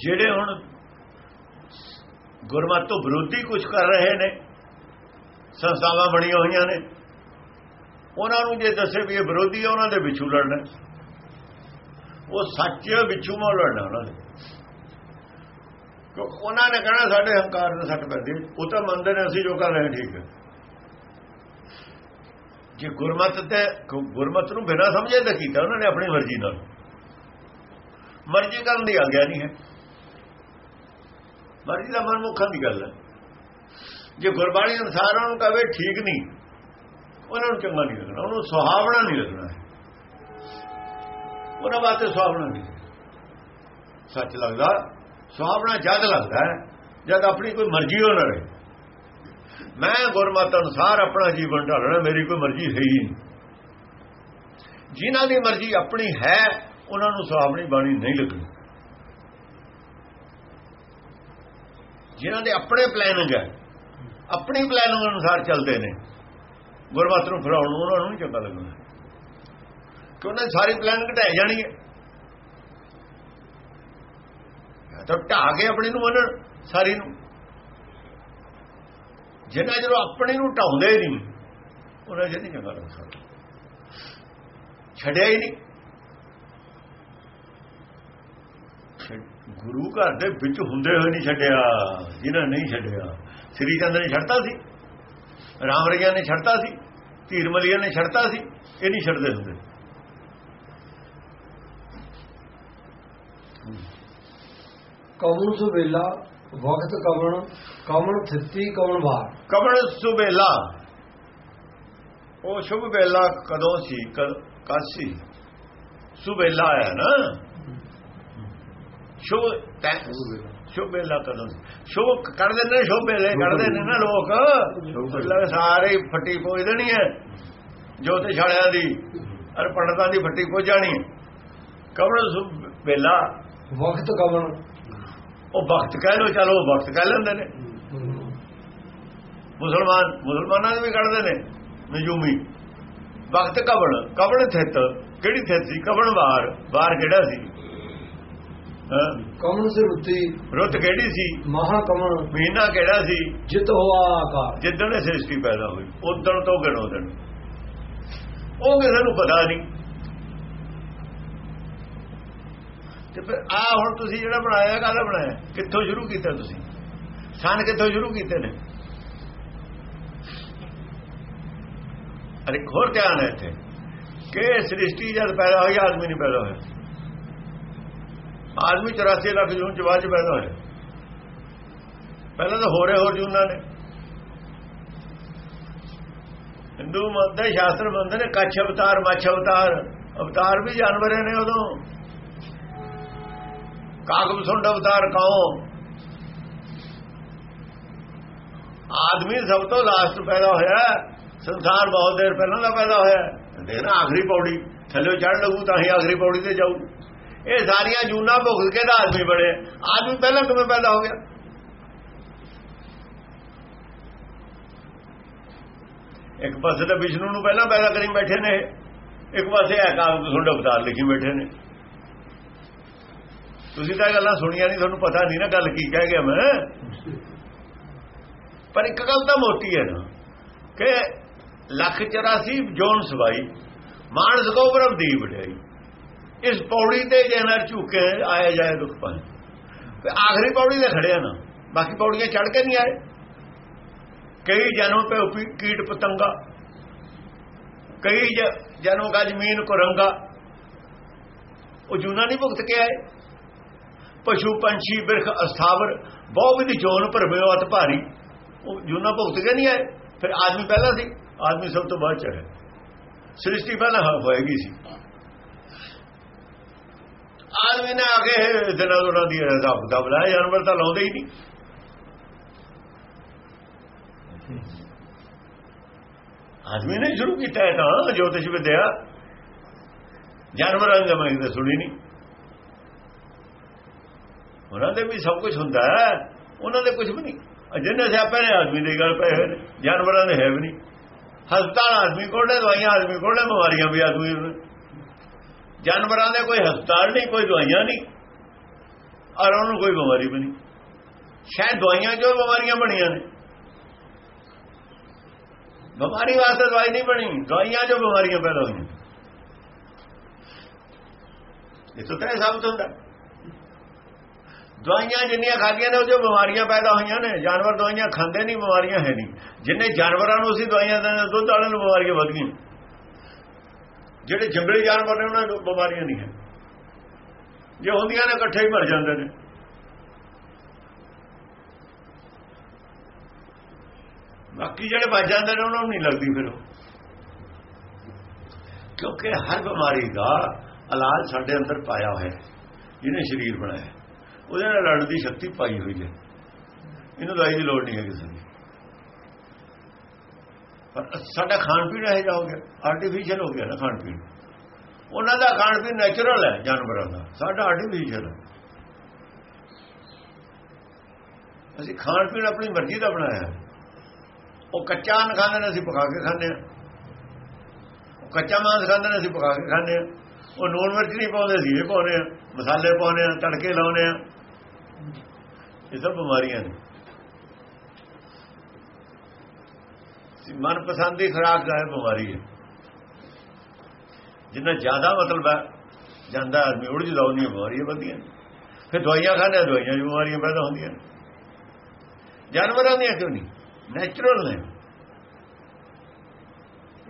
ਜਿਹੜੇ ਹੁਣ ਗੁਰਮਤਿ ਤੋਂ ਵਿਰੋਧੀ ਕੁਝ ਕਰ ਰਹੇ ਨੇ, ਸੰਸਥਾਵਾਂ ਬਣੀਆਂ ਹੋਈਆਂ ਨੇ, ਉਹਨਾਂ ਨੂੰ ਜੇ ਦੱਸੇ ਵੀ ਇਹ ਵਿਰੋਧੀ ਆ, ਉਹਨਾਂ ਦੇ ਵਿੱਚੋਂ ਲੜਨਾ ਉਹ ਸੱਚ ਵਿਚੂ ਮਾ ਲੜਨਾ ਉਹਨਾਂ ਦੇ। ਕਿਉਂ? ਉਹਨਾਂ ਨੇ ਕਹਿਣਾ, ਸਾਡੇ ਹੰਕਾਰ ਨੂੰ ਸੱਟ ਪੈਂਦੀ। ਉਹ ਤਾਂ ਮੰਨਦੇ ਨੇ, ਅਸੀਂ ਜੋ ਕਰ ਰਹੇ ਹਾਂ ਠੀਕ ਹੈ। ਜੇ ਗੁਰਮਤ ਤੇ ਗੁਰਮਤ ਨੂੰ ਬਿਨਾਂ ਸਮਝੇ ਤਾਂ ਕੀਤਾ ਉਹਨਾਂ ਨੇ ਆਪਣੀ ਮਰਜ਼ੀ ਨਾਲ। ਮਰਜ਼ੀ ਕਰਨ ਦੀ ਆਗਿਆ ਨਹੀਂ ਹੈ। ਮਰਜ਼ੀ ਦਾ ਮਨਮੁਖਾਂ ਦੀ ਗੱਲ ਹੈ। ਜੇ ਗੁਰਬਾਣੀ ਅਨੁਸਾਰ ਉਹਨੂੰ ਕਹੇ ਠੀਕ ਨਹੀਂ, ਉਹਨਾਂ ਨੂੰ ਚੰਗਾ ਨਹੀਂ ਲੱਗਣਾ, ਉਹਨੂੰ ਸੁਹਾਵਣਾ ਨਹੀਂ ਲੱਗਣਾ ਉਹਨਾਂ ਵਾਸਤੇ ਸੁਹਾਵਣਾ ਨਹੀਂ ਸੱਚ ਲੱਗਦਾ, ਸੁਹਾਵਣਾ ਜਦ ਲੱਗਦਾ ਜਦ ਆਪਣੀ ਕੋਈ ਮਰਜ਼ੀ ਹੋ ਨਾ ਰਹੇ। ਮੈਂ ਗੁਰਮਤ ਅਨੁਸਾਰ ਆਪਣਾ ਜੀਵਨ ਢਾਲਣਾ, ਮੇਰੀ ਕੋਈ ਮਰਜ਼ੀ ਹੈ ਹੀ ਨਹੀਂ। ਜਿਨ੍ਹਾਂ ਦੀ ਮਰਜ਼ੀ ਆਪਣੀ ਹੈ, ਉਹਨਾਂ ਨੂੰ ਸੁਹਾਵਣੀ ਬਾਣੀ ਨਹੀਂ ਲੱਗਣੀ। ਜਿਨ੍ਹਾਂ ਦੇ ਆਪਣੇ ਪਲੈਨਿੰਗ ਹੈ, ਆਪਣੀ ਪਲੈਨਿੰਗ ਅਨੁਸਾਰ ਚੱਲਦੇ ਨੇ, ਗੁਰਮਤ ਨੂੰ ਫਰਾਉਣ ਨੂੰ ਉਹਨਾਂ ਨੂੰ ਨਹੀਂ ਚੰਗਾ ਲੱਗਣਾ। ਕਿ ਉਹਨਾਂ ਦੀ ਸਾਰੀ ਪਲੈਨਿੰਗ ਘਟਾਈ ਜਾਣੀ ਹੈ। ਤਾਂ ਢਾ ਕੇ ਆਪਣੀ ਨੂੰ ਮੰਨਣ, ਸਾਰੀ ਨੂੰ। ਜਿੰਨਾ ਜਦੋਂ ਆਪਣੇ ਨੂੰ ਢਾਉਂਦੇ ਹੀ ਨਹੀਂ, ਉਹਨਾਂ ਜਿਹਦੀ ਚੰਗਾ ਲੱਗਦਾ। ਛੱਡਿਆ ਹੀ ਨਹੀਂ। ਗੁਰੂ ਘਰ ਦੇ ਵਿੱਚ ਹੁੰਦੇ ਹੋਏ ਨਹੀਂ ਛੱਡਿਆ ਜਿਹਨਾਂ ਨਹੀਂ ਛੱਡਿਆ। ਸ੍ਰੀ ਚੰਦ ਨੇ ਛੱਡਤਾ ਸੀ, ਰਾਮ ਰਈਆ ਨੇ ਛੱਡਤਾ ਸੀ, ਧੀਰਮਲੀਆ ਨੇ ਛੱਡਤਾ ਸੀ, ਇਹ ਨਹੀਂ ਛੱਡਦੇ ਹੁੰਦੇ। ਕੌਣ ਸੁ ਵੇਲਾ ਵਕਤ ਕਵਣ ਕਵਣ ਥਿੱਤੀ ਕਵਣ ਵਾਰ। ਕਮਲ ਸੁਬੇਲਾ ਉਹ ਸ਼ੁਭ ਵੇਲਾ ਕਦੋਂ ਸੀ? ਕਾਸੀ ਸੁਬੇਲਾ ਹੈ ਨਾ? ਸ਼ੁਭ ਸ਼ੁਭ ਵੇਲਾ। ਕਦੋਂ ਸ਼ੁਭ ਕਰਦੇ ਨੇ ਸ਼ੁਭ ਵੇਲੇ ਕਰਦੇ ਨੇ ਨਾ ਲੋਕ। ਲੱਗ ਸਾਰੇ ਫੱਟੀ ਪੋਜ ਦੇਣੀ ਹੈ। ਜੋ ਤੇ ਛਾਲਿਆਂ ਦੀ ਅਰ ਪੰਡਤਾਂ ਦੀ ਫੱਟੀ ਪੋਜ ਜਾਣੀ ਕਵਣ ਸ਼ੁਭ ਵੇਲਾ? ਵਕਤ ਕਵਣ ਉਹ ਵਕਤ ਕਹਿ ਲੋ ਚਲੋ ਉਹ ਵਕਤ ਕਹਿ ਲੈਂਦੇ ਨੇ। ਮੁਸਲਮਾਨ ਮੁਸਲਮਾਨਾਂ ਦੇ ਵੀ ਕੱਢਦੇ ਨੇ ਨਜੂਮੀ। ਵਕਤ ਕਵਣ ਕਵਣ ਥਿਤ। ਕਿਹੜੀ ਥਿਤ ਸੀ? ਕਵਣ ਵਾਰ। ਵਾਰ ਕਿਹੜਾ ਸੀ? ਹਾਂ? ਕਵਣ ਸੇ ਰੁੱਤੀ। ਰੁੱਤ ਕਿਹੜੀ ਸੀ? ਮਹਾ ਕਵਣ ਮਹੀਨਾ ਕਿਹੜਾ ਸੀ? ਜਿਤ ਹੋਆ ਆਕਾਰ। ਜਿੱਦਣ ਸ੍ਰਿਸ਼ਟੀ ਪੈਦਾ ਹੋਈ ਉਦੋਂ ਤੋਂ ਗਿਣੋ ਦਿਨ। ਉਹ ਕਿਸੇ ਨੂੰ ਪਤਾ ਨਹੀਂ। ਤੇ ਫਿਰ ਆ ਹੁਣ ਤੁਸੀਂ ਜਿਹੜਾ ਬਣਾਇਆ, ਕਾਹਦਾ ਬਣਾਇਆ? ਕਿੱਥੋਂ ਸ਼ੁਰੂ ਕੀਤਾ ਤੁਸੀਂ? ਸਨ ਕਿੱਥੋਂ ਸ਼ੁਰੂ ਕੀਤੇ ਨੇ? ਅਰੇ ਹੋਰ ਧਿਆਨ ਹੈ ਇੱਥੇ। ਕਿ ਸ੍ਰਿਸ਼ਟੀ ਜਦ ਪੈਦਾ ਹੋਈ, ਆਦਮੀ ਨਹੀਂ ਪੈਦਾ ਹੋਇਆ? ਆਦਮੀ 84 ਲੱਖ ਜੂਨ ਚ ਬਾਅਦ ਚ ਪੈਦਾ ਹੋਇਆ। ਪਹਿਲਾਂ ਤਾਂ ਹੋਰੇ ਹੋਰ ਜੂਨਾਂ ਨੇ। ਹਿੰਦੂ ਮਤ ਦੇ ਸ਼ਾਸਤਰ ਬੰਦੇ ਨੇ ਕੱਛ ਅਵਤਾਰ, ਮੱਛ ਅਵਤਾਰ। ਅਵਤਾਰ ਵੀ ਜਾਨਵਰ ਨੇ ਉਦੋਂ। ਕਾਗਮ ਸੁੰਡ ਅਵਤਾਰ ਕਹੋ। ਆਦਮੀ ਸਭ ਤੋਂ ਲਾਸਟ ਪੈਦਾ ਹੋਇਆ ਸੰਸਾਰ ਬਹੁਤ ਦੇਰ ਪਹਿਲਾਂ ਦਾ ਪੈਦਾ ਹੋਇਆ ਦੇਰ ਆਖਰੀ ਪੌੜੀ, ਥੱਲੇ ਚੜ ਲਗੂ ਤਾਂ ਹੀ ਆਖਰੀ ਪੌੜੀ ਤੇ ਜਾਊ। ਇਹ ਸਾਰੀਆਂ ਜੂਨਾ ਭੁਗਤ ਕੇ ਦਾ ਆਦਮੀ ਬਣੇ। ਆਦਮੀ ਪਹਿਲਾਂ ਕਿਵੇਂ ਪੈਦਾ ਹੋ ਗਿਆ? ਇੱਕ ਪਾਸੇ ਤਾਂ ਵਿਸ਼ਨੂੰ ਨੂੰ ਪਹਿਲਾਂ ਪੈਦਾ ਕਰੀ ਬੈਠੇ ਨੇ। ਇੱਕ ਪਾਸੇ ਹੈ ਕਾਗਮ ਸੁੰਡ ਅਵਤਾਰ ਲਿਖੀ ਬੈਠੇ ਨੇ। ਤੁਸੀਂ ਤਾਂ ਇਹ ਗੱਲਾਂ ਸੁਣੀਆਂ ਨਹੀਂ, ਤੁਹਾਨੂੰ ਪਤਾ ਨਹੀਂ ਨਾ ਗੱਲ ਕੀ ਕਹਿ ਗਿਆ ਮੈਂ। ਪਰ ਇੱਕ ਗੱਲ ਤਾਂ ਮੋਟੀ ਹੈ ਨਾ, ਕਿ ਲੱਖ 84 ਜੋਨ ਸਵਾਈ, ਮਾਨਸ ਕੋ ਬਰਮ ਦੀ ਵਡਿਆਈ। ਇਸ ਪੌੜੀ ਤੇ ਜਨਰ ਝੁਕੇ ਆਇਆ ਜਾਏ ਦੁੱਖ ਪਾਏ। ਤੇ ਆਖਰੀ ਪੌੜੀ ਤੇ ਖੜਿਆ ਨਾ, ਬਾਕੀ ਪੌੜੀਆਂ ਚੜ ਕੇ ਨਹੀਂ ਆਏ। ਕਈ ਜਨਮ ਪੇ ਉਪੀ ਕੀਟ ਪਤੰਗਾ, ਕਈ ਜ- ਜਨਮ ਕਾ ਜ਼ਮੀਨ ਕੋ ਰੰਗਾ ਉਹ ਜੂਨਾ ਨਹੀਂ ਭੁਗਤ ਕੇ ਆਏ। ਪਸ਼ੂ ਪੰਛੀ, ਬਿਰਖ, ਅਸਥਾਵਰ ਬਹੁ ਵਿਧ ਜੋਨ ਭਰਮਿਓ ਅਤ ਭਾਰੀ। ਉਹ ਜੂਨਾ ਭੁਗਤ ਕੇ ਨਹੀਂ ਆਏ, ਫਿਰ ਆਦਮੀ ਪਹਿਲਾਂ ਸੀ। ਆਦਮੀ ਸਭ ਤੋਂ ਬਾਅਦ ਚ ਸ੍ਰਿਸ਼ਟੀ ਪਹਿਲਾਂ ਹੋ- ਹੋਏਗੀ ਸੀ। ਆਦਮੀ ਨੇ ਆ ਕੇ ਦਿਨਾਂ ਦੋਨਾਂ ਦੀ ਰੱਬ ਦਾ ਬੁਲਾਇਆ, ਜਾਨਵਰ ਤਾਂ ਲਾਉਂਦੇ ਹੀ ਨਹੀਂ। ਆਦਮੀ ਨੇ ਸ਼ੁਰੂ ਕੀਤਾ ਹੈ ਤਾਂ, ਜੋਤਿਸ਼ ਵਿਦਿਆ। ਜਾਨਵਰਾਂ ਦੇ ਮੈਂ ਤਾਂ ਸੁਣੀ ਨਹੀਂ। ਉਹਨਾਂ ਦੇ ਵੀ ਸਭ ਕੁਝ ਹੁੰਦਾ ਹੈ। ਉਹਨਾਂ ਦੇ ਕੁਝ ਵੀ ਨਹੀਂ। ਅਹ ਜਿੰਨੇ ਸਿਆਪੇ ਨੇ, ਆਦਮੀ ਦੇ ਗੱਲ ਪਏ ਹੋਏ ਨੇ। ਜਾਨਵਰਾਂ ਦੇ ਹੈ ਵੀ ਨਹੀਂ। ਹਸਪਤਾਲ ਆਦਮੀ ਕੋਲ ਦਵਾਈਆਂ ਆਦਮੀ ਕੋਲ ਬਿਮਾਰੀਆਂ ਵੀ ਆਦਮੀ ਜਾਨਵਰਾਂ ਦੇ ਕੋਈ ਹਸਪਤਾਲ ਨਹੀਂ, ਕੋਈ ਦਵਾਈਆਂ ਨਹੀਂ। ਔਰ ਉਹਨੂੰ ਕੋਈ ਬਿਮਾਰੀ ਵੀ ਨਹੀਂ। ਸ਼ਾਇਦ ਦਵਾਈਆਂ ਜੋ ਬਿਮਾਰੀਆਂ ਬਣੀਆਂ ਨੇ। ਬਿਮਾਰੀ ਵਾਸਤੇ ਦਵਾਈ ਨਹੀਂ ਬਣੀ। ਦਵਾਈਆਂ ਜੋ ਬਿਮਾਰੀਆਂ ਪੈਦਾ ਹੋਈਆਂ ਇਹ ਤਾਂ ਤੈ ਸਾਬਤ ਹੁੰਦਾ। ਦਵਾਈਆਂ ਜਿੰਨੀਆਂ ਖਾਧੀਆਂ ਨੇ ਉਹਦੇ ਬਿਮਾਰੀਆਂ ਪੈਦਾ ਹੋਈਆਂ ਨੇ। ਜਾਨਵਰ ਦਵਾਈਆਂ ਖਾਂਦੇ ਨਹੀਂ, ਬਿਮਾਰੀਆਂ ਹੈ ਨਹੀਂ। ਜਿੰਨੇ ਜਾਨਵਰਾਂ ਨੂੰ ਅਸੀਂ ਦਵਾਈਆਂ ਦਿੰਦੇ ਦੁੱਧ ਵਾਲਿਆਂ ਨੂੰ ਬਿਮਾਰੀਆਂ ਵਧ ਗਈਆਂ ਜਿਹੜੇ ਜੰਗਲੀ ਜਾਨਵਰ ਨੇ, ਉਹਨਾਂ ਨੂੰ ਬਿਮਾਰੀਆਂ ਨਹੀਂ ਹੈ। ਜੇ ਹੁੰਦੀਆਂ ਨੇ, ਇਕੱਠੇ ਹੀ ਮਰ ਜਾਂਦੇ ਨੇ। ਬਾਕੀ ਜਿਹੜੇ ਬਚ ਜਾਂਦੇ ਨੇ, ਉਹਨਾਂ ਨੂੰ ਨਹੀਂ ਲੱਗਦੀ ਫਿਰ ਉਹ। ਕਿਉਂਕਿ ਹਰ ਬਿਮਾਰੀ ਦਾ ਇਲਾਜ ਸਾਡੇ ਅੰਦਰ ਪਾਇਆ ਹੋਇਆ ਜਿਹਨੇ ਸਰੀਰ ਬਣਾਇਆ ਉਹਦੇ ਨਾਲ ਲੜਨ ਦੀ ਸ਼ਕਤੀ ਪਾਈ ਹੋਈ ਹੈ। ਇਹਨੂੰ ਲੜਾਈ ਦੀ ਲੋੜ ਨਹੀਂ ਹੈ ਕਿਸੇ ਦੀ। ਪਰ ਸਾਡਾ ਖਾਣ ਪੀਣ ਇਹ ਜਾ ਹੋ ਗਿਆ। ਆਰਟੀਫੀਸ਼ੀਅਲ ਹੋ ਗਿਆ ਨਾ ਖਾਣ ਪੀਣ। ਉਹਨਾਂ ਦਾ ਖਾਣ ਪੀਣ ਨੈਚੁਰਲ ਹੈ, ਜਾਨਵਰਾਂ ਦਾ। ਸਾਡਾ ਆਰਟੀਫੀਸ਼ੀਅਲ ਹੈ। ਅਸੀਂ ਖਾਣ ਪੀਣ ਆਪਣੀ ਮਰਜ਼ੀ ਦਾ ਬਣਾਇਆ। ਉਹ ਕੱਚਾ ਅੰਨ ਖਾਂਦੇ ਨੇ, ਅਸੀਂ ਪਕਾ ਕੇ ਖਾਂਦੇ ਆ ਉਹ ਕੱਚਾ ਮਾਂਸ ਖਾਂਦੇ ਨੇ, ਅਸੀਂ ਪਕਾ ਕੇ ਖਾਂਦੇ ਆ ਉਹ ਨੂਨ ਮਿਰਚ ਨਹੀਂ ਪਾਉਂਦੇ ਸੀ ਇਹ ਪਾਉਂਦੇ ਆ ਮਸਾਲੇ ਪਾਉਂਦੇ ਆ ਤੜਕੇ ਲਾਉਂਦੇ ਆ ਇਹ ਸਭ ਬਿਮਾਰੀਆਂ ਨੇ। ਸੀ ਮਨਪਸੰਦ ਦੀ ਖੁਰਾਕ ਦਾ ਹੈ ਬਿਮਾਰੀ ਹੈ। ਜਿੰਨਾ ਜ਼ਿਆਦਾ ਮਤਲਬ ਹੈ ਜਾਂਦਾ ਆਦਮੀ ਉੜ ਜਦਾ ਉਹਨੀਆਂ ਬਿਮਾਰੀਆਂ ਵਧਦੀਆਂ ਨੇ। ਫਿਰ ਦਵਾਈਆਂ ਖਾਂਦੇ ਆ, ਦਵਾਈਆਂ ਦੀ ਬਿਮਾਰੀਆਂ ਪੈਦਾ ਹੁੰਦੀਆਂ ਨੇ। ਜਾਨਵਰਾਂ ਦੀਆਂ ਕਿਉਂ ਨਹੀਂ? ਨੈਚੁਰਲ ਨੇ।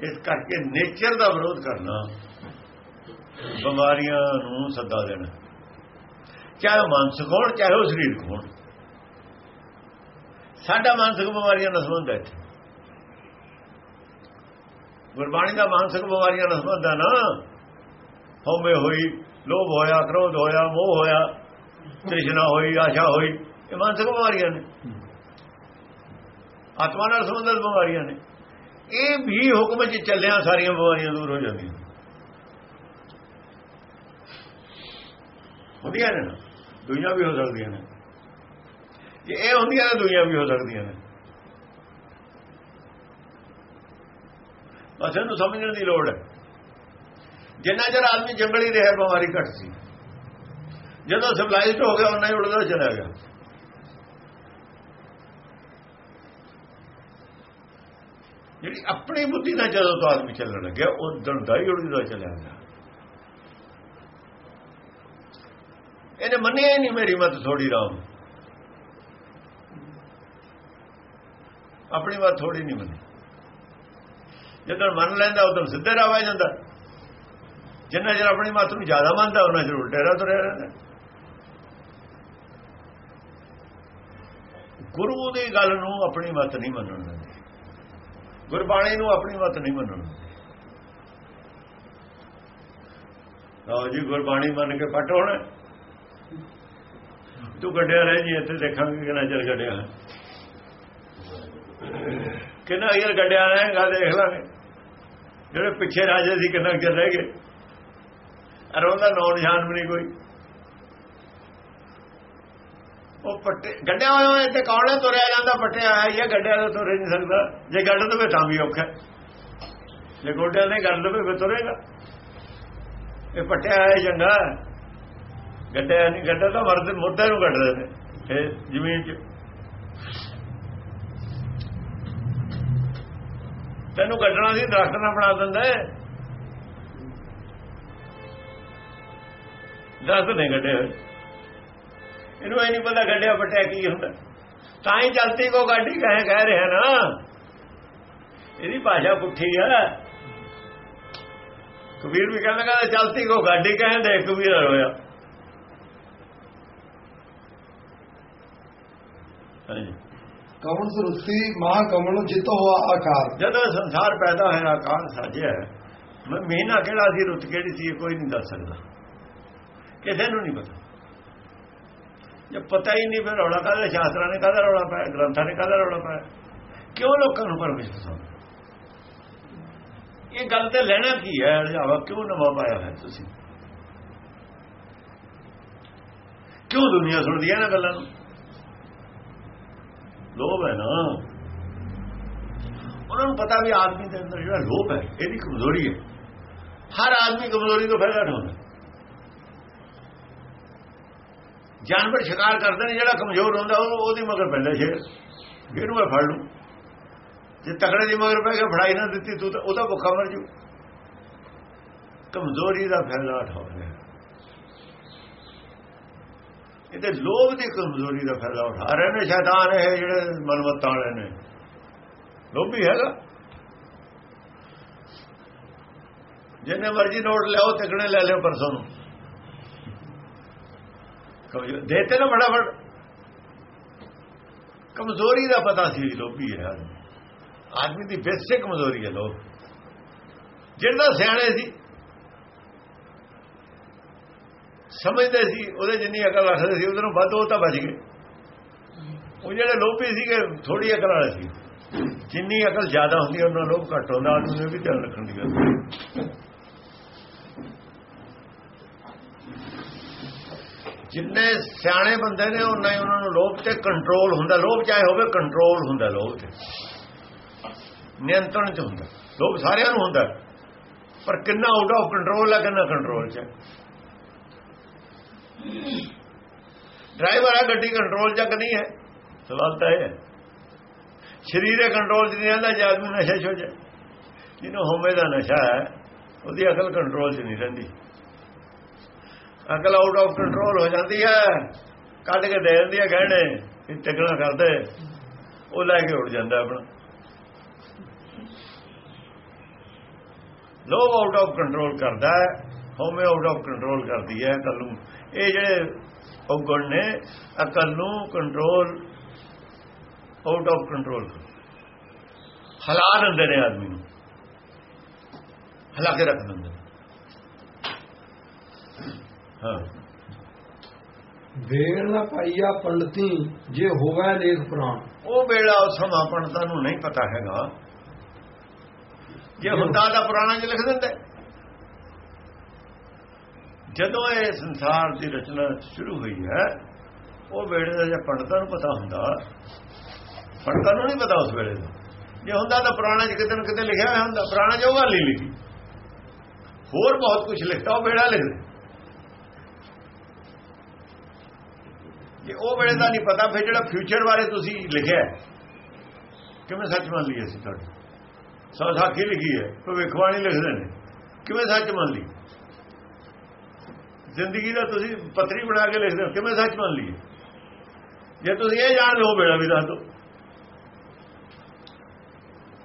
ਇਸ ਕਰਕੇ ਨੇਚਰ ਦਾ ਵਿਰੋਧ ਕਰਨਾ ਬਿਮਾਰੀਆਂ ਨੂੰ ਸੱਦਾ ਦੇਣਾ। ਚਾਹੇ ਉਹ ਮਾਨਸਿਕ ਹੋਣ ਚਾਹੇ ਉਹ ਸਰੀਰਕ ਹੋਣ ਸਾਡਾ ਮਾਨਸਿਕ ਬਿਮਾਰੀਆਂ ਨਾਲ ਸੰਬੰਧ ਹੈ ਇੱਥੇ। ਗੁਰਬਾਣੀ ਦਾ ਮਾਨਸਿਕ ਬਿਮਾਰੀਆਂ ਨਾਲ ਸੰਬੰਧ ਹੈ ਨਾ। ਹਉਮੈ ਹੋਈ, ਲੋਭ ਹੋਇਆ, ਕ੍ਰੋਧ ਹੋਇਆ, ਮੋਹ ਹੋਇਆ, ਤ੍ਰਿਸ਼ਨਾ ਹੋਈ, ਆਸ਼ਾ ਹੋਈ, ਇਹ ਮਾਨਸਿਕ ਬਿਮਾਰੀਆਂ ਨੇ। ਆਤਮਾ ਨਾਲ ਸੰਬੰਧਿਤ ਬਿਮਾਰੀਆਂ ਨੇ। ਇਹ ਵੀ ਹੁਕਮ 'ਚ ਚੱਲਿਆ ਸਾਰੀਆਂ ਬਿਮਾਰੀਆਂ ਦੂਰ ਹੋ ਜਾਂਦੀਆਂ। ਹੁੰਦੀਆਂ ਨੇ ਨਾ। ਦੁਨੀਆ ਵੀ ਹੋ ਸਕਦੀਆਂ ਨੇ। ਜੇ ਇਹ ਹੁੰਦੀਆਂ ਨੇ, ਦੁਨੀਆ ਵੀ ਹੋ ਸਕਦੀਆਂ ਨੇ। ਬਸ ਇਹਨੂੰ ਸਮਝਣ ਦੀ ਲੋੜ ਹੈ। ਜਿੰਨਾ ਚਿਰ ਆਦਮੀ ਜੰਗਲੀ ਰਿਹਾ, ਬਿਮਾਰੀ ਘਟ ਸੀ। ਜਦੋਂ ਸਿਵਲਾਈਜ਼ਡ ਹੋ ਗਿਆ ਉਹਨਾਂ ਹੀ ਉੜਦਾ ਚਲਾ ਗਿਆ। ਜਿਹੜੀ ਆਪਣੀ ਬੁੱਧੀ ਨਾਲ ਜਦੋਂ ਤੋਂ ਆਦਮੀ ਚੱਲਣ ਲੱਗਿਆ ਉਹ ਦਾ ਹੀ ਉੜਦਾ ਚਲਾ ਗਿਆ। ਇਹਨੇ ਮੰਨਿਆ ਹੀ ਨਹੀਂ, ਮੇਰੀ ਮਤ ਥੋੜੀ ਰਾਮ। ਆਪਣੀ ਮਤ ਥੋੜੀ ਨਹੀਂ ਮੰਨੀ। ਜਦੋਂ ਮੰਨ ਲੈਂਦਾ, ਉਦੋਂ ਸਿੱਧੇ ਰਾਹ ਆ ਜਾਂਦਾ। ਜਿੰਨਾ ਚਿਰ ਆਪਣੀ ਮਤ ਨੂੰ ਜ਼ਿਆਦਾ ਮੰਨਦਾ ਉਹਨਾਂ ਚਿਰ ਉਲਟੇ ਰਾਹ ਤੁਰਿਆ ਰਹਿੰਦਾ। ਗੁਰੂ ਦੀ ਗੱਲ ਨੂੰ ਆਪਣੀ ਮਤ ਨਹੀਂ ਮੰਨਣ ਦਿੰਦੇ। ਗੁਰਬਾਣੀ ਨੂੰ ਆਪਣੀ ਮਤ ਨਹੀਂ ਮੰਨਣ ਦਿੰਦੇ। ਲਓ ਜੀ, ਗੁਰਬਾਣੀ ਮੰਨ ਕੇ ਪਟ ਹੋਣਾ। ਤੂੰ ਗੱਡਿਆ ਰਹਿ ਜੀ, ਇੱਥੇ ਦੇਖਾਂਗੇ ਕਿੰਨਾ ਚਿਰ ਗੱਡਿਆ। ਹੈ ਕਿੰਨਾ ਯਾਰ ਗੱਡਿਆ ਰਹੇਗਾ ਦੇਖ ਲਾਂਗੇ ਜਿਹੜੇ ਪਿੱਛੇ ਰਾਜੇ ਸੀ ਕਿੰਨਾ ਚਿਰ ਰਹਿ ਗਏ। ਅਰ ਉਹਦਾ ਨੌ ਨਿਸ਼ਾਨ ਵੀ ਨਹੀਂ ਕੋਈ। ਉਹ ਪੱਟੇ, ਗੱਡਿਆ ਹੋਇਆ ਇੱਥੇ ਕੌਣ ਹੈ? ਤੁਰਿਆ ਜਾਂਦਾ, ਪੱਟਿਆ ਆਇਆ ਇਹ ਗੱਡਿਆ ਤਾਂ ਤੁਰੇ ਨਹੀਂ ਸਕਦਾ। ਜੇ ਗੱਡ ਦਵੇ ਤਾਂ ਵੀ ਔਖਾ ਜੇ ਗੋਡਿਆਂ ਨੇ ਗੱਡ ਦਵੇ, ਫਿਰ ਤੁਰੇਗਾ। ਇਹ ਪੱਟਿਆ ਆਇਆ ਚੰਗਾ ਗੱਡਿਆ ਨਹੀਂ ਗੱਡਾ ਤਾਂ ਮਰਦ ਮੁੱਦੇ ਨੂੰ ਕੱਢਦੇ ਨੇ। ਇਹ ਜ਼ਮੀਨ 'ਚ ਤੈਨੂੰ ਕੱਢਣਾ ਸੀ ਦਰਖਤ ਨਾਲ ਬਣਾ ਦਿੰਦਾ ਦਰਖਤ ਨਹੀਂ ਕੱਢੇ ਹੋਏ ਇਹਨੂੰ ਇਹ ਨਹੀਂ ਪਤਾ ਗੱਡਿਆ ਪਟਿਆ ਕੀ ਹੁੰਦਾ। ਤਾਂ ਹੀ ਚਲਤੀ ਕੋ ਗਾਡੀ ਕਹੇ ਕਹਿ ਰਿਹਾ ਨਾ। ਇਹਦੀ ਭਾਸ਼ਾ ਪੁੱਠੀ ਆ। ਕਬੀਰ ਵੀ ਕਹਿੰਦਾ ਕਹਿੰਦਾ ਚਲਤੀ ਕੋ ਗਾਡੀ ਕਹੇ ਦੇ, ਕਬੀਰ ਹੋਇਆ ਹਾਂਜੀ ਕਵਣ ਸਰੁੱਤੀ ਮਹਾ ਕਵਣ ਜਿਤ ਹੋਆ ਆਕਾਰ। ਜਦੋਂ ਸੰਸਾਰ ਪੈਦਾ ਹੋਇਆ ਆਕਾਰ ਸਾਜਿਆ ਮੈਂ ਮਹੀਨਾ ਕਿਹੜਾ ਸੀ, ਰੁੱਤ ਕਿਹੜੀ ਸੀ, ਇਹ ਕੋਈ ਨਹੀਂ ਦੱਸ ਸਕਦਾ। ਕਿਸੇ ਨੂੰ ਨਹੀਂ ਪਤਾ। ਜੇ ਪਤਾ ਹੀ ਨਹੀਂ, ਫਿਰ ਰੌਲਾ ਕਾਹਦਾ, ਸ਼ਾਸਤਰਾਂ ਨੇ ਕਾਹਦਾ ਰੌਲਾ ਪਾਇਆ, ਗ੍ਰੰਥਾਂ ਨੇ ਕਾਹਦਾ ਰੌਲਾ ਪਾਇਆ? ਕਿਉਂ ਲੋਕਾਂ ਨੂੰ ਪਰਮੇਸ਼ਰ ਤੋਂ ਇਹ ਗੱਲ ਤੇ ਲੈਣਾ ਕੀ ਹੈ ਰਜਾਵਾ ਕਿਉਂ ਨਵਾਂ ਪਾਇਆ ਹੈ ਤੁਸੀਂ? ਕਿਉਂ ਦੁਨੀਆ ਸੁਣਦੀ ਹੈ ਨਾ ਗੱਲਾਂ ਨੂੰ? ਲੋਭ ਹੈ ਨਾ। ਉਹਨਾਂ ਨੂੰ ਪਤਾ ਵੀ ਆਦਮੀ ਦੇ ਅੰਦਰ ਜਿਹੜਾ ਲੋਭ ਹੈ, ਇਹਦੀ ਕਮਜ਼ੋਰੀ ਹੈ। ਹਰ ਆਦਮੀ ਕਮਜ਼ੋਰੀ ਤੋਂ ਫਾਇਦਾ ਉਠਾਉਂਦਾ ਜਾਨਵਰ ਸ਼ਿਕਾਰ ਕਰਦੇ ਨੇ, ਜਿਹੜਾ ਕਮਜ਼ੋਰ ਹੁੰਦਾ, ਉਹ ਉਹਦੀ ਮਗਰ ਪੈਂਦਾ ਸ਼ੇਰ। ਇਹਨੂੰ ਮੈਂ ਫੜ ਲੂੰ। ਜੇ ਤਕੜੇ ਦੀ ਮਗਰ ਪੈ ਕੇ ਫੜਾਈ ਨਾ ਦਿੱਤੀ, ਤੂੰ ਤਾਂ ਉਹਦਾ ਭੁੱਖਾ ਮਰ ਜੂ। ਕਮਜ਼ੋਰੀ ਦਾ ਫਾਇਦਾ ਉਠਾਉਂਦਾ ਇਹਦੇ ਲੋਭ ਦੀ ਕਮਜ਼ੋਰੀ ਦਾ ਫਾਇਦਾ ਉਠਾ ਰਹੇ ਨੇ, ਸ਼ੈਤਾਨ ਇਹ ਜਿਹੜੇ ਮਨਮਤਾਂ ਵਾਲੇ ਨੇ। ਲੋਭੀ ਹੈਗਾ। ਜਿੰਨੇ ਮਰਜ਼ੀ ਨੋਟ ਲਿਆਓ ਤਕੜੇ ਲੈ ਲਿਓ ਪਰਸੋਂ ਨੂੰ। ਦੇਤੇ ਨਾ ਫਟਾਫਟ। ਕਮਜ਼ੋਰੀ ਦਾ ਪਤਾ ਸੀ ਲੋਭੀ ਹੈ। ਆਦਮੀ ਦੀ ਬੇਸਿਕ ਕਮਜ਼ੋਰੀ ਹੈ ਲੋਭ। ਜਿਹੜਾ ਸਿਆਣੇ ਸੀ ਸਮਝਦੇ ਸੀ ਉਹਦੇ ਜਿੰਨੀ ਅਕਲ ਰੱਖਦੇ ਸੀ ਉਹਦੋਂ ਵੱਧ ਉਹ ਤਾਂ ਬਚ ਗਏ। ਉਹ ਜਿਹੜੇ ਲੋਭੀ ਸੀਗੇ ਥੋੜੀ ਅਕਲ ਵਾਲੇ ਸੀ। ਜਿੰਨੀ ਅਕਲ ਜ਼ਿਆਦਾ ਹੁੰਦੀ ਉਹਨਾਂ ਲੋਭ ਘੱਟ ਹੁੰਦਾ ਆਦਮੀ ਨੂੰ ਵੀ ਧਿਆਨ ਰੱਖਣ ਦੀ ਗੱਲ ਜਿੰਨੇ ਸਿਆਣੇ ਬੰਦੇ ਨੇ ਉਹਨਾਂ ਹੀ ਉਹਨਾਂ ਨੂੰ ਲੋਭ ਤੇ ਕੰਟਰੋਲ ਹੁੰਦਾ। ਲੋਭ ਚਾਹੇ ਹੋਵੇ ਕੰਟਰੋਲ ਹੁੰਦਾ ਲੋਭ ਤੇ। ਨਿਯੰਤਰਣ ਚ ਹੁੰਦਾ। ਲੋਭ ਸਾਰਿਆਂ ਨੂੰ ਹੁੰਦਾ। ਪਰ ਕਿੰਨਾ ਆਊਟ ਆਫ ਕੰਟਰੋਲ ਹੈ ਕਿੰਨਾ ਕੰਟਰੋਲ ਚ ਡਰਾਈਵਰ ਹੈ ਗੱਡੀ ਕੰਟਰੋਲ ਚੱਕ ਨਹੀਂ ਹੈ? ਸਵਾਲ ਤਾਂ ਇਹ ਹੈ। ਸਰੀਰ ਕੰਟਰੋਲ ਚ ਨਹੀਂ ਆਂਦਾ ਜੇ ਆਦਮੀ ਨਸ਼ਾ ਹੋ ਜਾਏ। ਜਿਹਨੂੰ ਹੋਮੇ ਦਾ ਨਸ਼ਾ ਹੈ, ਉਹਦੀ ਅਕਲ ਕੰਟਰੋਲ ਚ ਨਹੀਂ ਰਹਿੰਦੀ। ਅਕਲ ਆਊਟ ਆਫ ਕੰਟਰੋਲ ਹੋ ਜਾਂਦੀ ਹੈ। ਕੱਢ ਕੇ ਦੇ ਦਿੰਦੀ ਹੈ ਗਹਿਣੇ, ਇਹ ਟਿਕਣਾ ਕਰਦੇ। ਉਹ ਲੈ ਕੇ ਉੱਡ ਜਾਂਦਾ ਆਪਣਾ। ਲੋਭ ਆਊਟ ਆਫ ਕੰਟਰੋਲ ਕਰਦਾ ਹੈ, ਹੋਮੇ ਆਊਟ ਆਫ ਕੰਟਰੋਲ ਕਰਦੀ ਹੈ ਕੱਲ ਨੂੰ। ਇਹ ਜਿਹੜੇ ਔਗਣ ਨੇ ਅਕਲ ਨੂੰ ਕੰਟਰੋਲ ਆਊਟ ਆਫ ਕੰਟਰੋਲ ਹਲਾ ਦਿੰਦੇ ਨੇ ਆਦਮੀ ਨੂੰ। ਹਲਾ ਕੇ ਰੱਖ ਦਿੰਦੇ ਹਾਂ। ਵੇੜ ਨਾ ਪਾਈਆ ਪੰਡਤੀ ਜੇ ਹੋਵੇ ਲੇਖ ਪ੍ਰਾਣ। ਉਹ ਵੇਲਾ ਉਹ ਸਮਾਂ ਪੰਡਤਾਂ ਨੂੰ ਨਹੀਂ ਪਤਾ ਹੈਗਾ। ਜੇ ਹੁੰਦਾ ਤਾਂ ਪੁਰਾਣਾ ਚ ਲਿਖ ਦਿੰਦੇ। ਜਦੋਂ ਇਹ ਸੰਸਾਰ ਦੀ ਰਚਨਾ ਸ਼ੁਰੂ ਹੋਈ ਹੈ, ਉਹ ਵੇਲੇ ਦਾ ਜੇ ਪੰਡਤਾਂ ਨੂੰ ਪਤਾ ਹੁੰਦਾ। ਪੰਡਤਾਂ ਨੂੰ ਨਹੀਂ ਪਤਾ ਉਸ ਵੇਲੇ ਦਾ। ਜੇ ਹੁੰਦਾ ਤਾਂ ਪੁਰਾਣਾ ਚ ਕਿਤੇ ਨਾ ਕਿਤੇ ਲਿਖਿਆ ਹੋਇਆ ਹੁੰਦਾ। ਪੁਰਾਣਾ ਜੋ ਗੱਲ ਨਹੀਂ ਲਿਖੀ। ਹੋਰ ਬਹੁਤ ਕੁਝ ਲਿਖਤਾ ਉਹ ਵੇੜਾ ਲਿਖਦਾ ਜੇ ਉਹ ਵੇਲੇ ਦਾ ਨਹੀਂ ਪਤਾ, ਫਿਰ ਜਿਹੜਾ ਫਿਊਚਰ ਬਾਰੇ ਤੁਸੀਂ ਲਿਖਿਆ ਕਿਵੇਂ ਸੱਚ ਮੰਨ ਲਈ ਅਸੀਂ ਤੁਹਾਡੀ? ਸੋ ਸਾਖੀ ਲਿਖੀ ਹੈ, ਭਵਿੱਖਬਾਣੀ ਲਿਖਦੇ ਨੇ। ਕਿਵੇਂ ਸੱਚ ਮੰਨ ਲਈ ਜ਼ਿੰਦਗੀ ਦਾ ਤੁਸੀਂ ਪੱਤਰੀ ਬਣਾ ਕੇ ਲਿਖਦੇ ਹੋ ਕਿਵੇਂ ਸੱਚ ਮੰਨ ਲਈ ਜੇ ਤੁਸੀਂ ਇਹ ਜਾਣਦੇ ਹੋ ਵੇਲਾ ਵੀ ਦੱਸ ਦਿਓ।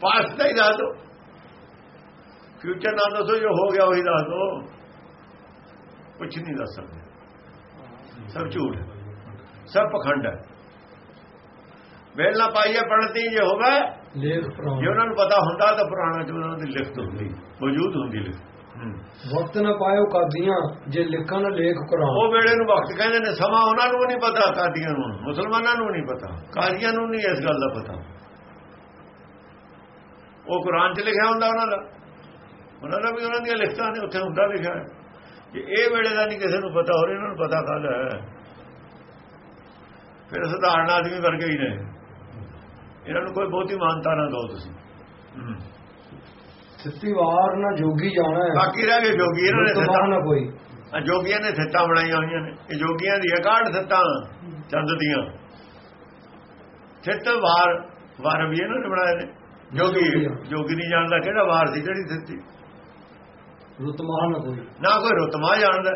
ਪਾਸਟ ਦਾ ਹੀ ਦੱਸ ਦਿਓ। ਫਿਊਚਰ ਨਾ ਦੱਸੋ ਜੋ ਹੋ ਗਿਆ ਉਹੀ ਦੱਸ ਦਿਓ। ਕੁਝ ਨਹੀਂ ਦੱਸ ਸਕਦੇ। ਸਭ ਝੂਠ ਹੈ। ਸਭ ਪਖੰਡ ਹੈ। ਵੇਲ ਨਾ ਪਾਈਏ ਪੜਤੀ ਜੇ ਹੋਵੇ ਜੇ ਉਹਨਾਂ ਨੂੰ ਪਤਾ ਹੁੰਦਾ ਤਾਂ ਪੁਰਾਣਾ ਚ ਉਹਨਾਂ ਦੀ ਲਿਖਤ ਹੁੰਦੀ ਮੌਜੂਦ ਹੁੰਦੀ ਲਿਖਤ। ਵਕਤ ਨਾ ਪਾਇਓ ਕਾਦੀਆਂ ਜੇ ਲਿਖਣ ਲੇਖ ਕੁਰਾਨ ਉਹ ਵੇਲੇ ਨੂੰ ਵਕਤ ਕਹਿੰਦੇ ਨੇ ਸਮਾਂ ਉਹਨਾਂ ਨੂੰ ਨਹੀਂ ਪਤਾ ਕਾਦੀਆਂ ਨੂੰ। ਮੁਸਲਮਾਨਾਂ ਨੂੰ ਨਹੀਂ ਪਤਾ ਕਾਜ਼ੀਆਂ ਨੂੰ ਨਹੀਂ ਇਸ ਗੱਲ ਦਾ ਪਤਾ। ਉਹ ਕੁਰਾਨ 'ਚ ਲਿਖਿਆ ਹੁੰਦਾ ਉਹਨਾਂ ਦਾ। ਉਹਨਾਂ ਦਾ ਵੀ ਉਹਨਾਂ ਦੀਆਂ ਲਿਖਤਾਂ ਨੇ ਉੱਥੇ ਹੁੰਦਾ ਲਿਖਿਆ ਹੈ। ਕਿ ਇਹ ਵੇਲੇ ਦਾ ਨਹੀਂ ਕਿਸੇ ਨੂੰ ਪਤਾ ਹੋਰ ਇਹਨਾਂ ਨੂੰ ਪਤਾ ਕਾਹਦਾ ਹੈ। ਫਿਰ ਸਧਾਰਨ ਆਦਮੀ ਵਰਗੇ ਹੀ ਨੇ। ਇਹਨਾਂ ਨੂੰ ਕੋਈ ਬਹੁਤੀ ਮਾਨਤਾ ਨਾ ਦਿਓ ਤੁਸੀਂ। ਸਿੱਤੀ ਵਾਰ ਨਾ ਜੋਗੀ ਜਾਣਾ ਹੈ। ਬਾਕੀ ਰਹਿ ਗਏ ਜੋਗੀ ਇਹਨਾਂ ਨੇ ਸਿੱਧਾ ਨਾ ਕੋਈ। ਆ ਜੋਗੀਆਂ ਨੇ ਸਿੱਤਾਂ ਬਣਾਈਆਂ ਹੋਈਆਂ ਨੇ। ਇਹ ਜੋਗੀਆਂ ਦੀ ਇਕਾੜ ਸਿੱਤਾਂ ਚੰਦ ਦੀਆਂ। ਸਿੱਤ ਵਾਰ ਵਾਰ ਵੀ ਇਹਨਾਂ ਨੇ ਬਣਾਏ ਨੇ। ਜੋਗੀ ਜੋਗੀ ਨਹੀਂ ਜਾਣਦਾ ਕਿਹੜਾ ਵਾਰ ਸੀ ਕਿਹੜੀ ਸਿੱਤੀ ਰੁਤਮਾਹ ਨਾ ਕੋਈ। ਨਾ ਕੋਈ ਰਤਮਾ ਜਾਣਦਾ।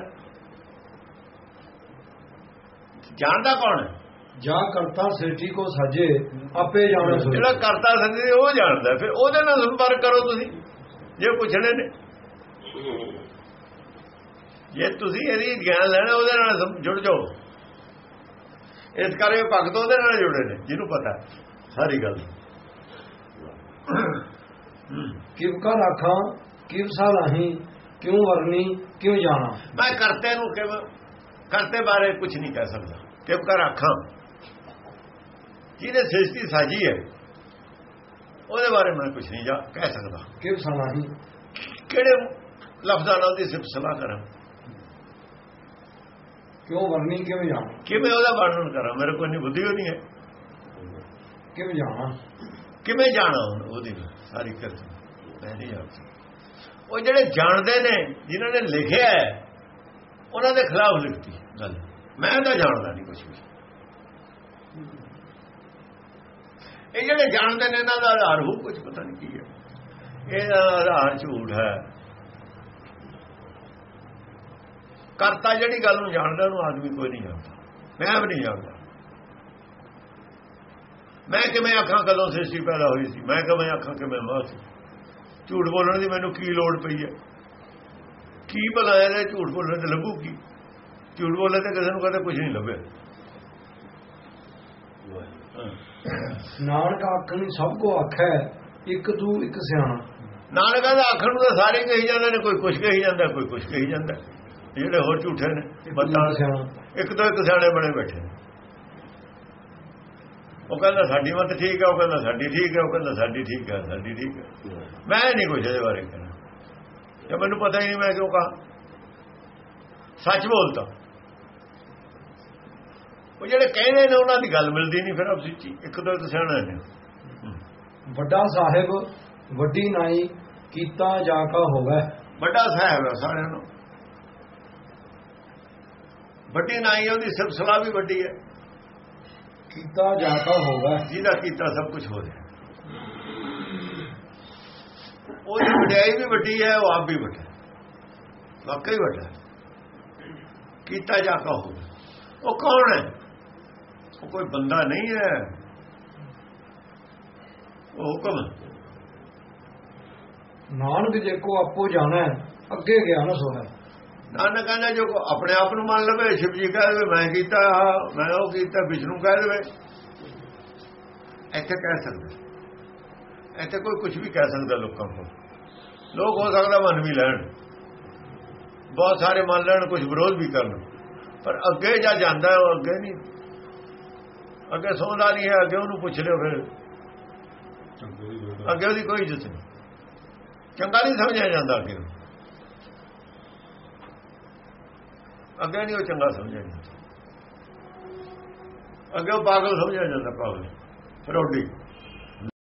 ਜਾਣਦਾ ਕੌਣ ਹੈ? ਜਾ ਕਰਤਾ ਸੇਠੀ ਕੋ ਸਾਜੇ ਆਪੇ ਜਾਣੇ ਜਿਹੜਾ ਕਰਤਾ ਸੰਦੀ ਉਹ ਜਾਣਦਾ। ਫਿਰ ਉਹਦੇ ਨਾਲ ਸੰਪਰਕ ਕਰੋ ਤੁਸੀਂ। ਜੇ ਪੁੱਛਣੇ ਨੇ ਜੇ ਤੁਸੀਂ ਇਹਦੀ ਗਿਆਨ ਲੈਣਾ ਉਹਦੇ ਨਾਲ ਜੁੜ ਜਾਓ। ਇਸ ਕਰਕੇ ਭਗਤ ਉਹਦੇ ਨਾਲ ਜੁੜੇ ਨੇ ਜਿਹਨੂੰ ਪਤਾ ਸਾਰੀ ਗੱਲ। ਕਿਵ ਕਾ ਰਾਖਾਂ ਕਿਵ ਸਾ ਲਾਹੀ ਕਿਉਂ ਵਰਨੀ ਕਿਉਂ ਜਾਣਾ? ਮੈਂ ਕਰਤੇ ਨੂੰ ਕਿਵੇਂ ਕਰਤੇ ਬਾਰੇ ਕੁਝ ਨਹੀਂ ਕਹਿ ਸਕਦਾ। ਕਿਉਂ ਕਰ ਆਖਾਂ ਜਿਹਨੇ ਸ੍ਰਿਸ਼ਟੀ ਸਾਜੀ ਹੈ। ਉਹਦੇ ਬਾਰੇ ਮੈਂ ਕੁਝ ਨਹੀਂ ਜਾ ਕਹਿ ਸਕਦਾ। ਕਿਵ ਸਾ ਲਾਹੀ ਕਿਹੜੇ ਲਫ਼ਜ਼ਾਂ ਨਾਲ ਦੀ ਸਿਫਤ ਸਲਾਹ ਕਰਾਂ? ਕਿਉਂ ਵਰਨੀ ਕਿਉਂ ਜਾਣਾ ਕਿਵੇਂ ਉਹਦਾ ਵਰਣਨ ਕਰਾਂ? ਮੇਰੇ ਕੋਲ ਨਹੀਂ ਬੁੱਧੀ ਹੋਣੀ ਹੈ। ਕਿਉਂ ਜਾਣਾ ਕਿਵੇਂ ਜਾਣਾ ਉਹਦੀ ਸਾਰੀ ਕਰਤ ਮੈਂ ਨਹੀਂ ਉਹ ਜਿਹੜੇ ਜਾਣਦੇ ਨੇ ਜਿਨ੍ਹਾਂ ਨੇ ਲਿਖਿਆ ਉਹਨਾਂ ਦੇ ਖਿਲਾਫ ਲਿਖਤੀ ਗੱਲ। ਮੈਂ ਤਾਂ ਜਾਣਦਾ ਨਹੀਂ ਕੁਝ ਵੀ। ਇਹ ਜਿਹੜੇ ਜਾਣਦੇ ਨੇ ਇਹਨਾਂ ਦਾ ਆਧਾਰ ਹੋ ਕੁਝ ਪਤਾ ਨਹੀਂ ਕੀ ਹੈ। ਇਹਦਾ ਆਧਾਰ ਝੂਠ ਹੈ। ਕਰਤਾ ਜਿਹੜੀ ਗੱਲ ਨੂੰ ਜਾਣਦਾ, ਉਹਨੂੰ ਆਦਮੀ ਕੋਈ ਨਹੀਂ ਜਾਣਦਾ। ਮੈਂ ਵੀ ਨਹੀਂ ਜਾਣਦਾ। ਮੈਂ ਕਿਵੇਂ ਅੱਖਾਂ ਕਦੋਂ ਸ੍ਰਿਸ਼ਟੀ ਪੈਦਾ ਹੋਈ ਸੀ? ਮੈਂ ਕਿਵੇਂ ਅੱਖਾਂ ਕਿਵੇਂ ਬਾਅਦ ਸੀ? ਝੂਠ ਬੋਲਣ ਦੀ ਮੈਨੂੰ ਕੀ ਲੋੜ ਪਈ ਹੈ? ਕੀ ਭਲਾ ਇਹਦੇ ਝੂਠ ਬੋਲਣ ਤੇ ਲੱਭੂ ਕੀ? ਝੂਠ ਬੋਲੇ ਤੇ ਕਿਸੇ ਨੂੰ ਕਦੇ ਕੁਝ ਨਹੀਂ ਲੱਭੇ ਨਾਨਕ ਆਖਣੀ ਸਭ ਕੋ ਆਖੈ ਇੱਕ ਤੂੰ ਇੱਕ ਸਿਆਣਾ। ਨਾਨਕ ਦਾ ਆਖਣ ਨੂੰ ਤਾਂ ਸਾਰੇ ਕਹੀ ਜਾਂਦੇ ਨੇ ਕੋਈ ਕੁਝ ਕਹੀ ਜਾਂਦਾ ਕੋਈ ਕੁਝ ਕਹੀ ਜਾਂਦਾ। ਜਿਹੜੇ ਹੋਰ ਝੂਠੇ ਨੇ ਬੰਦਾ ਇੱਕ ਸਿਆਣਾ। ਇੱਕ ਤੋਂ ਇੱਕ ਸਿਆਣੇ ਬਣੇ ਬੈਠੇ ਨੇ। ਉਹ ਕਹਿੰਦਾ ਸਾਡੀ ਮਤ ਠੀਕ ਹੈ ਉਹ ਕਹਿੰਦਾ ਸਾਡੀ ਠੀਕ ਹੈ ਉਹ ਕਹਿੰਦਾ ਸਾਡੀ ਠੀਕ ਹੈ ਸਾਡੀ ਠੀਕ ਹੈ। ਮੈਂ ਨਹੀਂ ਕੁਝ ਇਹਦੇ ਬਾਰੇ ਕਹਿਣਾ। ਜੇ ਮੈਨੂੰ ਪਤਾ ਹੀ ਨਹੀਂ ਮੈਂ ਕਿਉਂ ਕਹਾਂ। ਸੱਚ ਬੋਲਤਾ। ਉਹ ਜਿਹੜੇ ਕਹਿੰਦੇ ਨੇ ਉਹਨਾਂ ਦੀ ਗੱਲ ਮਿਲਦੀ ਨਹੀਂ ਫਿਰ ਸੱਚੀ ਇੱਕ ਇੱਕ ਸਿਆਣਾ ਨੇ। ਵੱਡਾ ਸਾਹਿਬ ਵੱਡੀ ਨਾਈ ਕੀਤਾ ਜਾ ਕਾ ਹੋਵੇ। ਵੱਡਾ ਸਾਹਿਬ ਹੈ ਸਾਰਿਆਂ ਨੂੰ। ਵੱਡੀ ਨਾਈ ਉਹਦੀ ਸਿਲਸਿਲਾ ਵੀ ਵੱਡੀ ਹੈ। ਕੀਤਾ ਜਾ ਕਾ ਹੋਵੇ। ਜਿਹਦਾ ਕੀਤਾ ਸਭ ਕੁਝ ਹੋ ਰਿਹਾ ਉਹਦੀ ਵਡਿਆਈ ਵੀ ਵੱਡੀ ਹੈ ਉਹ ਆਪ ਵੀ ਵੱਡਾ। ਵਾਕਈ ਵੱਡਾ। ਕੀਤਾ ਜਾ ਕਾ ਹੋ ਉਹ ਕੌਣ ਹੈ? ਕੋਈ ਬੰਦਾ ਨਹੀਂ ਹੈ। ਉਹ ਹੁਕਮ। ਨਾਨਕ ਜੇ ਕੋ ਆਪੋ ਜਾਣਾ ਅੱਗੇ ਗਿਆ ਨਾ ਸੋਹੈ ਨਾਨਕ ਕਹਿੰਦਾ ਜੋ ਕੋ ਆਪਣੇ ਆਪ ਨੂੰ ਮੰਨ ਲਵੇ ਸ਼ਿਵ ਜੀ ਕਹਿ ਮੈਂ ਕੀਤਾ ਮੈਂ ਉਹ ਕੀਤਾ ਵਿਸ਼ਨੂੰ ਕਹਿ ਦੇਵੇ ਇੱਥੇ ਕਹਿ ਸਕਦਾ ਇੱਥੇ ਕੋਈ ਕੁਝ ਵੀ ਕਹਿ ਸਕਦਾ ਲੋਕਾਂ ਨੂੰ ਲੋਕ ਹੋ ਸਕਦਾ ਮੰਨ ਵੀ ਲੈਣ। ਬਹੁਤ ਸਾਰੇ ਮੰਨ ਲੈਣ ਕੁਝ ਵਿਰੋਧ ਵੀ ਕਰਨ। ਪਰ ਅੱਗੇ ਜਾ ਜਾਂਦਾ ਉਹ ਅੱਗੇ ਨਹੀਂ। ਅੱਗੇ ਸੌਂਦਾ ਨਹੀਂ ਹੈ ਅੱਗੇ ਉਹਨੂੰ ਪੁੱਛ ਲਿਓ ਫਿਰ। ਅੱਗੇ ਉਹਦੀ ਕੋਈ ਇੱਜ਼ਤ ਨਹੀਂ। ਚੰਗਾ ਨਹੀਂ ਸਮਝਿਆ ਜਾਂਦਾ ਅੱਗੇ ਨੂੰ। ਅੱਗੇ ਨਹੀਂ ਉਹ ਚੰਗਾ ਸਮਝਿਆ ਜਾਂਦਾ। ਅੱਗੇ ਉਹ ਪਾਗਲ ਸਮਝਿਆ ਜਾਂਦਾ ਪਾਗਲ। ਫਰੋਡੀ